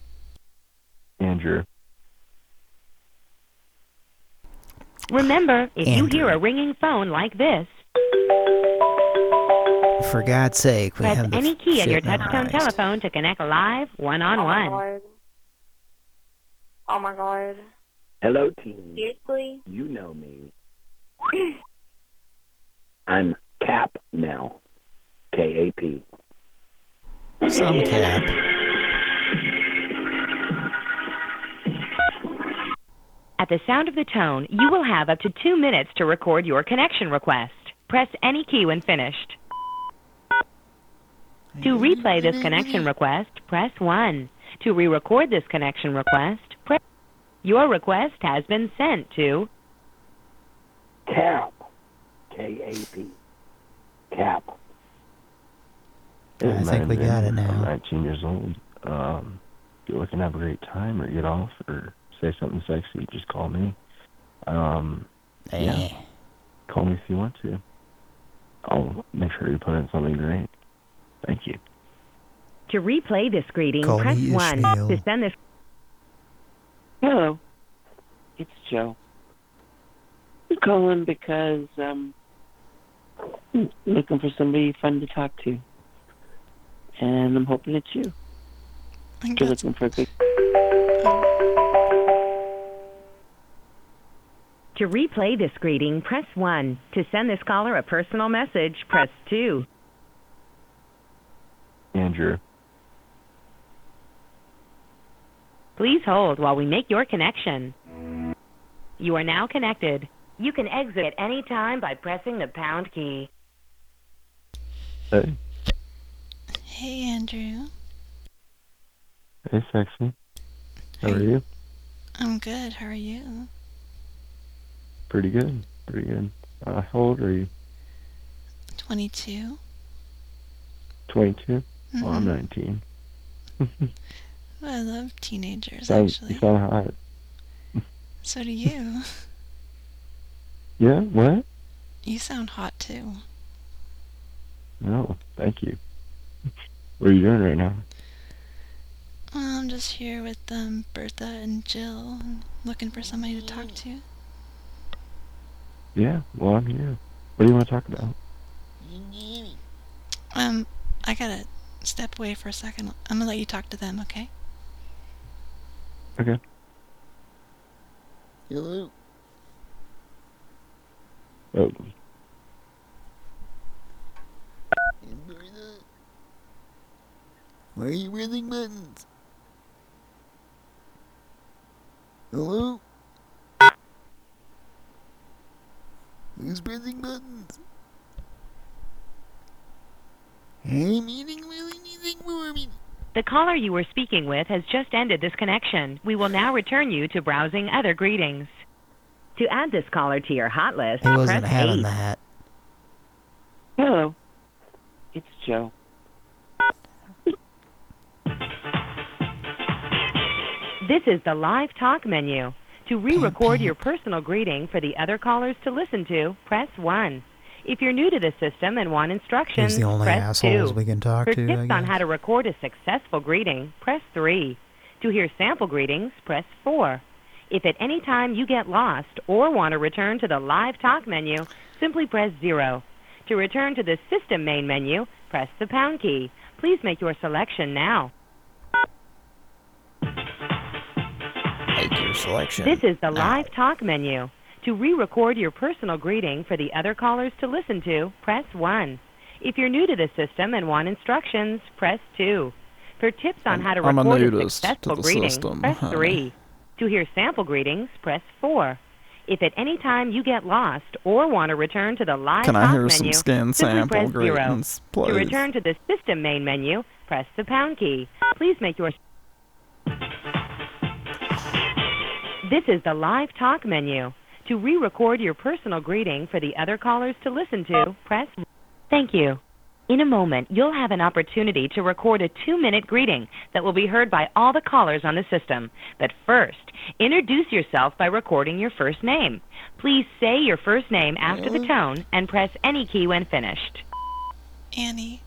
Andrew. Remember, if you hear a ringing phone like this, For God's sake, we press have any key on shit your touchtone memorized. telephone to connect live Oh my one-on-one. god. Oh my god. Hello, team. Seriously? You know me. I'm Kap now. K A P. Some cap. At the sound of the tone, you will have up to two minutes to record your connection request. Press any key when finished. To replay this connection request, press 1. To re-record this connection request, press... Your request has been sent to... Kap. K A P. Kap. Hey, I my think we name's got it Andrew. I'm 19 years old. Um, if you're looking to have a great time or get off or say something sexy, just call me. Um, yeah. Call me if you want to. I'll make sure you put in something great. Thank you. To replay this greeting, Call press 1. Ishmael. To send this Hello. It's Joe. I'm calling because um I'm looking for somebody fun to talk to. And I'm hoping it's you. You're looking for a good To replay this greeting, press 1. To send this caller a personal message, press 2. Andrew. Please hold while we make your connection. You are now connected. You can exit at any time by pressing the pound key. Hey. Hey, Andrew. Hey, sexy. How are you? I'm good. How are you? Pretty good. Pretty good. Uh, how old are you? 22. 22? Well, I'm Mhm. 19. I love teenagers, Sound, actually. you sound hot. So do you. Yeah? What? You sound hot too. No, thank you. What are you doing right now? I'm just here with um, Bertha and Jill, looking for somebody to talk to. Yeah, well, I'm here. What do you want to talk about? Um, I gotta step away for a second. I'm gonna let you talk to them, okay? Okay. Hello. Oh, Why are you pressing buttons? Hello? Who's pressing buttons? I'm eating really anything for me. The caller you were speaking with has just ended this connection. We will now return you to browsing other greetings. To add this caller to your hot list, He wasn't press having 8. that. Hello. It's Joe. This is the live talk menu. To re-record your mm-hmm. personal greeting for the other callers to listen to, press 1. If you're new to the system and want instructions, He's the only press assholes 2. we can talk For to, tips on how to record a successful greeting, press 3. To hear sample greetings, press 4. If at any time you get lost or want to return to the live talk menu, simply press 0. To return to the system main menu, press the pound key. Please make your selection now. Selection. This is the ah. live talk menu. To re-record your personal greeting for the other callers to listen to, press 1. If you're new to the system and want instructions, press 2. For tips on how to I'm record a to successful the greeting, system, press 3. To hear sample greetings, press 4. If at any time you get lost or want to return to the live Can I talk hear some menu, skin simply sample press 0. greetings, To return to the system main menu, press the pound key. Please make your This is the live talk menu. To re-record your personal greeting for the other callers to listen to, press Thank you. In a moment, you'll have an opportunity to record a two-minute greeting that will be heard by all the callers on the system. But first, introduce yourself by recording your first name. Please say your first name after the tone and press any key when finished. Annie.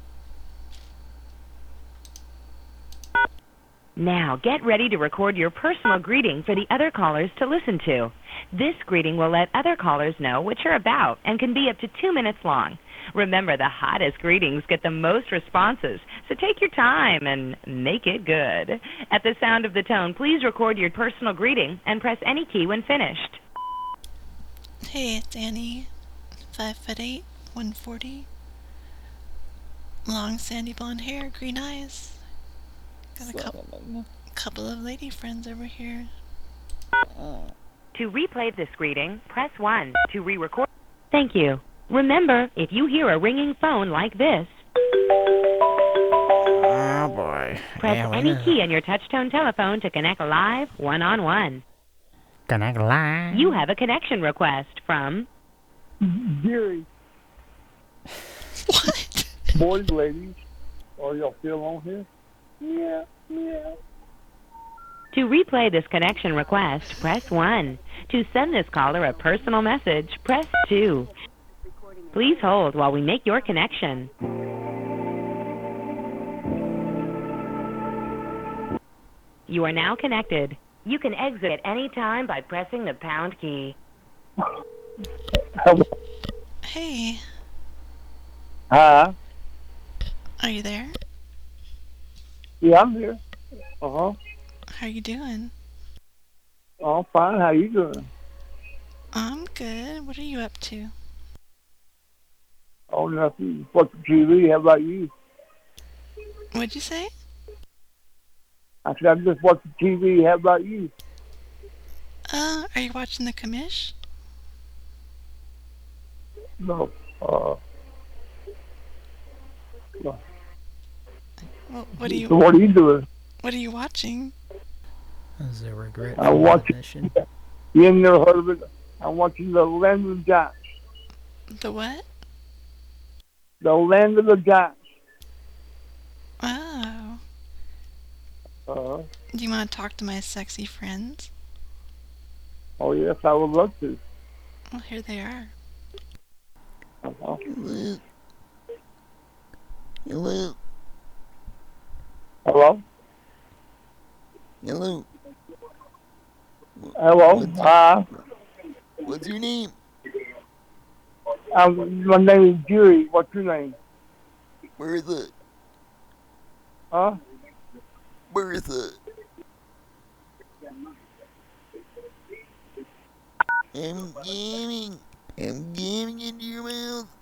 Now, get ready to record your personal greeting for the other callers to listen to. This greeting will let other callers know what you're about and can be up to two minutes long. Remember, the hottest greetings get the most responses, so take your time and make it good. At the sound of the tone, please record your personal greeting and press any key when finished. Hey, it's Annie. Five foot eight, 140. Long sandy blonde hair, green eyes. Got a couple, couple of lady friends over here. To replay this greeting, press 1. To re-record... Thank you. Remember, if you hear a ringing phone like this, Oh boy. press Yeah, any know. key on your touchtone telephone to connect live, one-on-one. Connect live. You have a connection request from... Gary. What? Boys, ladies. Are y'all still on here? Yeah, yeah. To replay this connection request, press 1. To send this caller a personal message, press 2. Please hold while we make your connection. You are now connected. You can exit at any time by pressing the pound key. Hey, Hi. are you there? Yeah, I'm here. Uh huh. How you doing? I'm fine. How you doing? I'm good. What are you up to? Oh, nothing. Watch the TV. How about you? What'd you say? I said, I'm just watching TV. How about you? Uh, are you watching the commish? No. Uh. no. Well, what are you? So what are you doing? What are you watching? Is there regret? I'm watching. You ain't never heard of it. I'm watching the Land of the Giants. The what? The Land of the Giants. Oh. Uh, Do you want to talk to my sexy friends? oh yes, I would love to. Well, here they are. Uh-huh. Hello. Hello. Hello. Hello. Hello. Uh, What's your name? um, my name is Jerry. What's your name? Bertha. Huh? Bertha. I'm gaming. I'm gaming into your mouth.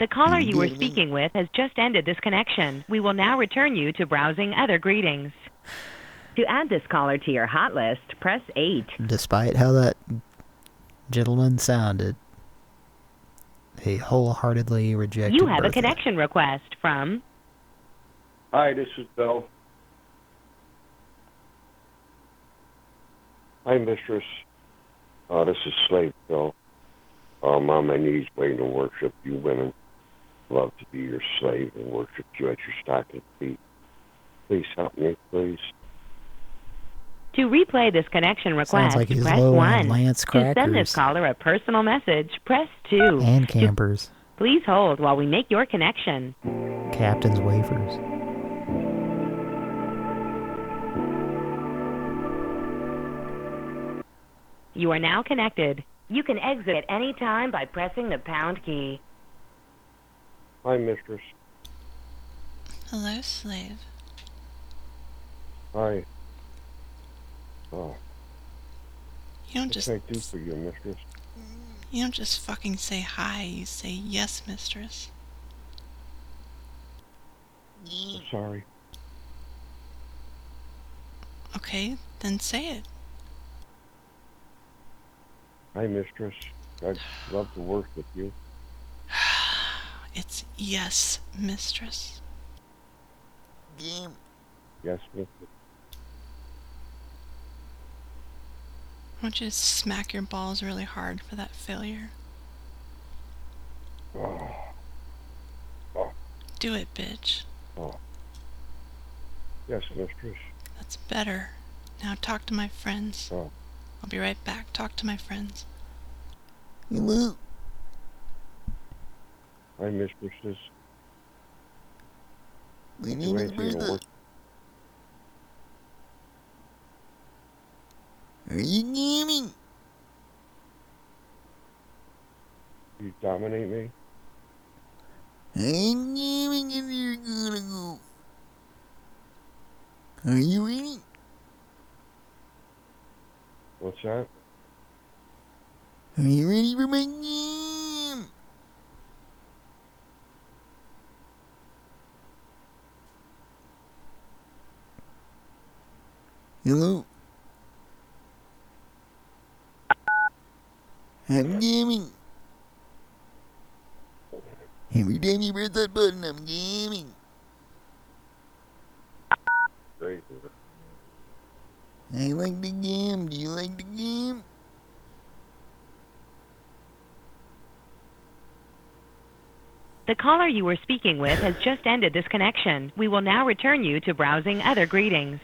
The caller you were speaking with has just ended this connection. We will now return you to browsing other greetings. To add this caller to your hot list, press 8. Despite how that gentleman sounded, he wholeheartedly rejected You have a connection request from Hi, this is Bill. Hi, mistress. Uh, this is Slave Bill. Uh, I'm on my knees waiting to worship you women. Love to be your slave and worship you at your stocking feet. Please help me, please. To replay this connection request, like he's press low on 1. Lance to send this caller a personal message, press 2. And campers. Please hold while we make your connection. Captain's wafers. You are now connected. You can exit at any time by pressing the pound key. Hi, mistress. Hello, slave. Hi. Oh, You don't what just can I do for you, mistress? you don't just fucking say hi. You say yes, mistress. I'm sorry. Okay, then say it. Hi, mistress. I'd love to work with you. It's yes, mistress. Game. Yes, mistress. I want you to smack your balls really hard for that failure. Oh. Oh. Do it, bitch. Oh. Yes, mistress. That's better. Now talk to my friends. Oh. I'll be right back. Talk to my friends. Hello. Hi, mistresses. Do name is anything to Bertha. work- Are you gaming? You dominate me? I'm gaming and you're gonna go. Are you ready? What's that? Are you ready for my game? Hello? I'm gaming. Every time you press that button, I'm gaming. Great. I like the game. Do you like the game? The caller you were speaking with has just ended this connection. We will now return you to browsing other greetings.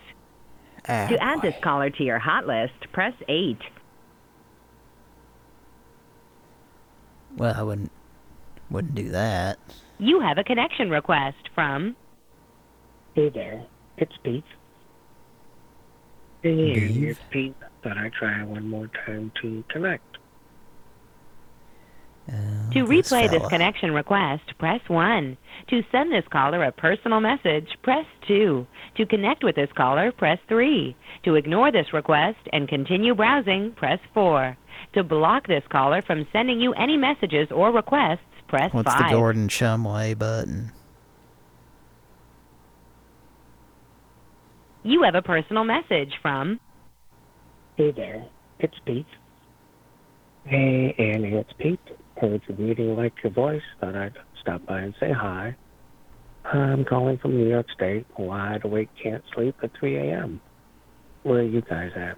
Ah, to add this caller to your hot list, press 8. Well, I wouldn't wouldn't do that. You have a connection request from Hey there, it's Pete. Hey, Andy, it's Pete. Thought I'd try one more time to connect. Oh, to replay this connection request, press 1. To send this caller a personal message, press 2. To connect with this caller, press 3. To ignore this request and continue browsing, press 4. To block this caller from sending you any messages or requests, press What's 5. the Gordon Shumway button? You have a personal message from Hey there, it's Pete. Hey, Annie, it's Pete. Heard your meeting, like your voice. Thought I'd stop by and say hi. I'm calling from New York State. Wide awake, can't sleep at 3 a.m. Where are you guys at?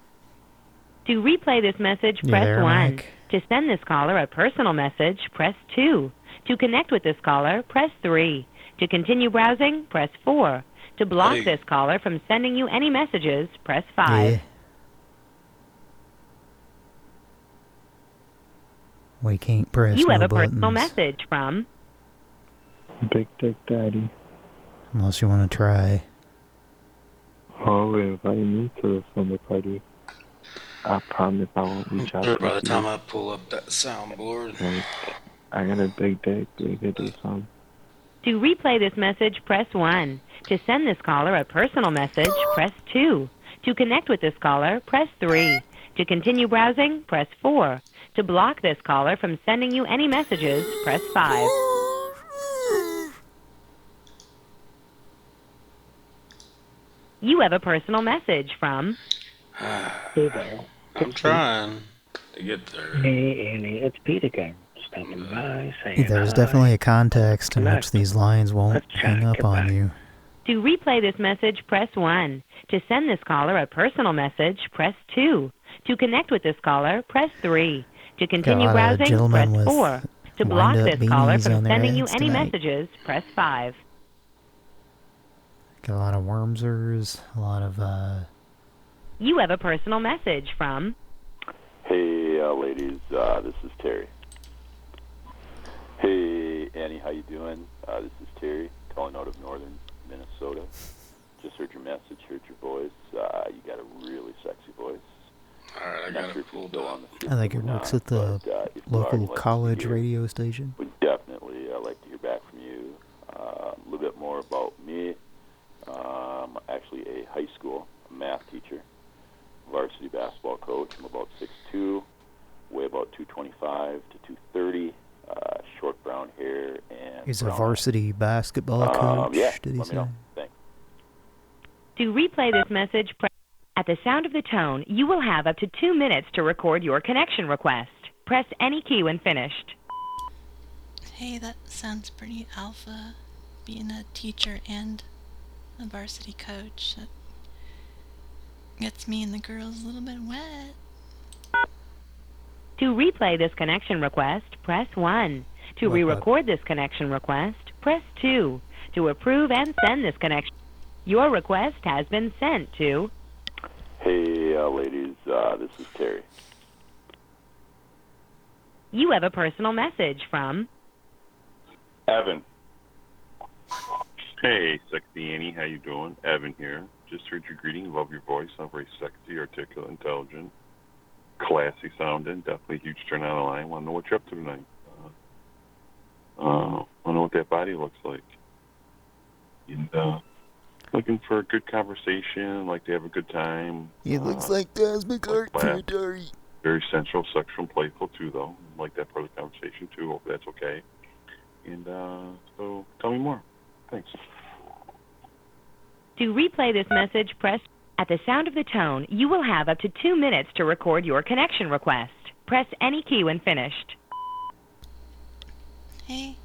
To replay this message, press there, 1. Mike? To send this caller a personal message, press 2. To connect with this caller, press 3. To continue browsing, press 4. To block Hey. this caller from sending you any messages, press 5. Yeah. We can't press You no have a buttons. personal message from Big Dick Daddy. Unless you want to try. Oh, invite me to the slumber party. I promise I won't reach out By the time I pull up that soundboard. Like, I got a big dick. We could do something. To replay this message, press 1. To send this caller a personal message, press 2. To connect with this caller, press 3. To continue browsing, press 4. To block this caller from sending you any messages, press 5. You have a personal message from Hey there. I'm trying to get there. Hey, Annie, it's Pete again. Stopping by, saying There's hi. definitely a context in which these lines won't hang up get on back. you. To replay this message, press 1. To send this caller a personal message, press 2. To connect with this caller, press 3. To continue lot of browsing, press 4. To block this caller from sending you any tonight. messages, press 5. Got a lot of wormsers, a lot of uh You have a personal message from Hey, uh, ladies, uh, this is Terry. Hey, Annie, how you doing? Uh, this is Terry, calling out of northern Minnesota. Just heard your message, heard your voice. Uh, you got a really sexy voice. All right, I got sure it if pulled up. on I think it works not, at the but, uh, if you are, local I'd like to college radio station. would definitely uh, like to hear back from you. Uh, a little bit more about me. Um, actually, a high school math teacher, varsity basketball coach. I'm about 6'2", weigh about 225 to 230, uh, short brown hair, and He's a brown varsity basketball Um, coach, yeah, did he let me say? know. Thanks. To replay this message, press at the sound of the tone, you will have up to 2 minutes to record your connection request. Press any key when finished. Hey, that sounds pretty alpha, being a teacher and a varsity coach. That gets me and the girls a little bit wet. To replay this connection request, press 1. To What, re-record this connection request, press 2. To approve and send this connection, your request has been sent to Hey, uh, ladies, uh, this is Terry. You have a personal message from Evan. Hey, sexy Annie, how you doing? Evan here. Just heard your greeting. Love your voice. I'm very sexy, articulate, intelligent, classy sounding. Definitely a huge turn on the line. Want to know what you're up to tonight? Uh, uh, want to know what that body looks like. And uh, looking for a good conversation. Like to have a good time. It looks Uh, like Cosmic Art laugh. Territory. Very sensual, sexual, and playful too, though. Like that part of the conversation too. Hope that's okay. And uh, so, tell me more. Thanks. To replay this message, press at the sound of the tone, you will have up to 2 minutes to record your connection request. Press any key when finished. Hey,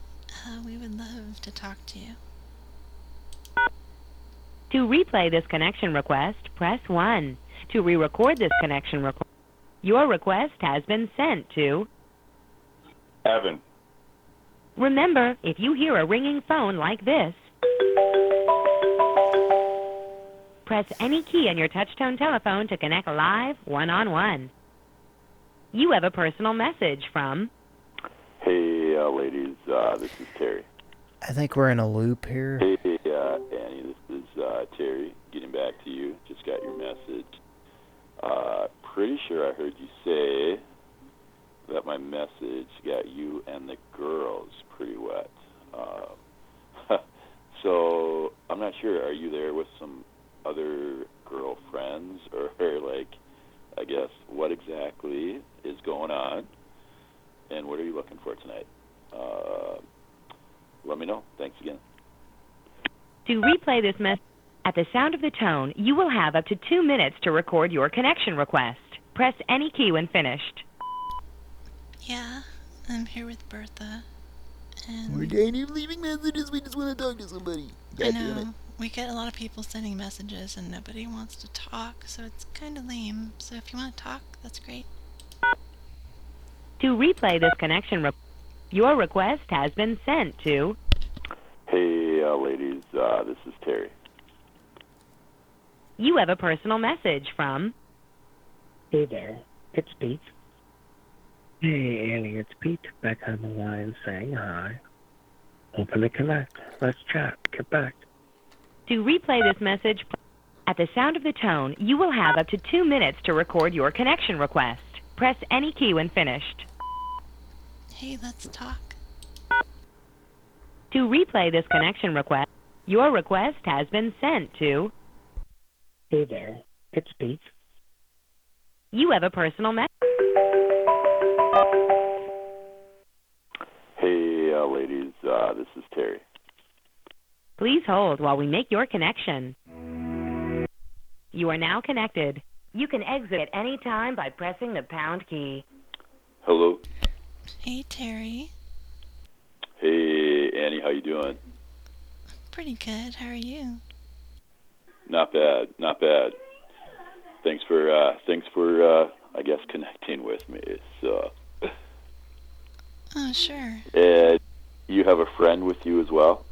uh, we would love to talk to you. To replay this connection request, press 1. To re-record this connection request, your request has been sent to Evan. Remember, if you hear a ringing phone like this, press any key on your touchtone telephone to connect live one-on-one. You have a personal message from Hey, uh, ladies, uh, this is Terry. I think we're in a loop here. Hey, uh, Annie, this is uh, Terry. Getting back to you. Just got your message. Uh, pretty sure I heard you say that my message got you and the girls pretty wet. Uh, so I'm not sure. Are you there with some other girlfriends, or like, I guess, what exactly is going on, and what are you looking for tonight? Uh, let me know. Thanks again. To replay this message, at the sound of the tone, you will have up to two minutes to record your connection request. Press any key when finished. Yeah, I'm here with Bertha. And We're dying of leaving messages. We just want to talk to somebody. I God damn it. know we get a lot of people sending messages and nobody wants to talk, so it's kind of lame. So if you want to talk, that's great. To replay this connection request, your request has been sent to Hey, uh, ladies, uh, this is Terry. you have a personal message from Hey there, it's Pete. Hey Annie, it's Pete back on the line saying hi. Open to connect. Let's chat. Get back. To replay this message, at the sound of the tone, you will have up to two minutes to record your connection request. Press any key when finished. Hey, let's talk. To replay this connection request, your request has been sent to Hey there, it's Pete. you have a personal message. Hey, uh, ladies, uh, this is Terry. Please hold while we make your connection. You are now connected. You can exit at any time by pressing the pound key. Hello. Hey, Terry. Hey, Annie, how you doing? Pretty good. How are you? Not bad, not bad. Thanks for, uh, thanks for, uh, I guess, connecting with me. So, Oh, sure. and you have a friend with you as well,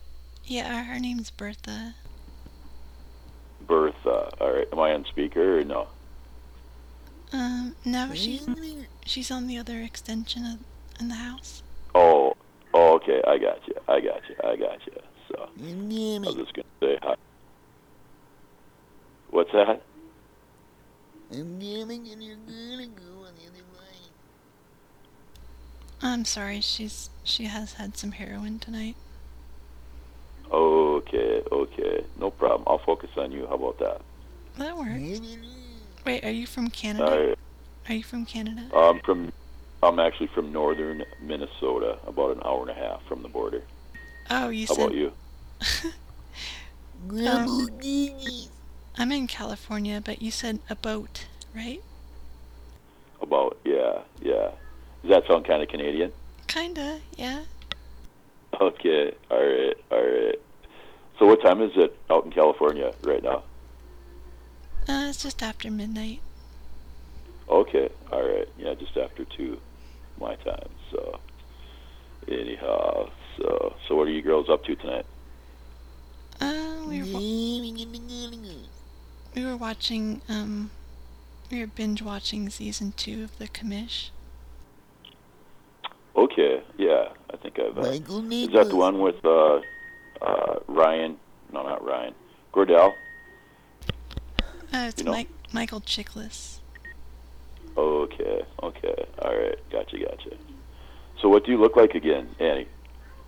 Yeah, her name's Bertha. Bertha. All right, am I on speaker or no? Um, no, she's she's on the other extension of, in the house. Okay, I got you, I got you, I got you. So, I was just gonna say hi. What's that? I'm jamming and you're gonna go on the other line. I'm sorry, she's she has had some heroin tonight. Okay, okay, no problem. I'll focus on you. How about that? That works. Wait, are you from Canada? All right. Are you from Canada? I'm from, I'm actually from northern Minnesota, about an hour and a half from the border. Oh, you How said. about you? Um, I'm in California, but you said a boat, right? About yeah, yeah. Does that sound kind of Canadian? Kinda, yeah. Okay, all right, all right. So what time is it out in California right now? Uh, it's just after midnight. Okay, all right. Yeah, just after two, my time. So anyhow, so so what are you girls up to tonight? Uh, we were, wa- we were watching, um, we were binge watching season two of The Commish. Okay, yeah, I think I've. Uh, Michael is that the one with uh, uh, Ryan? No, not Ryan. Gordell. Uh, it's You know? Mike, Michael Chiklis. Okay, okay, all right, gotcha, gotcha. So what do you look like again, Annie?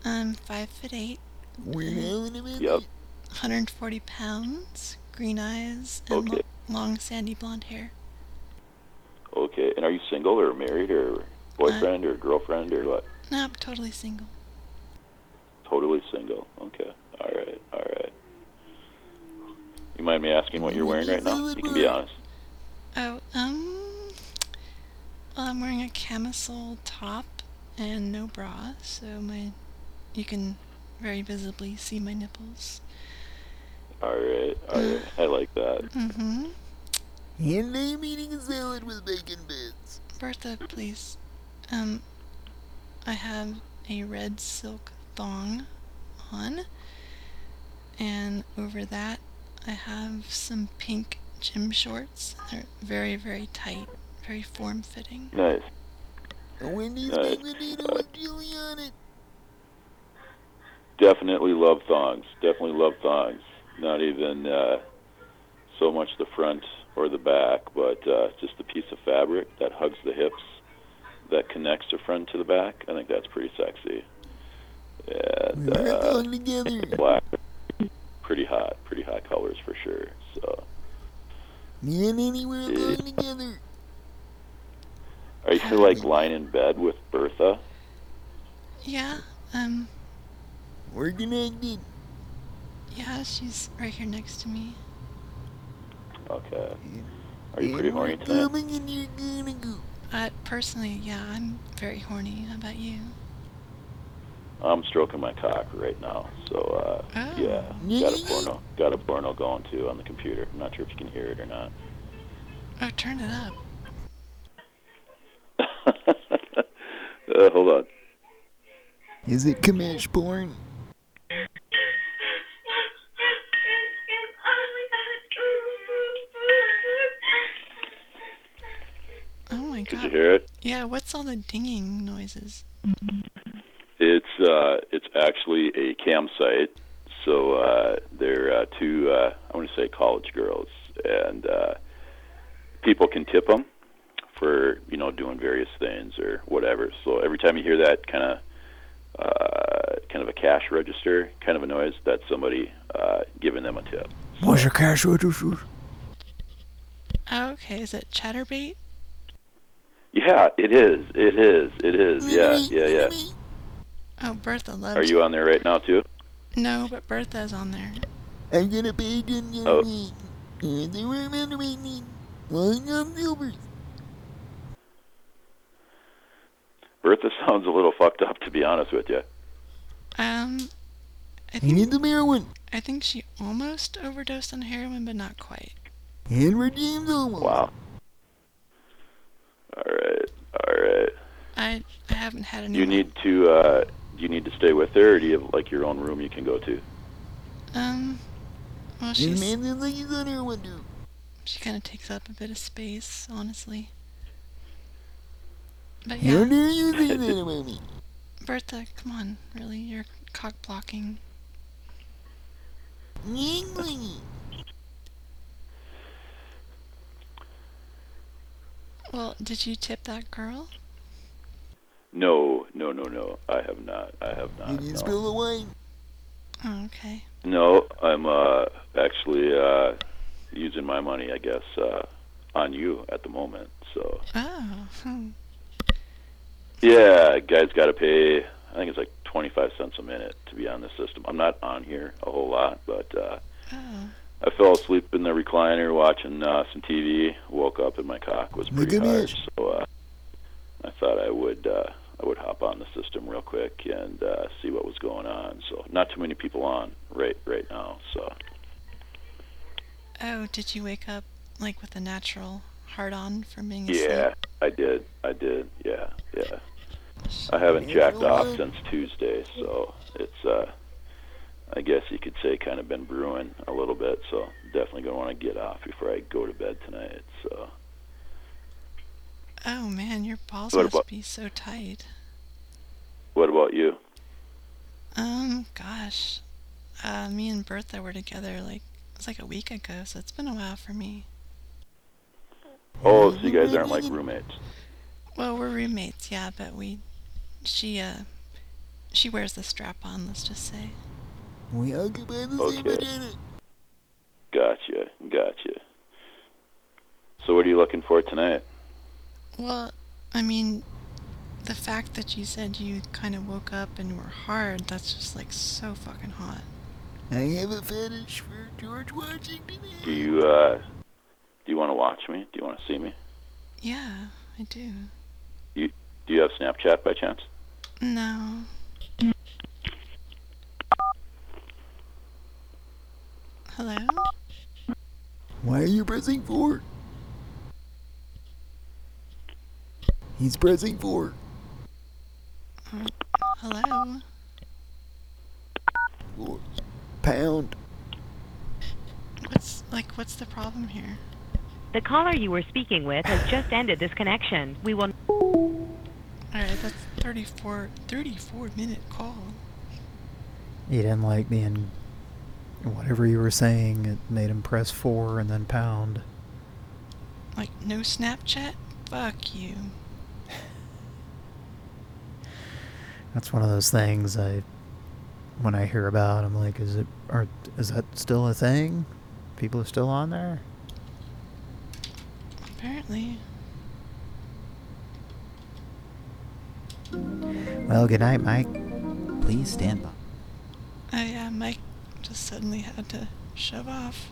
I'm five foot eight, We're having a. Yep. 140 pounds, green eyes, and Okay. lo- long sandy blonde hair. Okay, and are you single or married or boyfriend or girlfriend or what? No, I'm totally single. Totally single. Okay. All right. All right. You mind me asking what you're wearing right now? You can be honest. Oh, um, well, I'm wearing a camisole top and no bra, so my, you can very visibly see my nipples. All right. All right. I like that. Mm-hmm. And I'm eating a salad with bacon bits. Bertha, please. Um, I have a red silk thong on. And over that, I have some pink gym shorts. They're very, very tight, very form fitting. Nice. Wendy's Nice. Manganito with chili on it. Definitely love thongs. Definitely love thongs. Not even uh, so much the front or the back, but uh, just the piece of fabric that hugs the hips, that connects the front to the back. I think that's pretty sexy. And We're uh, going together. black, pretty hot, pretty hot colors for sure. So, Me and Annie were Yeah. going together. are you still like lying in bed with Bertha? Yeah, um, We're connected. yeah, she's right here next to me. Okay. Are you pretty And we're horny tonight? coming and you're gonna go. Uh, personally, yeah, I'm very horny. How about you? I'm stroking my cock right now, so uh, yeah, got a porno, got a porno going too on the computer. I'm not sure if you can hear it or not. Oh, turn it up. Uh, hold on. Is it Commish porn? Oh my god. Did god. you hear it? Yeah, what's all the dinging noises? It's uh, it's actually a campsite. So uh, they're uh, two, uh, I want to say, college girls, and uh, people can tip them for you know doing various things or whatever. So every time you hear that kind of uh, kind of a cash register kind of a noise, that's somebody uh, giving them a tip. What's your cash register? Okay, is it Chaturbate? Yeah, it is. It is. It is. Yeah, yeah, yeah. Oh, Bertha loves Are you on there right now too? No, but Bertha's on there. I'm gonna pay ten Oh. dollars. And they remember me. One of silver. Bertha sounds a little fucked up, to be honest with you. Um, I I think need the heroin. I think she almost overdosed on heroin, but not quite. And we're James almost. Wow. All right. All right. I I haven't had any. You need to. uh you need to stay with her, or do you have like your own room you can go to? Um, well, she's man sounds like he's on heroin too. she kind of takes up a bit of space, honestly. But How yeah, dare you say about me? Bertha, come on, really, you're cock blocking. Well, did you tip that girl? No, no, no, no. I have not. I have not. Did you no. spill the wine? Oh, okay. No, I'm uh actually uh using my money, I guess, uh on you at the moment. So Oh, hmm. Yeah, guys got to pay. I think it's like 25 cents a minute to be on the system. I'm not on here a whole lot, but uh oh. I fell asleep in the recliner watching uh, some TV. Woke up and my cock was Look pretty at hard, so uh, I thought I would uh, I would hop on the system real quick and uh, see what was going on. So not too many people on right right now. So Oh, did you wake up like with a natural hard on from being asleep? yeah. I did. I did. Yeah, yeah. I haven't jacked off since Tuesday, so it's uh, I guess you could say kind of been brewing a little bit. So definitely gonna want to get off before I go to bed tonight. So. Oh man, your balls What must about- be so tight. What about you? Um, gosh, uh, me and Bertha were together like it was like a week ago, so it's been a while for me. Oh, so you guys aren't like roommates? Well, we're roommates, yeah, but we, she, uh, she wears the strap on. Let's just say. We occupy the same Okay. vagina. Gotcha, gotcha. So what are you looking for tonight? Well, I mean, the fact that you said you kind of woke up and were hard, that's just like so fucking hot. I have a fetish for George Washington. Do you uh do you want to watch me? Do you want to see me? Yeah, I do. You do you have Snapchat by chance? No. Hello? Why are you pressing four? He's pressing four. Hello? Pound. What's, like, what's the problem here? The caller you were speaking with has just ended this connection. We will. Alright, that's 34, 34 minute call. He didn't like being... Whatever you were saying, it made him press 4 and then pound. Like, no Snapchat? Fuck you. That's one of those things I... When I hear about, I'm like, is it... Are, is that still a thing? People are still on there? Apparently. Well, good night, Mike. Please stand by. Oh yeah, Mike just suddenly had to shove off.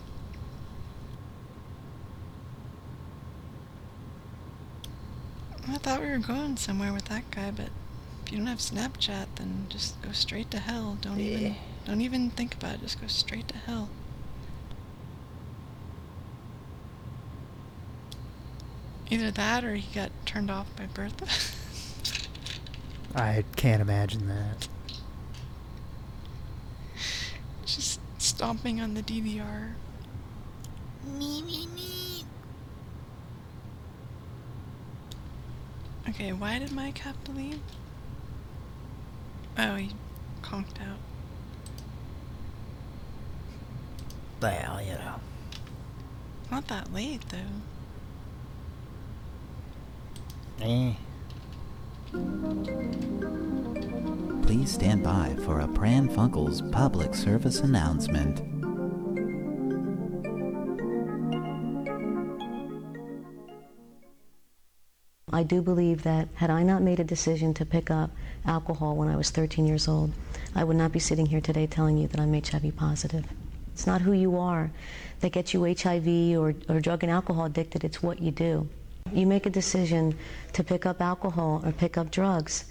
I thought we were going somewhere with that guy, but if you don't have Snapchat, then just go straight to hell. Don't even eh. don't even think about it. Just go straight to hell. Either that or he got turned off by Bertha. I can't imagine that. Just stomping on the DVR. Me, me, me. Okay, why did Mike have to leave? Oh, he conked out. Well, you know. Not that late, though. Eh. Please stand by for a Pran Funkels public service announcement. I do believe that had I not made a decision to pick up alcohol when I was 13 years old, I would not be sitting here today telling you that I'm HIV positive. It's not who you are that gets you HIV or, or drug and alcohol addicted, it's what you do. You make a decision to pick up alcohol or pick up drugs,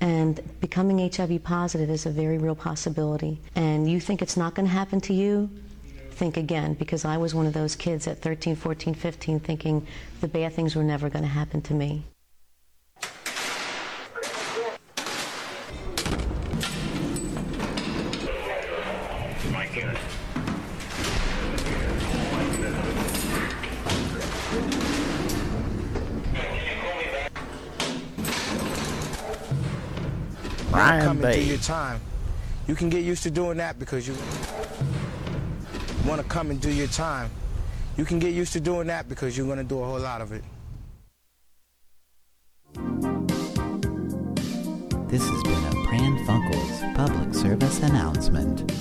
and becoming HIV positive is a very real possibility. And you think it's not going to happen to you? Think again, because I was one of those kids at 13, 14, 15 thinking the bad things were never going to happen to me. Ryan come and do your time. You can get used to doing that because you want to come and do your time. You can get used to doing that because you're going to do a whole lot of it. This has been a Pran Funkels public service announcement.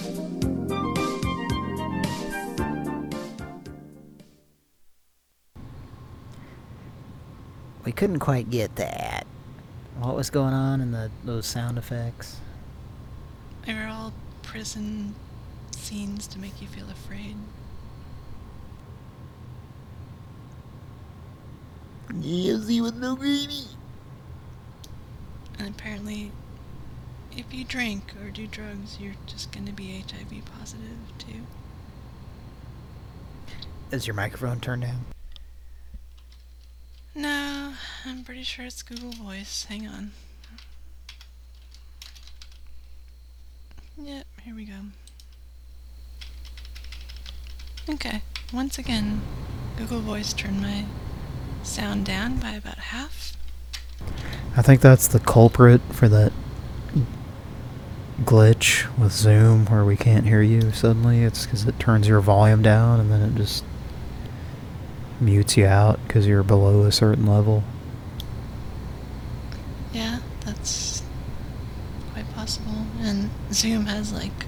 We couldn't quite get that. What was going on in the those sound effects? They were all prison scenes to make you feel afraid. Easy with no greedy. And apparently, if you drink or do drugs, you're just going to be HIV positive too. Is your microphone turned down? No, I'm pretty sure it's Google Voice. Hang on. Yep, here we go. Okay, once again, Google Voice turned my sound down by about half. I think that's the culprit for that glitch with Zoom where we can't hear you suddenly. It's because it turns your volume down and then it just mutes you out because you're below a certain level. Yeah, that's quite possible. And Zoom has like,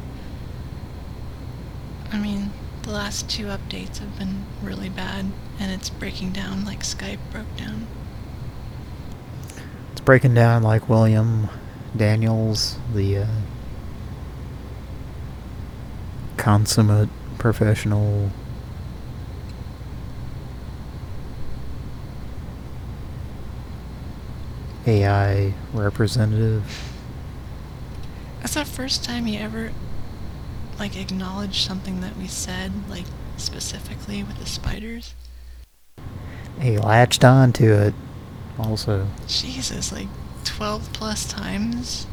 I mean, the last two updates have been really bad, and it's breaking down like Skype broke down. It's breaking down like William Daniels, the uh, consummate professional AI representative. That's the first time he ever like acknowledged something that we said, like specifically with the spiders. He latched on to it also. Jesus, like 12 plus times.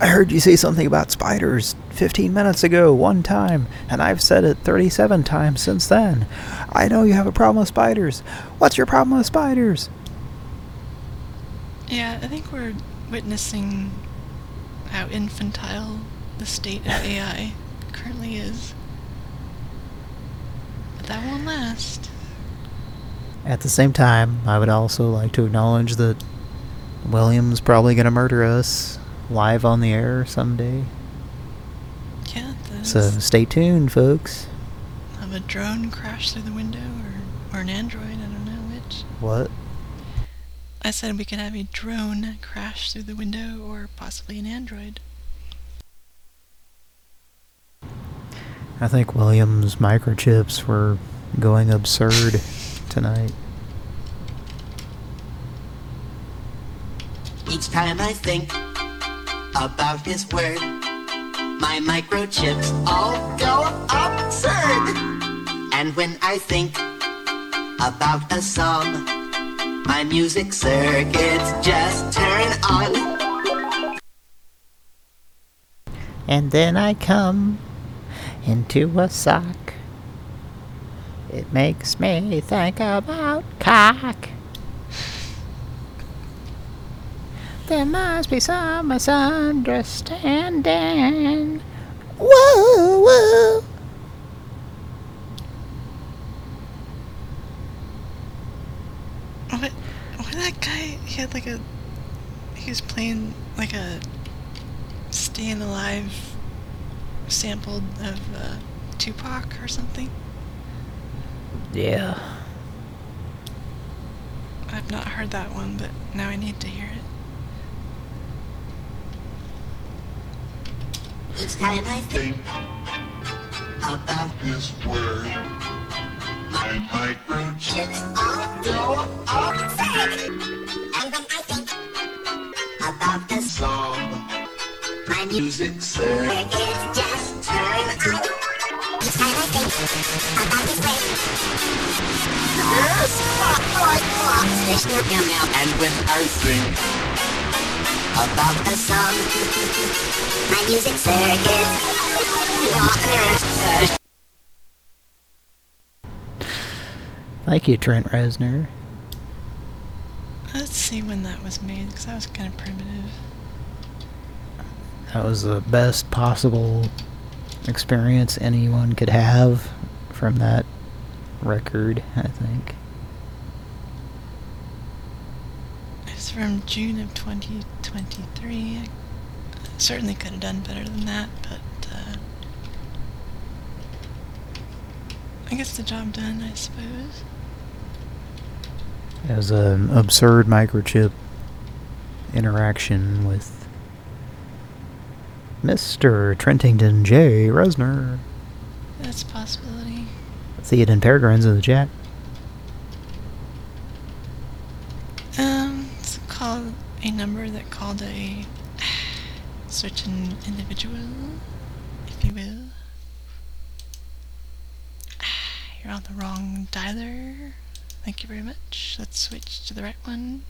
I heard you say something about spiders 15 minutes ago, one time, and I've said it 37 times since then. I know you have a problem with spiders. What's your problem with spiders? Yeah, I think we're witnessing how infantile the state of AI currently is. But that won't last. At the same time, I would also like to acknowledge that William's probably going to murder us live on the air someday. Yeah, So stay tuned, folks. have a drone crash through the window or, or an android, I don't know which. What? I said we could have a drone crash through the window or possibly an android. I think William's microchips were going absurd tonight. Each time I think about his word, my microchips all go absurd. And when I think about a song, my music circuits just turn on. And then I come into a sock. It makes me think about cock. There must be some misunderstanding. Whoa, whoa. What? What that guy? He had like a. He was playing like a. Staying Alive sampled of uh, Tupac or something. Yeah. I've not heard that one, but now I need to hear it. Each time I think about his word, my microchips all go absurd. And when I think about the song, my music circuits just turn on. Each time I think about his word, yes, and when I think about the song. My music circuit. Thank you, Trent Reznor. Let's see when that was made, because that was kind of primitive. That was the best possible experience anyone could have from that record, I think. From June of 2023. I certainly could have done better than that, but uh, I guess the job done, I suppose. It was an absurd microchip interaction with Mr. Trentington J. Reznor. That's a possibility. See it in Peregrines in the chat. Um, called a number that called a certain individual, if you will. You're on the wrong dialer. Thank you very much. Let's switch to the right one.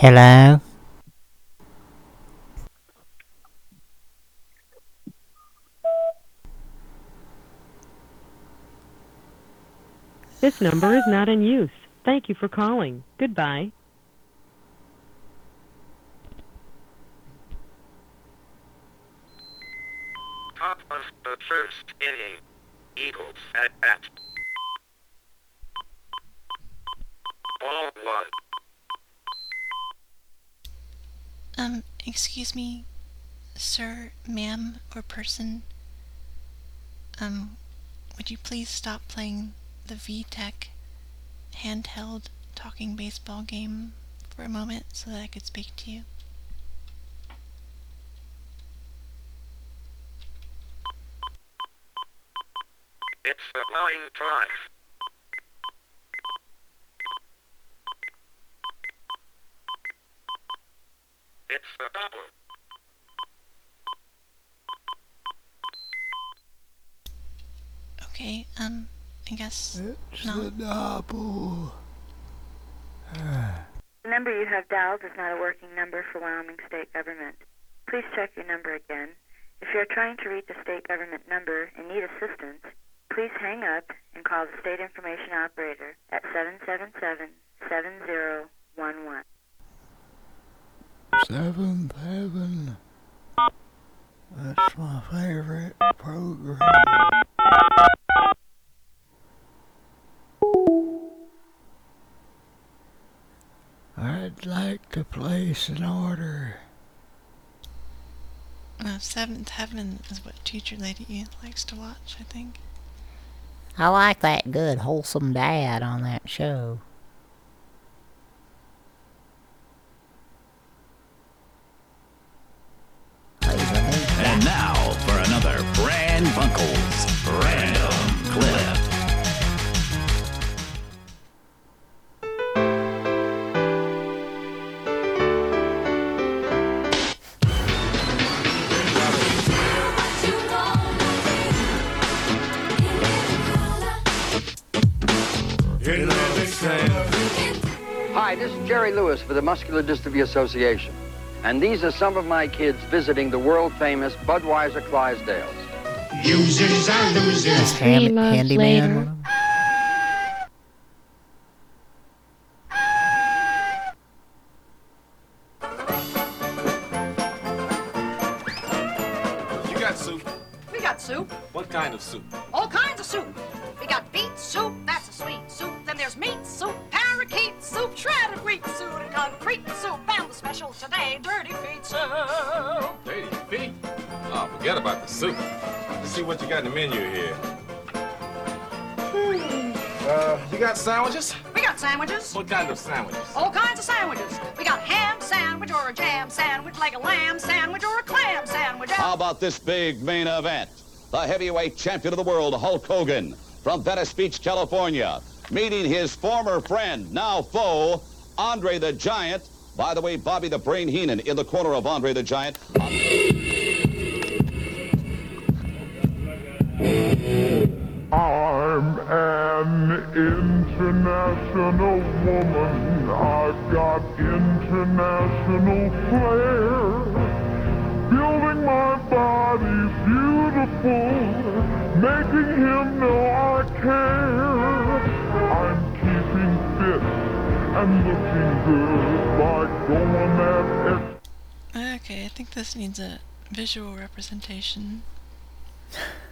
Hello? This number is not in use. Thank you for calling. Goodbye. Top of the first inning. Eagles at bat. Ball one. Um, excuse me, sir, ma'am, or person. Um, would you please stop playing the VTech handheld talking baseball game for a moment so that I could speak to you? It's the line drive. It's the double. Okay, um, I guess It's not. the double. The number you have dialed is not a working number for Wyoming state government. Please check your number again. If you are trying to reach a state government number and need assistance, please hang up and call the state information operator at 777 7011. Seven Heaven. That's my favorite program. I'd like to place an order. Uh, Seventh Heaven is what Teacher Lady likes to watch, I think. I like that good, wholesome dad on that show. For the Muscular Dystrophy Association. And these are some of my kids visiting the world famous Budweiser Clydesdales. Users are losers. Is hand, handyman later. one of 'em? You got soup? We got soup, What kind of soup? Sandwiches? We got sandwiches, What kind of sandwiches? all kinds of sandwiches. We got ham sandwich or a jam sandwich, like a lamb sandwich or a clam sandwich. How about this big main event? The heavyweight champion of the world, Hulk Hogan, from Venice Beach, California, meeting his former friend, now foe, Andre the Giant. By the way, Bobby the Brain Heenan in the corner of Andre the Giant. I'm an international woman. I've got international flair. Building my body beautiful, making him know I care. I'm keeping fit and looking good by going that extra. Okay, I think this needs a visual representation.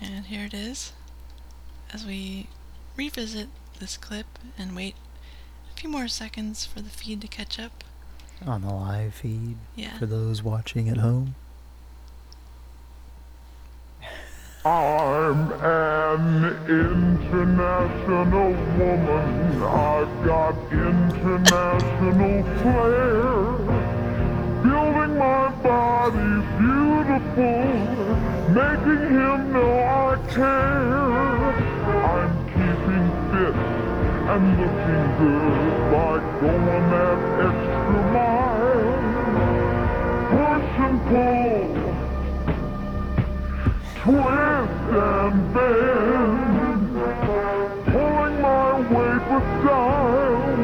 And here it is. As we revisit this clip and wait a few more seconds for the feed to catch up. On the live feed. Yeah. For those watching at home. I'm an international woman. I've got international flair. Building my body beautiful, making him know I care. I'm keeping fit and looking good by going that extra mile. Push and pull twist and bend, pulling my weight with style,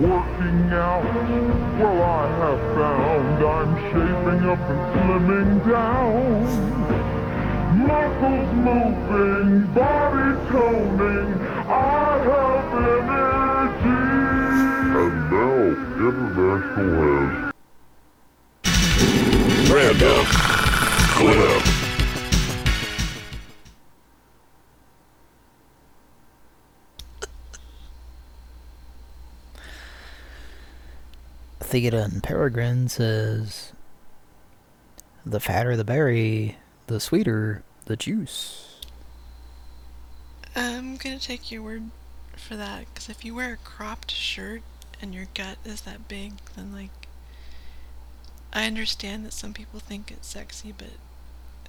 working out. Well, I have found I'm shaping up and slimming down. Muscles moving, body toning, I have energy. And now, International has Random Clip. Theta and Peregrine says, the fatter the berry, the sweeter the juice. I'm gonna take your word for that, because if you wear a cropped shirt and your gut is that big, then like, I understand that some people think it's sexy, but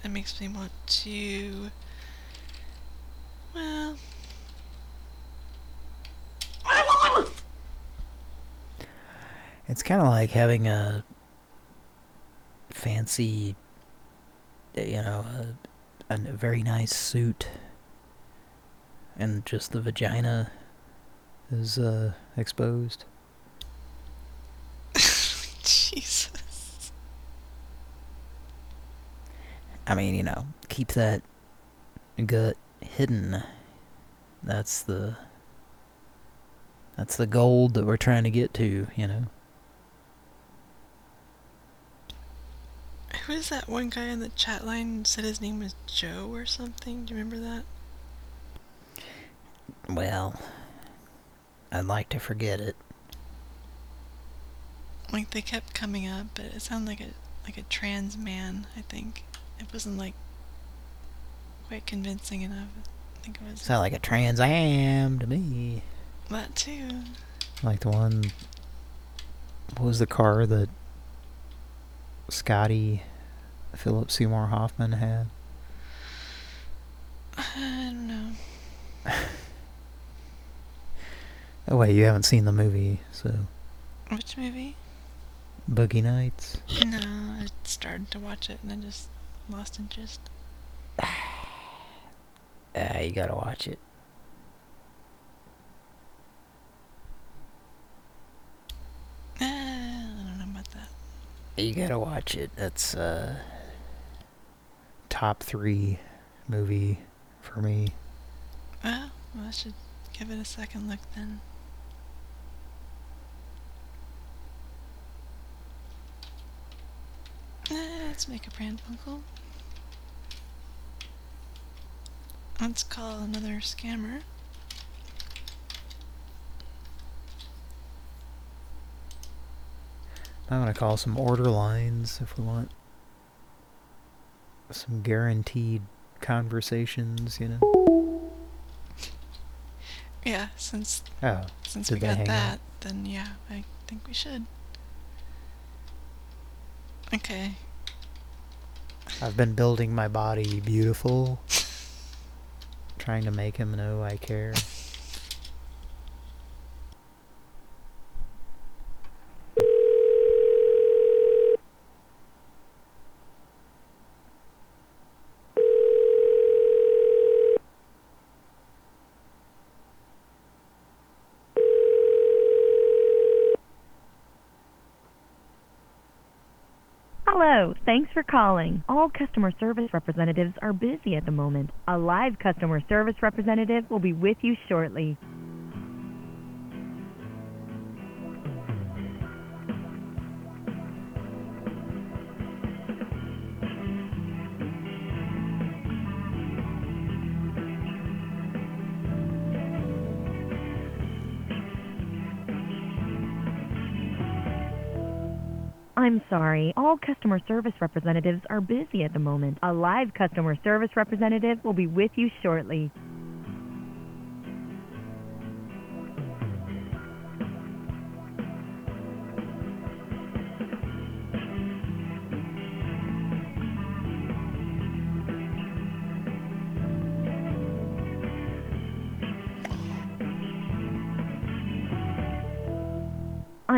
it makes me want to, well, It's kind of like having a fancy, you know, a, a very nice suit, and just the vagina is uh, exposed. Jesus. I mean, you know, keep that gut hidden. That's the that's the gold that we're trying to get to, you know. Who is that one guy in the chat line said his name was Joe or something? Do you remember that? Well, I'd like to forget it. Like they kept coming up, but it sounded like a like a trans man. I think it wasn't like quite convincing enough. I think it was Sound like a Trans Am to me. that too. Like the one. What was the car that Scotty Philip Seymour Hoffman had? I don't know. Oh wait, you haven't seen the movie, so Which movie? Boogie Nights. No, I started to watch it and I just lost interest. Ah, you gotta watch it. Uh, I don't know about that. You gotta watch it. That's uh top three movie for me. Well, I should give it a second look then. Uh, let's make a brand uncle. Let's call another scammer. I'm gonna call some order lines if we want some guaranteed conversations, you know. Yeah, since Oh, since we got that, up? then yeah, I think we should. Okay. I've been building my body beautiful, trying to make him know I care. Hello, thanks for calling. All customer service representatives are busy at the moment. A live customer service representative will be with you shortly. I'm sorry, all customer service representatives are busy at the moment. A live customer service representative will be with you shortly.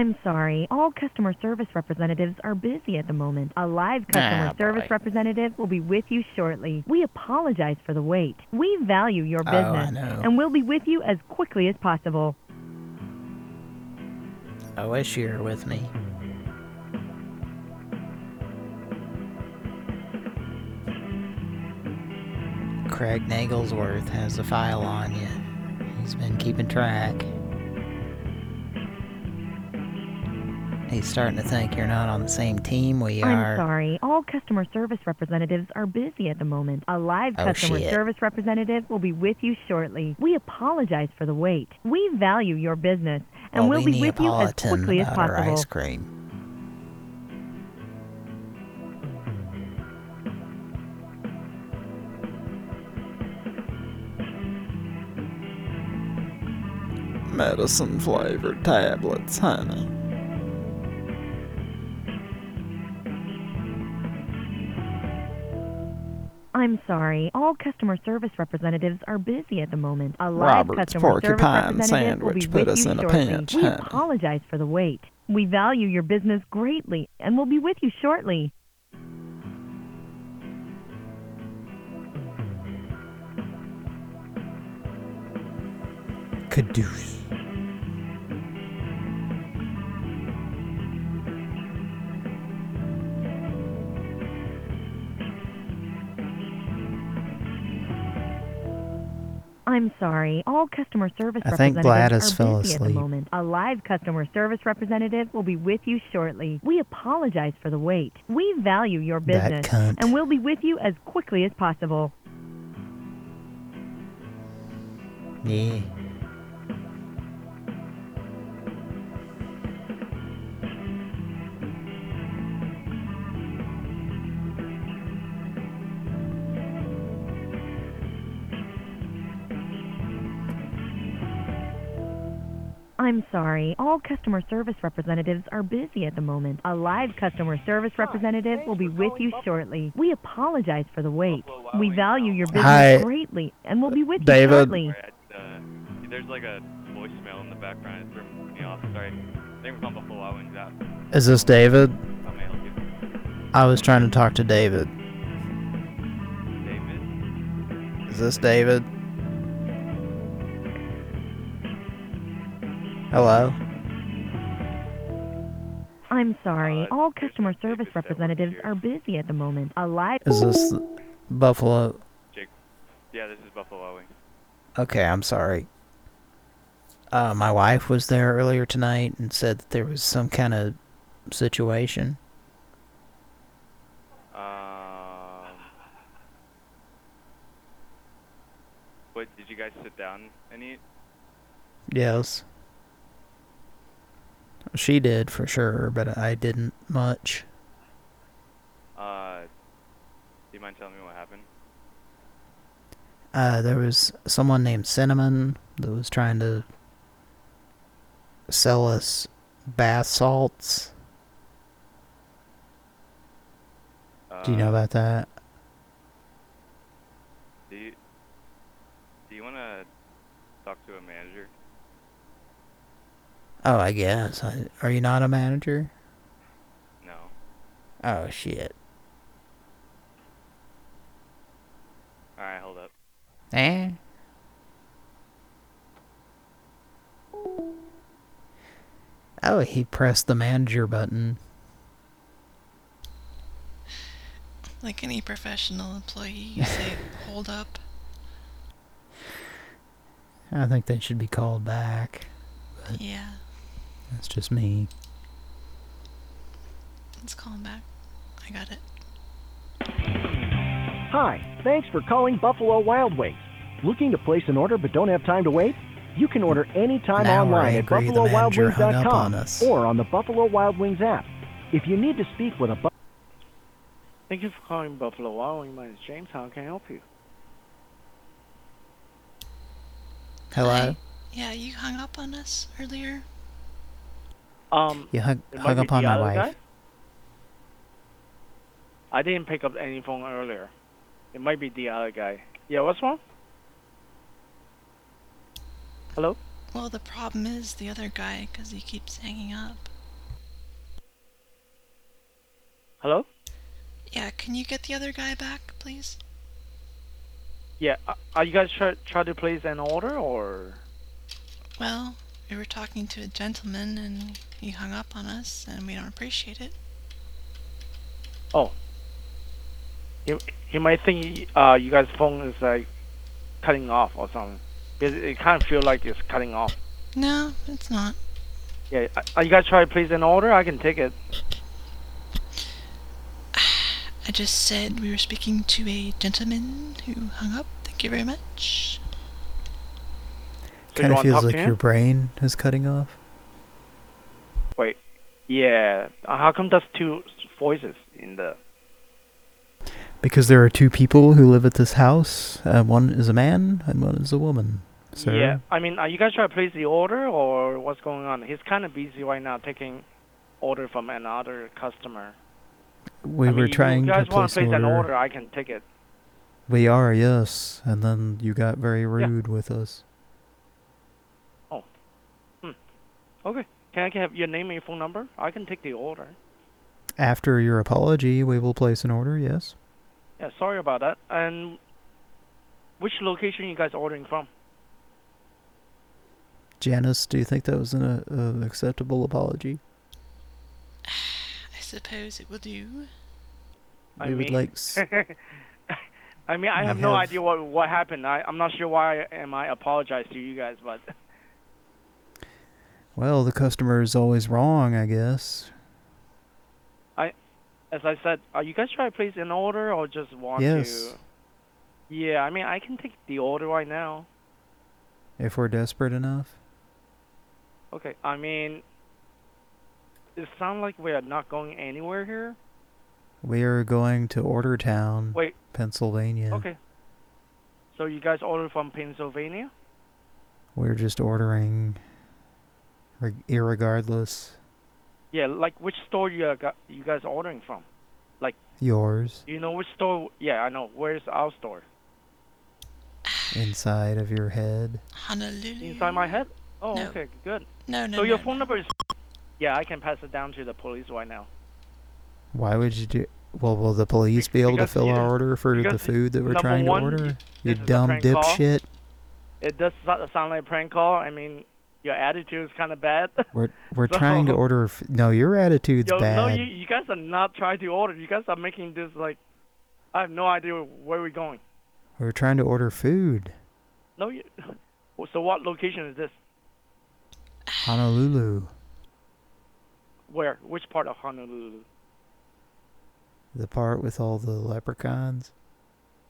I'm sorry, all customer service representatives are busy at the moment. A live customer Ah, service boy. representative will be with you shortly. We apologize for the wait. We value your Oh, business know. and we'll be with you as quickly as possible. I wish you were with me. Craig Naglesworth has a file on you. He's been keeping track. He's starting to think you're not on the same team we I'm are. sorry. All customer service representatives are busy at the moment. A live Oh, customer shit. service representative will be with you shortly. We apologize for the wait. We value your business and Well, we'll we be with you as quickly as possible. ice cream. Medicine flavored tablets, honey. I'm sorry. All customer service representatives are busy at the moment. A live Robert's customer service porcupine representative will be sandwich put with us you in a shortly. pinch, we honey. apologize for the wait. We value your business greatly and will be with you shortly. Caduce. I'm sorry. All customer service I think representatives Gladys are fell busy at the asleep. moment. A live customer service representative will be with you shortly. We apologize for the wait. We value your That business cunt. and we'll be with you as quickly as possible. Yeah. I'm sorry. All customer service representatives are busy at the moment. A live customer service representative will be with you shortly. We apologize for the wait. We value your business Hi, greatly and we'll be with you David. shortly. Uh, there's like a voicemail in the background. It threw me off. Sorry. I think we're on Buffalo Wild Wings app. Is this David? I? I was trying to talk to David. David? Is this David? Hello? I'm Uh, sorry. All customer service representatives are busy at the moment. A live Is this Buffalo? Jake. Yeah, this is Buffalo Wings. Okay, I'm sorry. Uh, my wife was there earlier tonight and said that there was some kind of situation. Um. What did you guys sit down and eat? Yes. She did for sure, but I didn't much. Uh. Do you mind telling me what happened? Uh, there was someone named Cinnamon that was trying to sell us bath salts. Do you know Uh, about that? Do you Do you want to talk to a manager? Oh, I guess. Are you not a manager? No. Oh, shit. All right, hold up. Eh? Oh, he pressed the manager button. Like any professional employee, you say, hold up. I think they should be called back. But Yeah, that's just me. let's call him back. I got it. Hi, thanks for calling Buffalo Wild Wings. Looking to place an order but don't have time to wait? You can order anytime Now online at angry the manager hung up buffalowildwings.com on or on the Buffalo Wild Wings app. If you need to speak with a bu- Thank you for calling Buffalo Wild Wings. My name is James. How can I help you? Hello? Yeah, you hung up on us earlier. Um, You hung, hung up on my wife. guy? I didn't pick up any phone earlier. It might be the other guy. Yeah, what's wrong? Hello? Well, the problem is the other guy because he keeps hanging up. Hello? Yeah, can you get the other guy back, please? Yeah, uh, are you guys try, try to place an order or? Well, we were talking to a gentleman and he hung up on us, and we don't appreciate it. Oh. He, he might think uh, you guys' phone is like cutting off or something. It, it kind of feels like it's cutting off. No, it's not. Yeah, uh, are you guys try to place an order? I can take it. I just said we were speaking to a gentleman who hung up. Thank you very much. So Kind of feels like your brain is cutting off. Yeah. Uh, how come there's two voices in the? Because there are two people who live at this house. Uh, one is a man and one is a woman. So Yeah. I mean, are you guys trying to place the order or what's going on? He's kind of busy right now taking order from another customer. we I were mean, trying you guys to place place an an order. order? I can take it. We are, yes. And then you got very rude with us. Oh. Okay. Can I have your name and your phone number? I can take the order. After your apology, we will place an order, yes? Yeah. Sorry about that. And which location you guys ordering from? Janice, do you think that was an uh, acceptable apology? I suppose it will do. I We would mean, like s- I mean, I we have no idea what what happened. I I'm not sure why am I apologize to you guys, but Well, the customer is always wrong, I guess. I, as I said, are you guys trying to place an order or just want Yes. to? Yeah, I mean, I can take the order right now. If we're desperate enough. Okay, I mean, it sounds like we are not going anywhere here. We are going to Order Town, Wait. Pennsylvania. Okay. So you guys order from Pennsylvania? We're just ordering, irregardless, Yeah, like which store you got you guys ordering from? Like, yours, you know which store? Yeah, I know. Where's our store? inside of your head. Honolulu. Inside my head? Oh, No. okay, good. No, no, So your no, phone number is? Yeah, I can pass it down to the police right now. Why would you do... Well, will the police be able to fill you- our order for the food that we're number trying to order? You this is a dumb prank call. dipshit. It does so- sound like a prank call. I mean, your attitude is kind of bad. We're we're So- trying to order... F- no, your attitude's Yo, bad. no, you, you guys are not trying to order. You guys are making this like, I have no idea where we're going. We're trying to order food. No, you. So what location is this? Honolulu. Where? Which part of Honolulu? The part with all the leprechauns.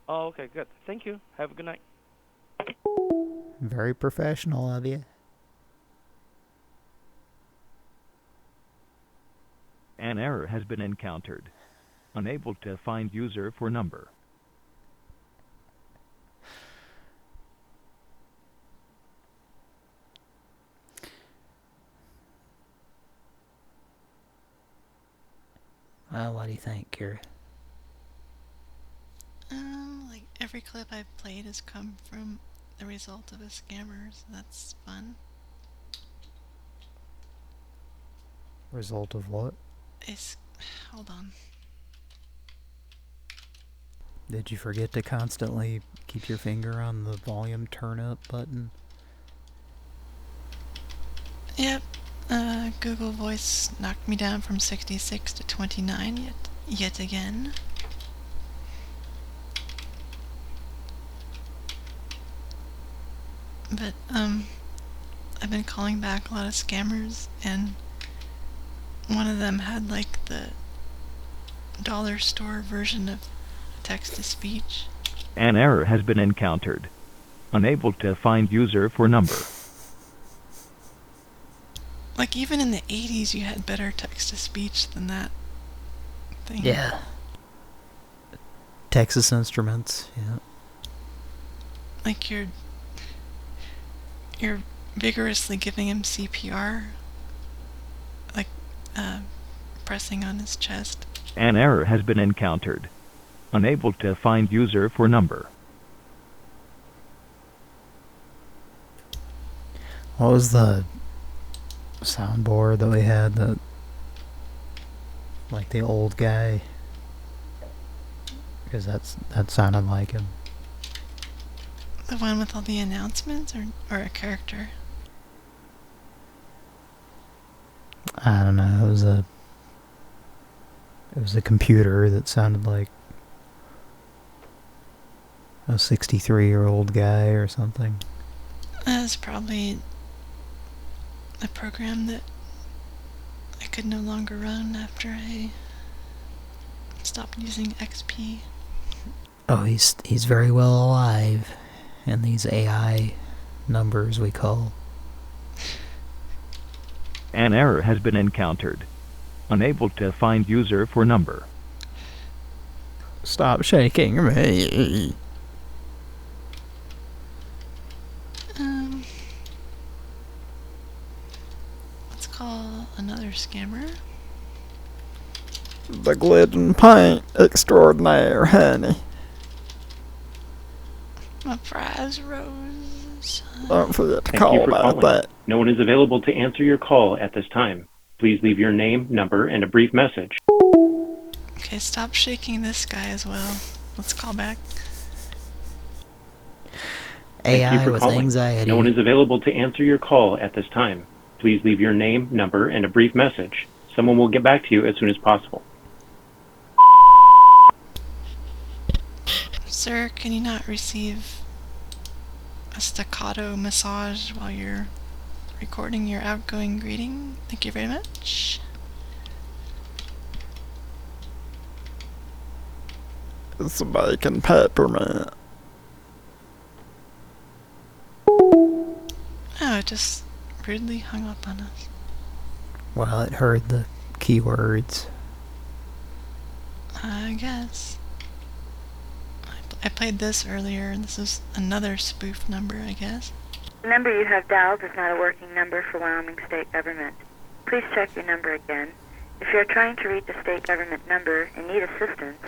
Oh, okay, good. Thank you. Have a good night. Very professional of you. An error has been encountered. Unable to find user for number. Well, what do you think, Kira? Um, like every clip I've played has come from the result of a scammer, so that's fun. Result of what? It's hold on. Did you forget to constantly keep your finger on the volume turn up button? Yep. Uh, Google Voice knocked me down from 66 to 29 yet yet again. But um I've been calling back a lot of scammers and one of them had like the dollar store version of text to speech. An error has been encountered. Unable to find user for number. Like even in the 80s you had better text to speech than that thing. Yeah. Texas Instruments, yeah. like you're you're vigorously giving him CPR like uh pressing on his chest An error has been encountered. Unable to find user for number. What was the soundboard that we had that like the old guy? Because that's that sounded like him. the one with all the announcements or or a character I don't know. It was a. It was a computer that sounded like a 63-year-old guy or something. That's probably a program that I could no longer run after I stopped using XP. Oh, he's he's very well alive, and these AI numbers we call. An error has been encountered. Unable to find user for number. Stop shaking me. Um, let's call another scammer. The glidden paint extraordinaire, honey. My prize rose. Um, Don't forget to Thank call you for about calling. that. No one is available to answer your call at this time. Please leave your name, number, and a brief message. Okay, stop shaking this guy as well. Let's call back. Thank you AI for with calling. anxiety. No one is available to answer your call at this time. Please leave your name, number, and a brief message. Someone will get back to you as soon as possible. Sir, can you not receive a staccato massage while you're recording your outgoing greeting? Thank you very much. It's bacon peppermint. Oh, it just rudely hung up on us. Well, it heard the keywords. I guess. I, I played this earlier, and this is another spoof number, I guess. The number you have dialed is not a working number for Wyoming State Government. Please check your number again. If you're trying to reach a state government number and need assistance,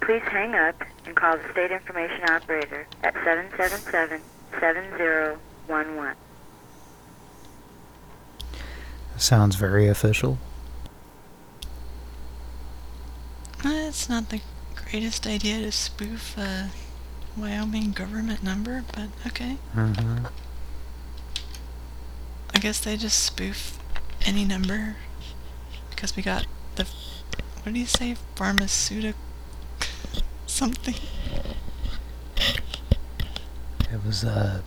please hang up and call the state information operator at 777-7011. Sounds very official. It's not the greatest idea to spoof a Wyoming government number, but okay. Mm-hmm. I guess they just spoof any number because we got the what do you say pharmaceutical something It was, uh,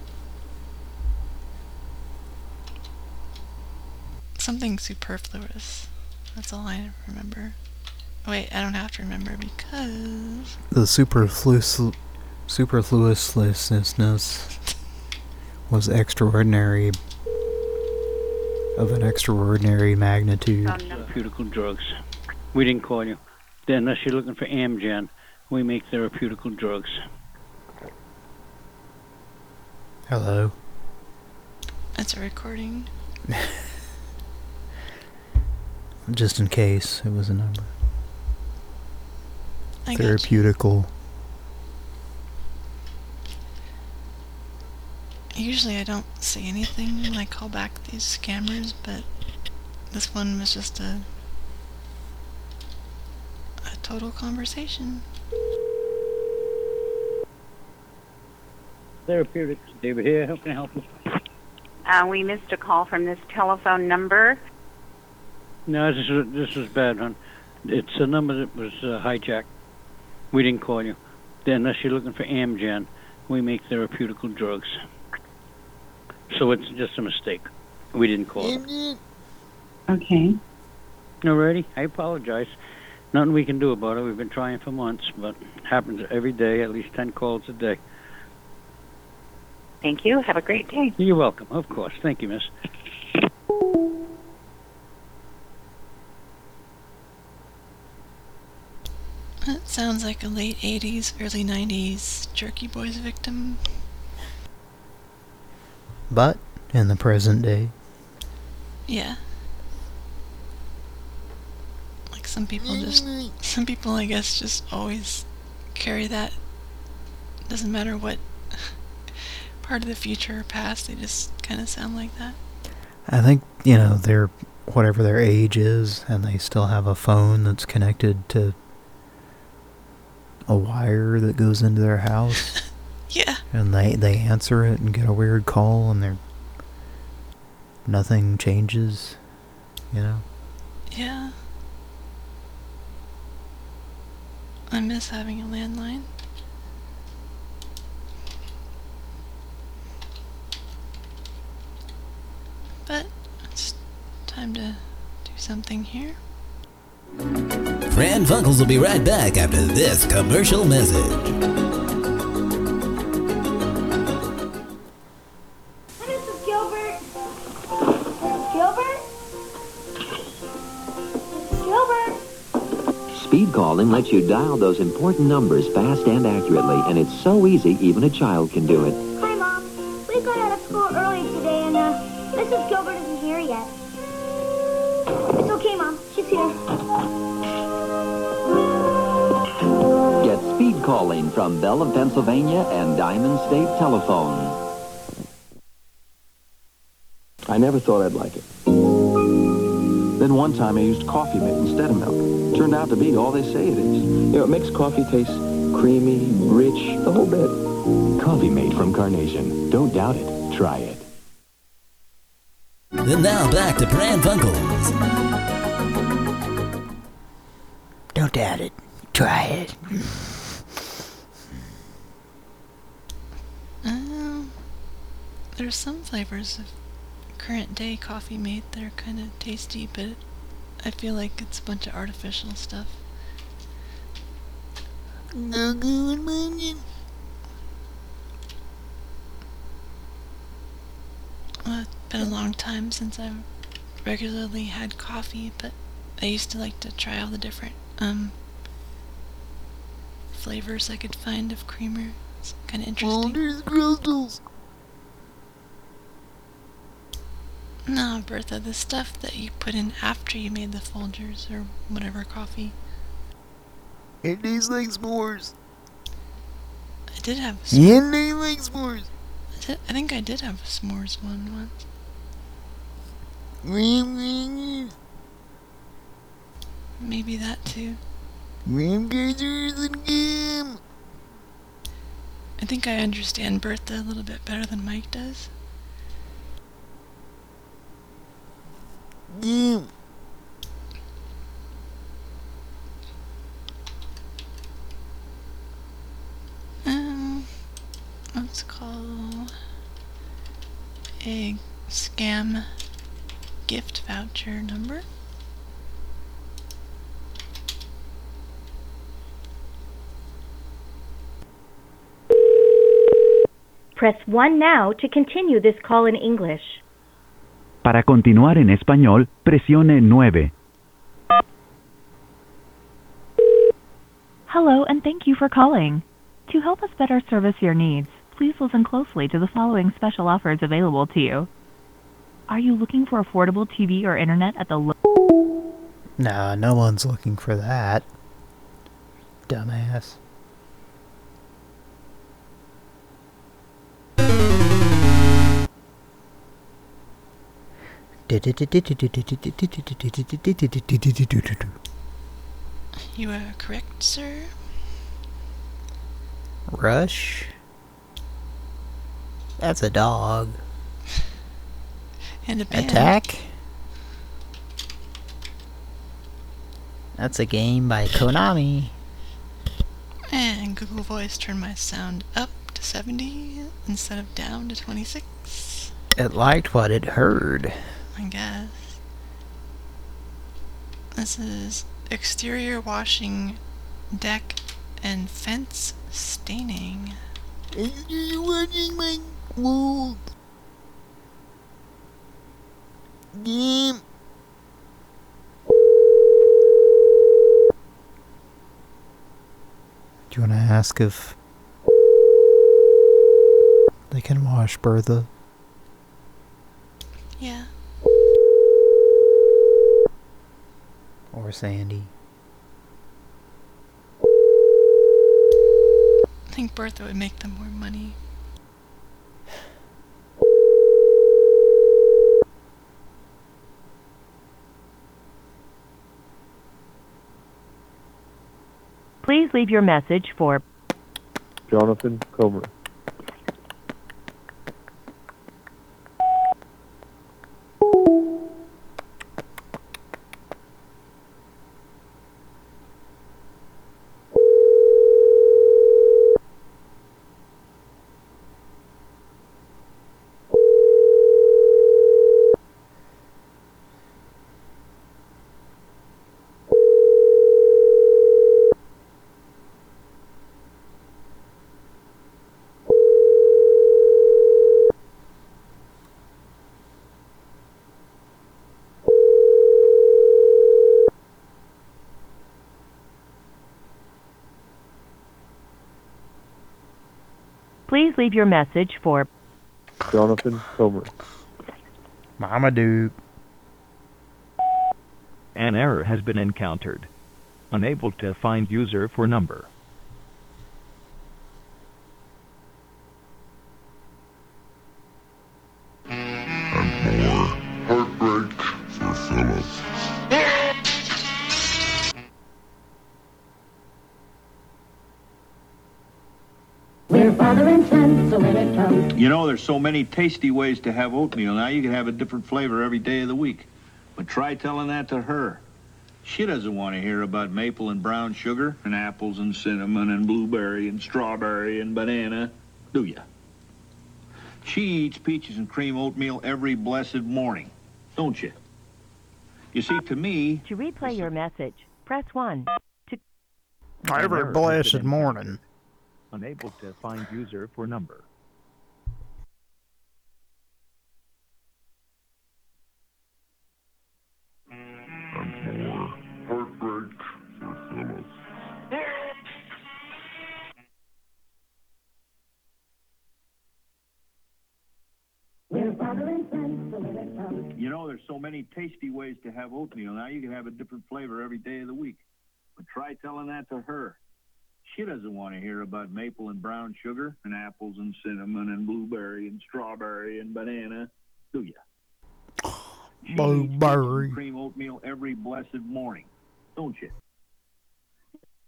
something superfluous. That's all I remember. Wait, I don't have to remember because the superfluous, superfluousness was extraordinary, of an extraordinary magnitude. Therapeutical drugs. We didn't call you. Then unless you're looking for Amgen, we make therapeutical drugs. Hello. That's a recording. Just in case it was a number. I. Therapeutical. Usually I don't say anything when I call back these scammers, but this one was just a a total conversation. Therapeutics. David here. How can I help you? Uh, we missed a call from this telephone number. No, this is this was bad, hon. It's a number that was uh, hijacked. We didn't call you. Then unless you're looking for Amgen, we make therapeutical drugs. So it's just a mistake. We didn't call. you. Okay. Alrighty, I apologize. Nothing we can do about it. We've been trying for months, but it happens every day, at least 10 calls a day. Thank you. Have a great day. You're welcome, of course. Thank you, miss. That sounds like a late 80s, early 90s Jerky Boys victim. But, in the present day, Yeah. Like some people just, some people I guess just always carry that. Doesn't matter what part of the future or past, they just kind of sound like that. I think, you know, they're whatever their age is, and they still have a phone that's connected to a wire that goes into their house. Yeah. And they, they answer it and get a weird call, and they're nothing changes, you know? Yeah. I miss having a landline. But it's time to do something here. Pran Funkels will be right back after this commercial message. Mrs. Gilbert? Gilbert? Gilbert? Speed calling lets you dial those important numbers fast and accurately, and it's so easy even a child can do it. Hi, Mom. We got out of school early today, and uh, Mrs. Gilbert calling from Bell of Pennsylvania and Diamond State Telephone. I never thought I'd like it. Then one time I used coffee mate instead of milk. Turned out to be all they say it is. You know, it makes coffee taste creamy, rich, the whole bit. Coffee-mate from Carnation. Don't doubt it. Try it. Then now back to Pran Funkels. Don't doubt it. Try it. There's some flavors of current day Coffee-mate that are kind of tasty, but I feel like it's a bunch of artificial stuff. Well, it's been a long time since I've regularly had coffee, but I used to like to try all the different um flavors I could find of creamer. It's kind of interesting. No, Bertha, the stuff that you put in after you made the Folgers or whatever coffee. It tastes like s'mores. I did have a Yeah, s'more. they like s'mores. I, did, I think I did have a s'mores one once. Graham crackers. Maybe that too. Graham crackers and gum. I think I understand Bertha a little bit better than Mike does. Gum. Um, let's call a scam gift voucher number. Press 1 now to continue this call in English. Para continuar en español, presione 9. Hello, and thank you for calling. To help us better service your needs, please listen closely to the following special offers available to you. Are you looking for affordable TV or internet at the low? Nah, no one's looking for that. Dumbass. You are correct, sir. Rush? That's a dog. And a band. Attack? That's a game by Konami. And Google Voice turned my sound up to 70 instead of down to 26. It liked what it heard. I guess. This is exterior washing, deck, and fence staining. Watching my walls. Gum. Do you want to ask if they can wash Bertha? Yeah. Or Sandy? I think Bertha would make them more money. Please leave your message for Jonathan Comer. Leave your message for Jonathan Comer. Mama Duke. An error has been encountered. Unable to find user for number. So many tasty ways to have oatmeal. Now you can have a different flavor every day of the week. But try telling that to her. She doesn't want to hear about maple and brown sugar and apples and cinnamon and blueberry and strawberry and banana, do ya? She eats peaches and cream oatmeal every blessed morning, don't you? You see, to me, to replay your message. Press 1. To An Every error has blessed been morning. Unable to find user for number. You know, there's so many tasty ways to have oatmeal. Now you can have a different flavor every day of the week. But try telling that to her. She doesn't want to hear about maple and brown sugar and apples and cinnamon and blueberry and strawberry and banana, do ya? Blueberry. cream oatmeal every blessed morning, don't you?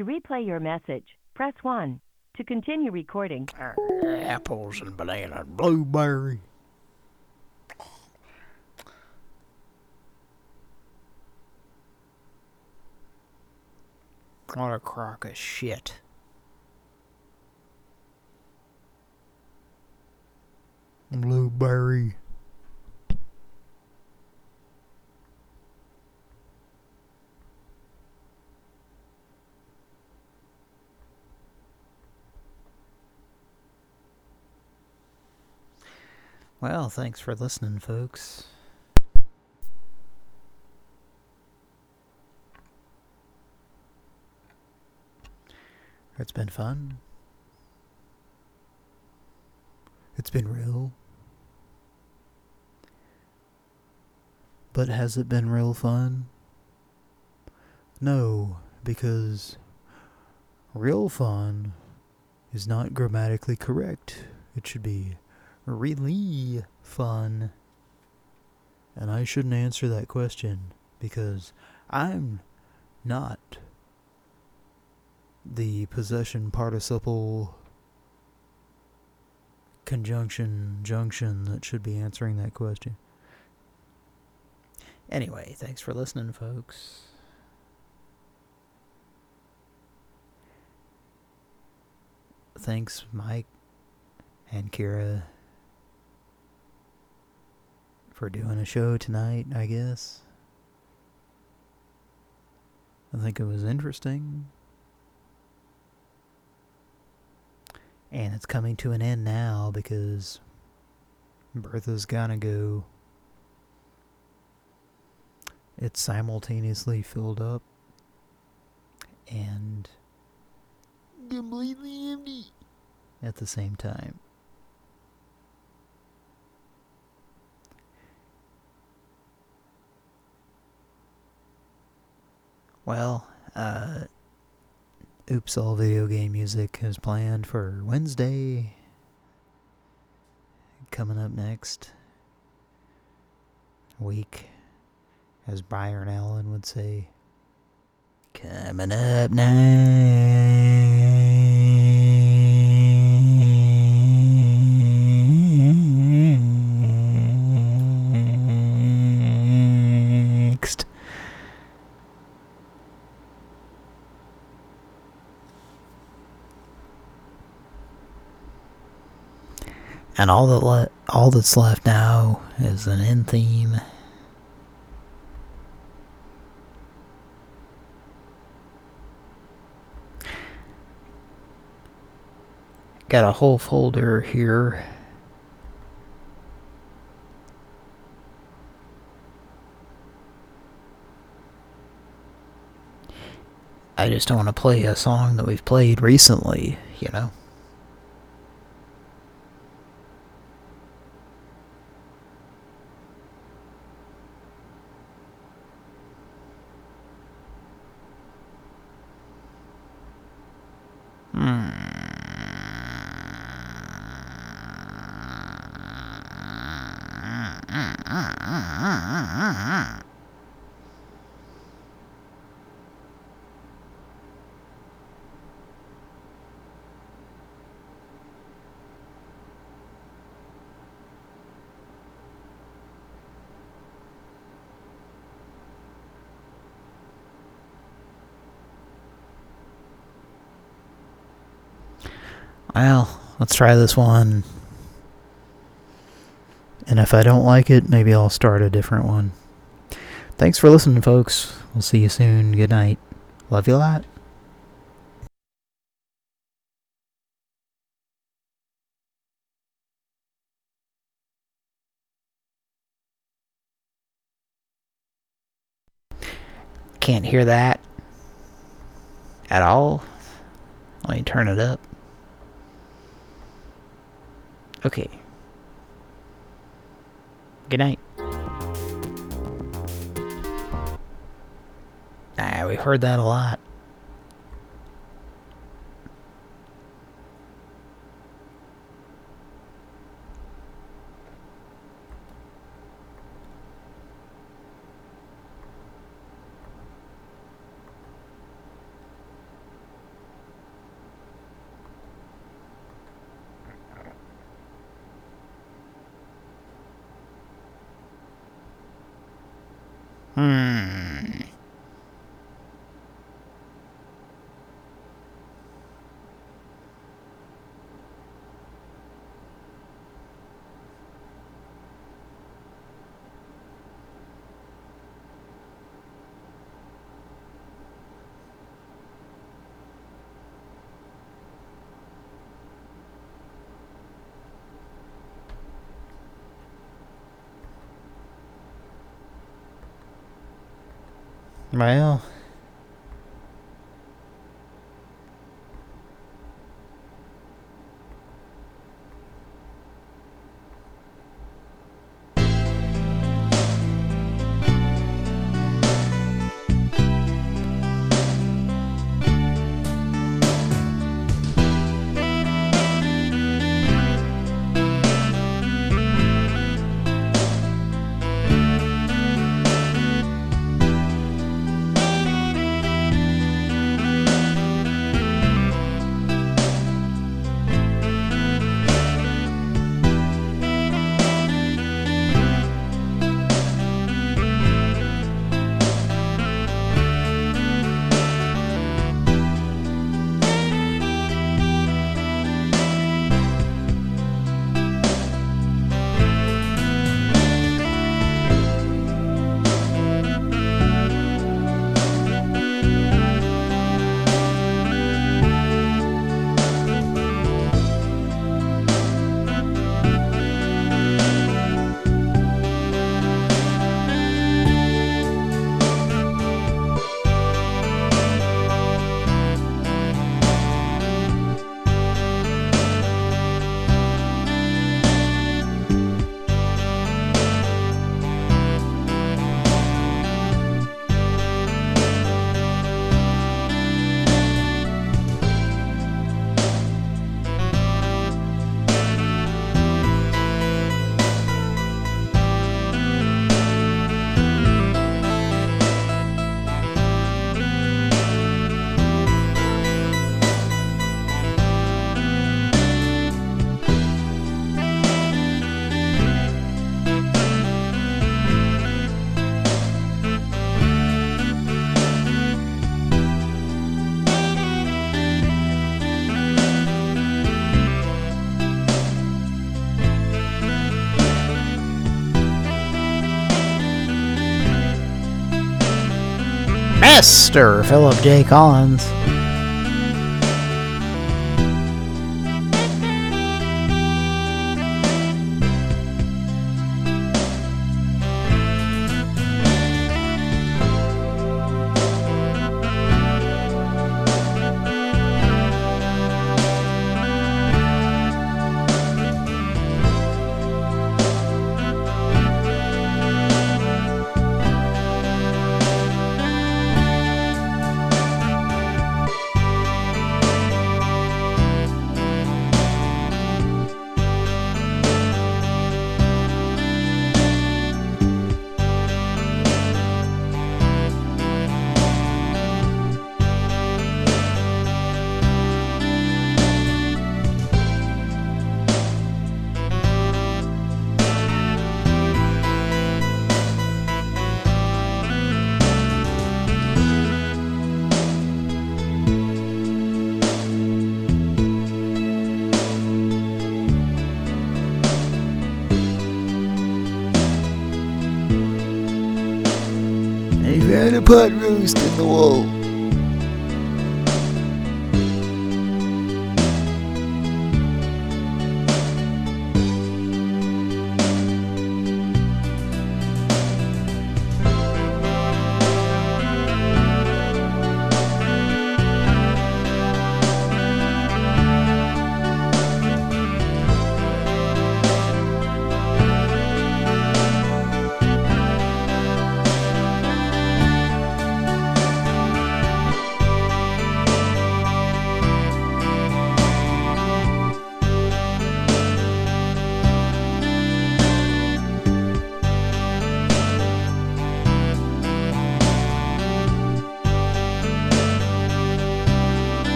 to replay your message, press 1. To continue recording, Apples and banana. Blueberry. What a crock of shit. Blueberry. Well, thanks for listening, folks. It's been fun. It's been real. But has it been real fun? No, because real fun is not grammatically correct. It should be really fun. And I shouldn't answer that question because I'm not the possession participle conjunction junction that should be answering that question. Anyway, thanks for listening, folks. Thanks, Mike and Kira, for doing a show tonight, I guess. I think it was interesting. And it's coming to an end now because Bertha's gonna go. It's simultaneously filled up and completely empty at the same time. Well, uh, Oops All Video Game Music is planned for Wednesday. Coming up next week, as Byron Allen would say. Coming up next. And all that le- all that's left now is an end theme. Got a whole folder here. I just don't want to play a song that we've played recently, you know? Well, let's try this one. And if I don't like it, maybe I'll start a different one. Thanks for listening, folks. We'll see you soon. Good night. Love you a lot. Can't hear that at all. Let me turn it up. Okay. Good night. Ah, we've heard that a lot. Hmm. Well. Mr. Philip J. Collins. A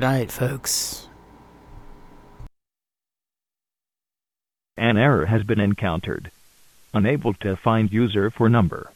Good night, folks. An error has been encountered. Unable to find user for number.